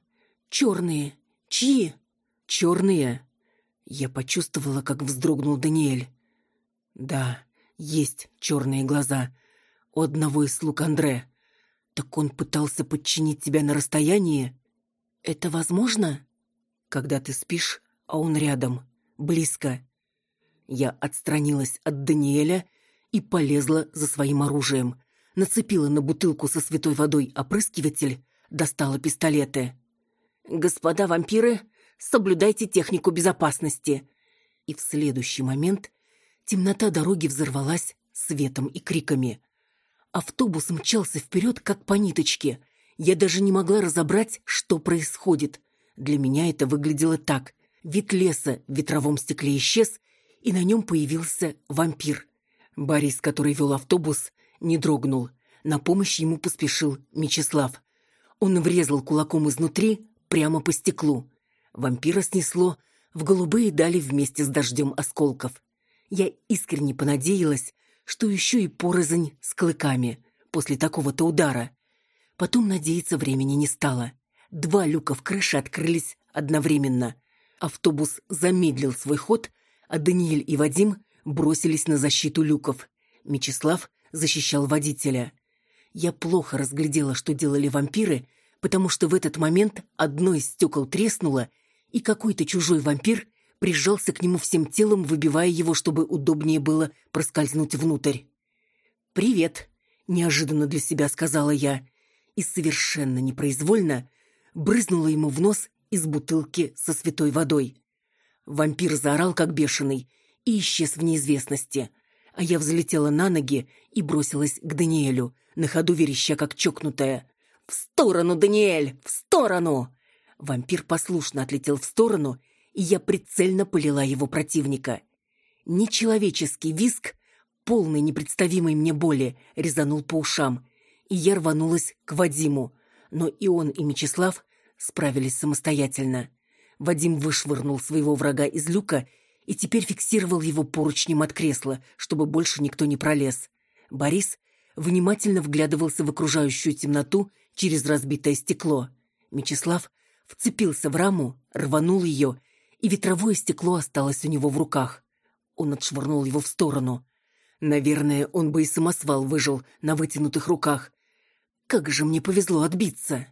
Черные. Чьи? Черные. Я почувствовала, как вздрогнул Даниэль. Да, есть черные глаза. У одного из слуг Андре. Так он пытался подчинить тебя на расстоянии? Это возможно? Когда ты спишь, а он рядом, близко. Я отстранилась от Даниэля и полезла за своим оружием. Нацепила на бутылку со святой водой опрыскиватель, достала пистолеты. «Господа вампиры, соблюдайте технику безопасности!» И в следующий момент темнота дороги взорвалась светом и криками. Автобус мчался вперед, как по ниточке. Я даже не могла разобрать, что происходит. Для меня это выглядело так. Вид леса в ветровом стекле исчез, и на нем появился вампир. Борис, который вел автобус, не дрогнул. На помощь ему поспешил Мечислав. Он врезал кулаком изнутри прямо по стеклу. Вампира снесло в голубые дали вместе с дождем осколков. Я искренне понадеялась, что еще и порознь с клыками после такого-то удара. Потом надеяться времени не стало. Два люка в крыше открылись одновременно. Автобус замедлил свой ход, а Даниэль и Вадим бросились на защиту люков. Мечислав защищал водителя. Я плохо разглядела, что делали вампиры, потому что в этот момент одно из стекол треснуло, и какой-то чужой вампир прижался к нему всем телом, выбивая его, чтобы удобнее было проскользнуть внутрь. «Привет», — неожиданно для себя сказала я, и совершенно непроизвольно брызнула ему в нос из бутылки со святой водой. Вампир заорал, как бешеный, и исчез в неизвестности, а я взлетела на ноги и бросилась к Даниэлю, на ходу вереща, как чокнутая. «В сторону, Даниэль! В сторону!» Вампир послушно отлетел в сторону, и я прицельно полила его противника. Нечеловеческий виск, полный непредставимой мне боли, резанул по ушам, и я рванулась к Вадиму, но и он, и Мечислав справились самостоятельно. Вадим вышвырнул своего врага из люка и теперь фиксировал его поручнем от кресла, чтобы больше никто не пролез. Борис внимательно вглядывался в окружающую темноту через разбитое стекло. Мечислав вцепился в раму, рванул ее, и ветровое стекло осталось у него в руках. Он отшвырнул его в сторону. Наверное, он бы и самосвал выжил на вытянутых руках. Как же мне повезло отбиться.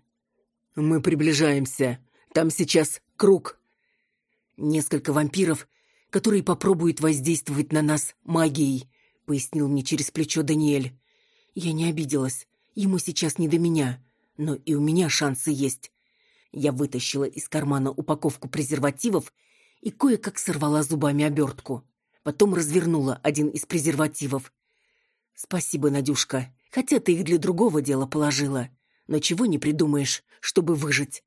Мы приближаемся. Там сейчас круг. Несколько вампиров, которые попробуют воздействовать на нас магией, пояснил мне через плечо Даниэль. Я не обиделась. Ему сейчас не до меня, но и у меня шансы есть. Я вытащила из кармана упаковку презервативов и кое-как сорвала зубами обертку. Потом развернула один из презервативов. «Спасибо, Надюшка, хотя ты их для другого дела положила. Но чего не придумаешь, чтобы выжить?»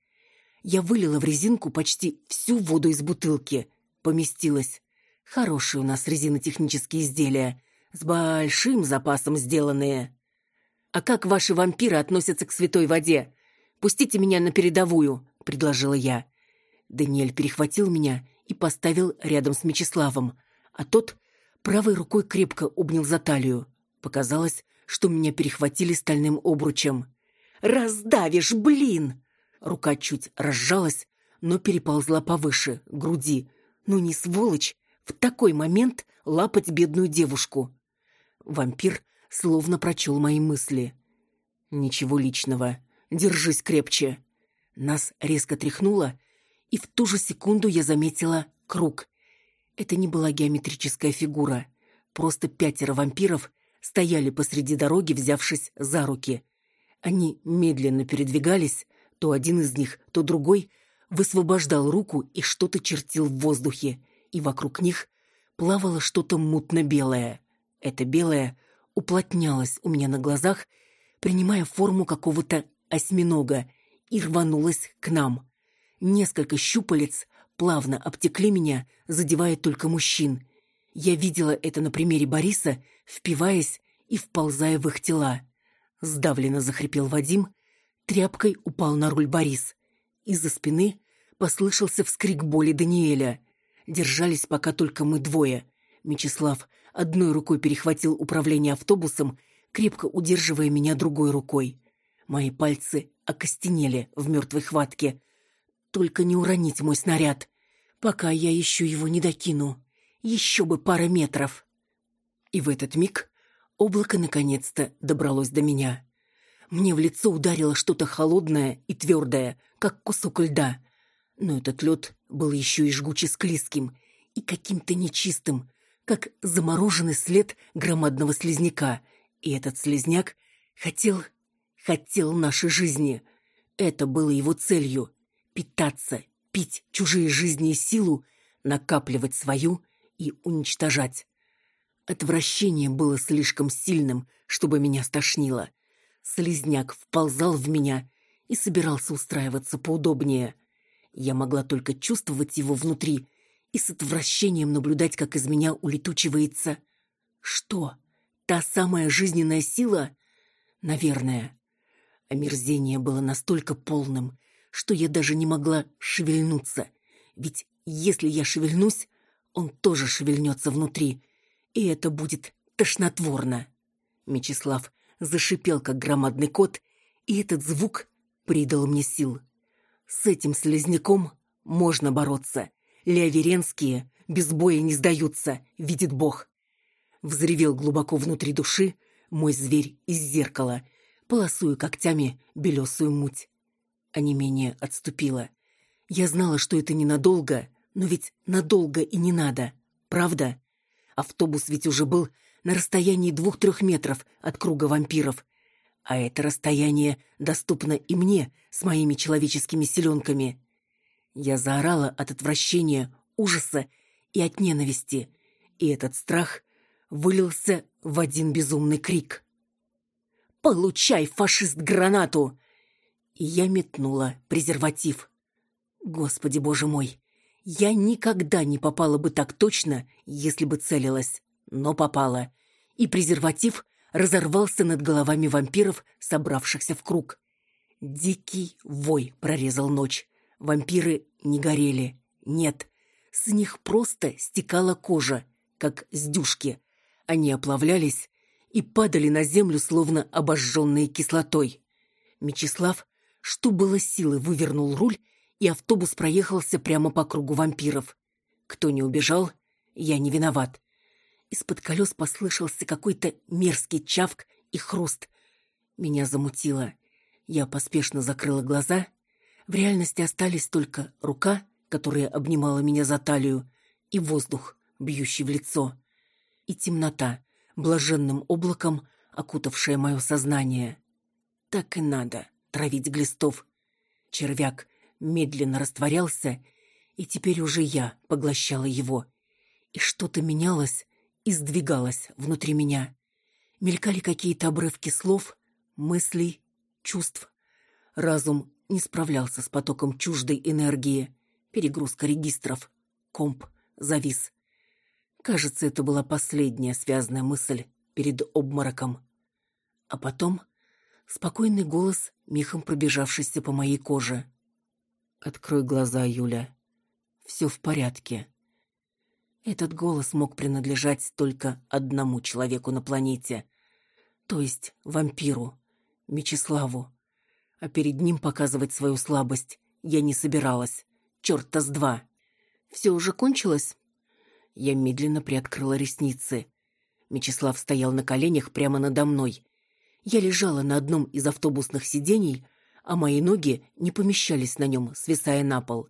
Я вылила в резинку почти всю воду из бутылки. Поместилась. Хорошие у нас резинотехнические изделия. С большим запасом сделанные. «А как ваши вампиры относятся к святой воде? Пустите меня на передовую», — предложила я. Даниэль перехватил меня и поставил рядом с Мечиславом, а тот правой рукой крепко обнял за талию. Показалось, что меня перехватили стальным обручем. «Раздавишь, блин!» Рука чуть разжалась, но переползла повыше, груди. Ну не сволочь, в такой момент лапать бедную девушку. Вампир словно прочел мои мысли. «Ничего личного. Держись крепче». Нас резко тряхнуло, и в ту же секунду я заметила круг. Это не была геометрическая фигура. Просто пятеро вампиров стояли посреди дороги, взявшись за руки. Они медленно передвигались, то один из них, то другой высвобождал руку и что-то чертил в воздухе, и вокруг них плавало что-то мутно-белое. Это белое уплотнялось у меня на глазах, принимая форму какого-то осьминога, и рванулось к нам. Несколько щупалец плавно обтекли меня, задевая только мужчин. Я видела это на примере Бориса, впиваясь и вползая в их тела. Сдавленно захрипел Вадим, тряпкой упал на руль Борис. Из-за спины послышался вскрик боли Даниэля. Держались пока только мы двое. Мечислав одной рукой перехватил управление автобусом, крепко удерживая меня другой рукой. Мои пальцы окостенели в мертвой хватке. Только не уронить мой снаряд, пока я еще его не докину. Еще бы пара метров. И в этот миг облако наконец-то добралось до меня. Мне в лицо ударило что-то холодное и твердое, как кусок льда. Но этот лед был еще и жгуче склизким и каким-то нечистым, как замороженный след громадного слизняка. И этот слизняк хотел, хотел нашей жизни. Это было его целью — питаться, пить чужие жизни и силу, накапливать свою и уничтожать. Отвращение было слишком сильным, чтобы меня стошнило. Слизняк вползал в меня и собирался устраиваться поудобнее. Я могла только чувствовать его внутри и с отвращением наблюдать, как из меня улетучивается... Что? Та самая жизненная сила? Наверное. Омерзение было настолько полным, что я даже не могла шевельнуться. Ведь если я шевельнусь, он тоже шевельнется внутри, и это будет тошнотворно. Мечислав зашипел, как громадный кот, и этот звук придал мне сил. С этим слезняком можно бороться. Леоверенские без боя не сдаются, видит Бог. Взревел глубоко внутри души мой зверь из зеркала, полосуя когтями белесую муть. А не менее отступила. Я знала, что это ненадолго, но ведь надолго и не надо, правда? Автобус ведь уже был на расстоянии двух-трех метров от круга вампиров. А это расстояние доступно и мне с моими человеческими селенками. Я заорала от отвращения, ужаса и от ненависти, и этот страх вылился в один безумный крик. «Получай, фашист, гранату!» И я метнула презерватив. Господи боже мой, я никогда не попала бы так точно, если бы целилась, но попала. И презерватив разорвался над головами вампиров, собравшихся в круг. Дикий вой прорезал ночь. Вампиры не горели. Нет, с них просто стекала кожа, как с дюшки. Они оплавлялись и падали на землю, словно обожженные кислотой. Мечислав, что было силы, вывернул руль и автобус проехался прямо по кругу вампиров. Кто не убежал, я не виноват. Из-под колес послышался какой-то мерзкий чавк и хруст. Меня замутило. Я поспешно закрыла глаза. В реальности остались только рука, которая обнимала меня за талию, и воздух, бьющий в лицо. И темнота, блаженным облаком, окутавшая мое сознание. Так и надо травить глистов. Червяк медленно растворялся, и теперь уже я поглощала его. И что-то менялось и сдвигалось внутри меня. Мелькали какие-то обрывки слов, мыслей, чувств. Разум не справлялся с потоком чуждой энергии. Перегрузка регистров. Комп завис. Кажется, это была последняя связанная мысль перед обмороком. А потом спокойный голос, михом пробежавшийся по моей коже. Открой глаза, Юля. Все в порядке. Этот голос мог принадлежать только одному человеку на планете, то есть вампиру, Мечиславу. А перед ним показывать свою слабость я не собиралась. Чёрта с два. Все уже кончилось? Я медленно приоткрыла ресницы. Мечислав стоял на коленях прямо надо мной. Я лежала на одном из автобусных сидений, а мои ноги не помещались на нем, свисая на пол.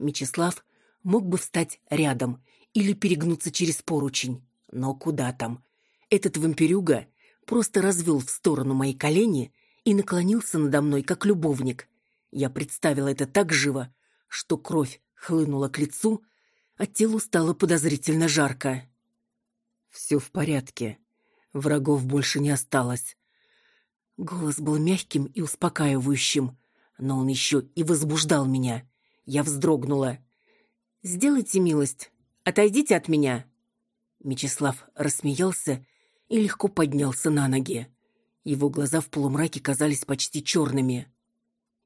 Мечислав мог бы встать рядом или перегнуться через поручень, но куда там? Этот вампирюга просто развел в сторону мои колени и наклонился надо мной, как любовник. Я представила это так живо, что кровь хлынула к лицу, а телу стало подозрительно жарко. «Все в порядке. Врагов больше не осталось. Голос был мягким и успокаивающим, но он еще и возбуждал меня. Я вздрогнула. «Сделайте милость, отойдите от меня!» Мечислав рассмеялся и легко поднялся на ноги. Его глаза в полумраке казались почти черными.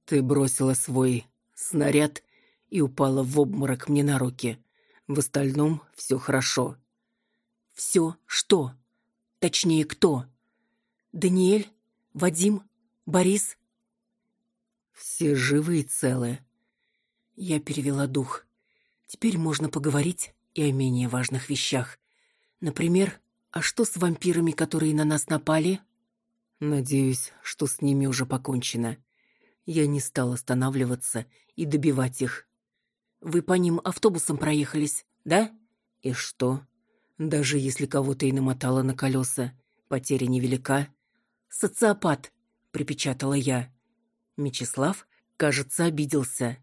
«Ты бросила свой снаряд и упала в обморок мне на руки. В остальном все хорошо». «Все что? Точнее, кто? Даниэль?» Вадим? Борис?» «Все живы и целы». Я перевела дух. Теперь можно поговорить и о менее важных вещах. Например, а что с вампирами, которые на нас напали? Надеюсь, что с ними уже покончено. Я не стал останавливаться и добивать их. Вы по ним автобусом проехались, да? И что? Даже если кого-то и намотало на колеса, потеря невелика. Социопат, припечатала я. Мечислав, кажется, обиделся.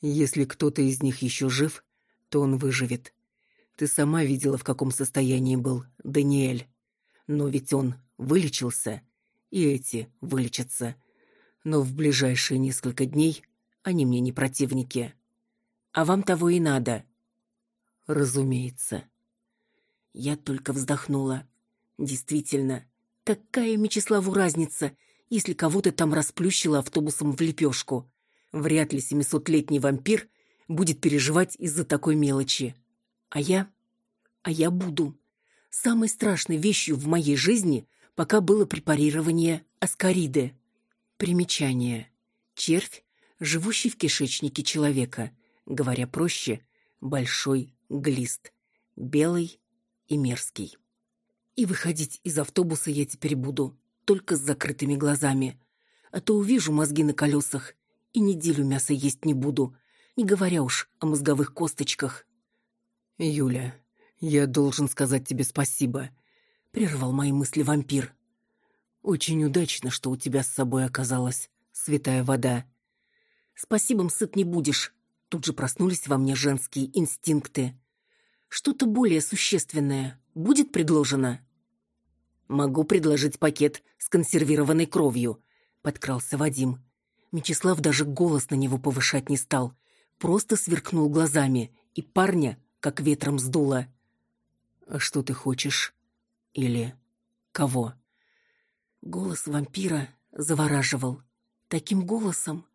Если кто-то из них еще жив, то он выживет. Ты сама видела, в каком состоянии был Даниэль. Но ведь он вылечился, и эти вылечатся. Но в ближайшие несколько дней они мне не противники. А вам того и надо. Разумеется. Я только вздохнула. Действительно, какая Мечиславу разница, если кого-то там расплющило автобусом в лепешку? Вряд ли семисотлетний вампир будет переживать из-за такой мелочи. А я? А я буду. Самой страшной вещью в моей жизни пока было препарирование аскариды. Примечание. Червь, живущий в кишечнике человека. Говоря проще, большой глист. Белый и мерзкий. И выходить из автобуса я теперь буду только с закрытыми глазами. А то увижу мозги на колесах и неделю мяса есть не буду, не говоря уж о мозговых косточках. «Юля, я должен сказать тебе спасибо», — прервал мои мысли вампир. «Очень удачно, что у тебя с собой оказалась святая вода». «Спасибо, сыт не будешь», — тут же проснулись во мне женские инстинкты. «Что-то более существенное будет предложено?» «Могу предложить пакет с консервированной кровью», — подкрался Вадим. Мечислав даже голос на него повышать не стал, просто сверкнул глазами, и парня как ветром сдуло. «А что ты хочешь? Или кого?» Голос вампира завораживал. Таким голосом...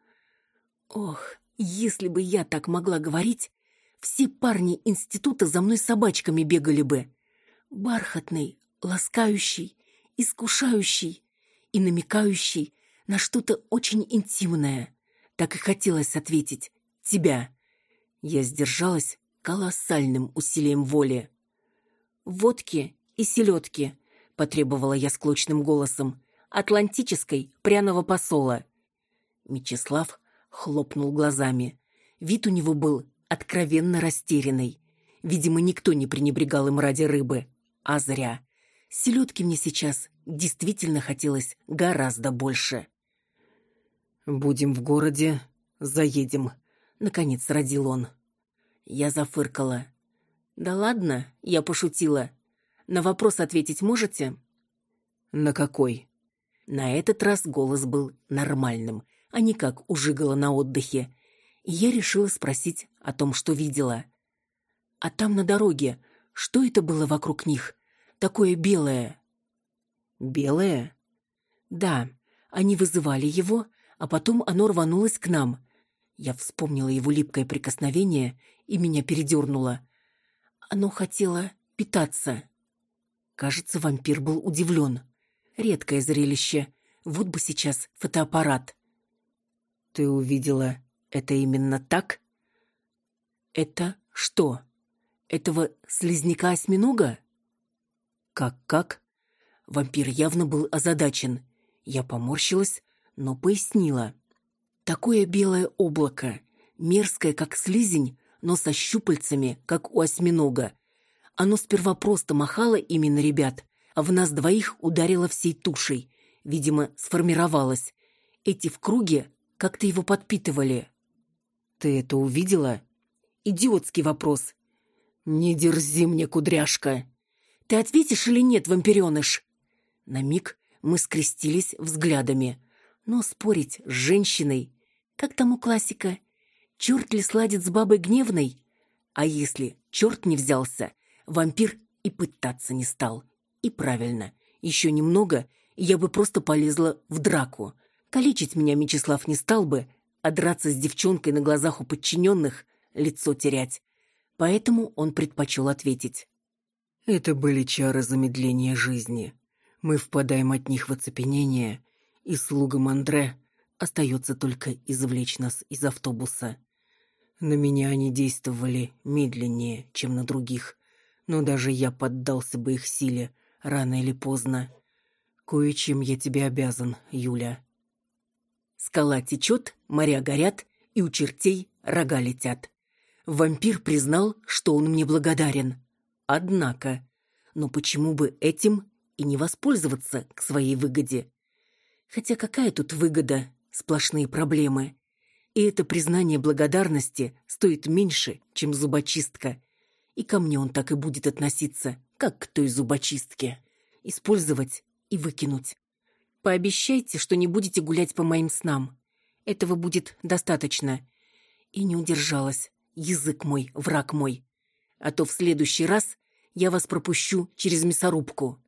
Ох, если бы я так могла говорить, все парни института за мной собачками бегали бы. Бархатный, ласкающий, искушающий и намекающий на что-то очень интимное. Так и хотелось ответить «тебя». Я сдержалась, колоссальным усилием воли. «Водки и селедки», — потребовала я склочным голосом, «атлантической пряного посола». Мечислав хлопнул глазами. Вид у него был откровенно растерянный. Видимо, никто не пренебрегал им ради рыбы. А зря. Селедки мне сейчас действительно хотелось гораздо больше. «Будем в городе, заедем», — наконец родил он. Я зафыркала. «Да ладно, я пошутила. На вопрос ответить можете?» «На какой?» На этот раз голос был нормальным, а не как у Жигала на отдыхе. И я решила спросить о том, что видела. «А там на дороге, что это было вокруг них? Такое белое?» «Белое?» «Да, они вызывали его, а потом оно рванулось к нам. Я вспомнила его липкое прикосновение, и меня передернуло. Оно хотело питаться. Кажется, вампир был удивлен. Редкое зрелище. Вот бы сейчас фотоаппарат. «Ты увидела это именно так?» «Это что? Этого слизняка-осьминога?» «Как-как?» Вампир явно был озадачен. Я поморщилась, но пояснила. Такое белое облако, мерзкое, как слизень, но со щупальцами, как у осьминога. Оно сперва просто махало именно ребят, а в нас двоих ударило всей тушей. Видимо, сформировалось. Эти в круге как-то его подпитывали. «Ты это увидела?» «Идиотский вопрос». «Не дерзи мне, кудряшка!» «Ты ответишь или нет, вампиреныш?» На миг мы скрестились взглядами. Но спорить с женщиной как там у классика? Черт ли сладит с бабой гневной? А если черт не взялся, вампир и пытаться не стал. И правильно, еще немного, и я бы просто полезла в драку. Калечить меня Мечислав не стал бы, а драться с девчонкой на глазах у подчиненных — лицо терять. Поэтому он предпочел ответить. Это были чары замедления жизни. Мы впадаем от них в оцепенение, и слугам Андре Остается только извлечь нас из автобуса. На меня они действовали медленнее, чем на других, но даже я поддался бы их силе рано или поздно. Кое-чем я тебе обязан, Юля. Скала течет, моря горят, и у чертей рога летят. Вампир признал, что он мне благодарен. Однако, но почему бы этим и не воспользоваться к своей выгоде? Хотя какая тут выгода? Сплошные проблемы. И это признание благодарности стоит меньше, чем зубочистка. И ко мне он так и будет относиться, как к той зубочистке. Использовать и выкинуть. Пообещайте, что не будете гулять по моим снам. Этого будет достаточно. И не удержалась. Язык мой, враг мой. А то в следующий раз я вас пропущу через мясорубку.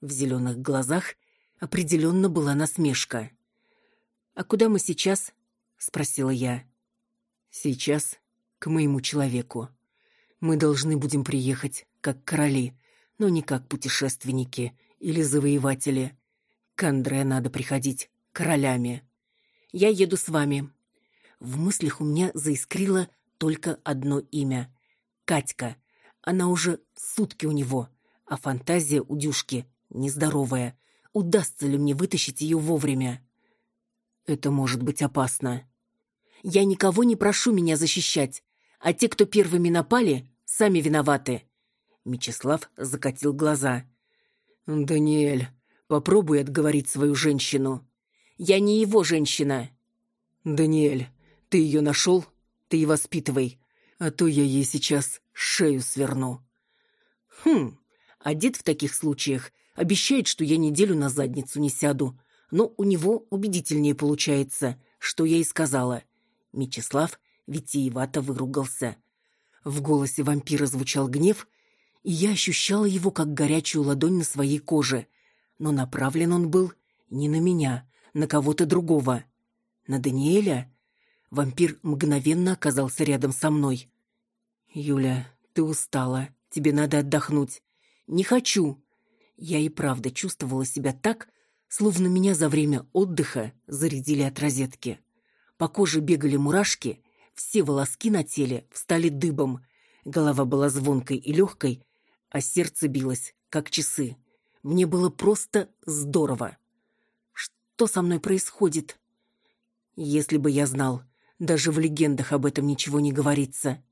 В зеленых глазах определенно была насмешка. «А куда мы сейчас?» — спросила я. «Сейчас к моему человеку. Мы должны будем приехать как короли, но не как путешественники или завоеватели. К Андре надо приходить королями. Я еду с вами». В мыслях у меня заискрило только одно имя — Катька. Она уже сутки у него, а фантазия у Дюшки нездоровая. Удастся ли мне вытащить ее вовремя? Это может быть опасно. Я никого не прошу меня защищать, а те, кто первыми напали, сами виноваты. Мечислав закатил глаза. «Даниэль, попробуй отговорить свою женщину». «Я не его женщина». «Даниэль, ты ее нашел? Ты и воспитывай, а то я ей сейчас шею сверну». «Хм, а дед в таких случаях обещает, что я неделю на задницу не сяду, но у него убедительнее получается, что я и сказала. Мечислав витиевато выругался. В голосе вампира звучал гнев, и я ощущала его как горячую ладонь на своей коже. Но направлен он был не на меня, на кого-то другого. На Даниэля? Вампир мгновенно оказался рядом со мной. «Юля, ты устала. Тебе надо отдохнуть». «Не хочу». Я и правда чувствовала себя так, словно меня за время отдыха зарядили от розетки. По коже бегали мурашки, все волоски на теле встали дыбом. Голова была звонкой и легкой, а сердце билось, как часы. Мне было просто здорово. Что со мной происходит? Если бы я знал, даже в легендах об этом ничего не говорится.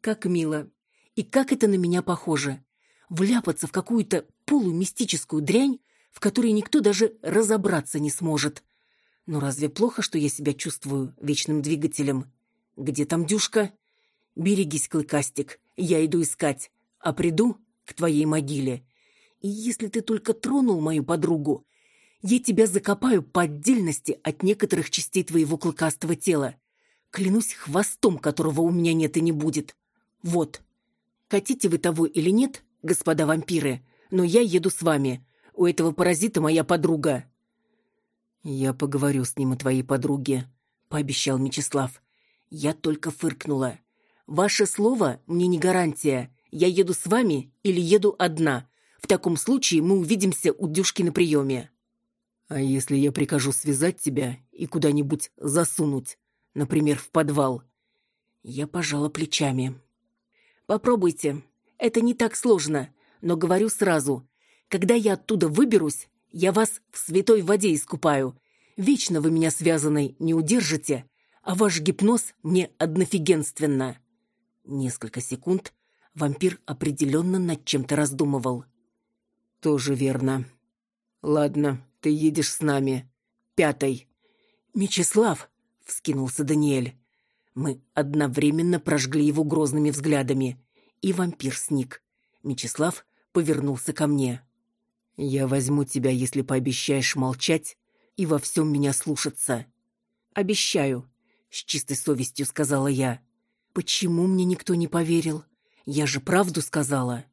Как мило. И как это на меня похоже. Вляпаться в какую-то полумистическую дрянь, в которой никто даже разобраться не сможет. Но разве плохо, что я себя чувствую вечным двигателем? Где там Дюшка? Берегись, Клыкастик, я иду искать а приду к твоей могиле. И если ты только тронул мою подругу, я тебя закопаю по отдельности от некоторых частей твоего клыкастого тела. Клянусь хвостом, которого у меня нет и не будет. Вот. Хотите вы того или нет, господа вампиры, но я еду с вами. У этого паразита моя подруга». «Я поговорю с ним о твоей подруге», — пообещал Мечислав. Я только фыркнула. «Ваше слово мне не гарантия я еду с вами или еду одна. В таком случае мы увидимся у Дюшки на приеме». «А если я прикажу связать тебя и куда-нибудь засунуть, например, в подвал?» Я пожала плечами. «Попробуйте. Это не так сложно, но говорю сразу. Когда я оттуда выберусь, я вас в святой воде искупаю. Вечно вы меня связанной не удержите, а ваш гипноз мне однофигенственно». Несколько секунд Вампир определенно над чем-то раздумывал. «Тоже верно. Ладно, ты едешь с нами. Пятой». «Мечислав!» — вскинулся Даниэль. Мы одновременно прожгли его грозными взглядами. И вампир сник. Мечислав повернулся ко мне. «Я возьму тебя, если пообещаешь молчать и во всем меня слушаться». «Обещаю», — с чистой совестью сказала я. «Почему мне никто не поверил?» Я же правду сказала.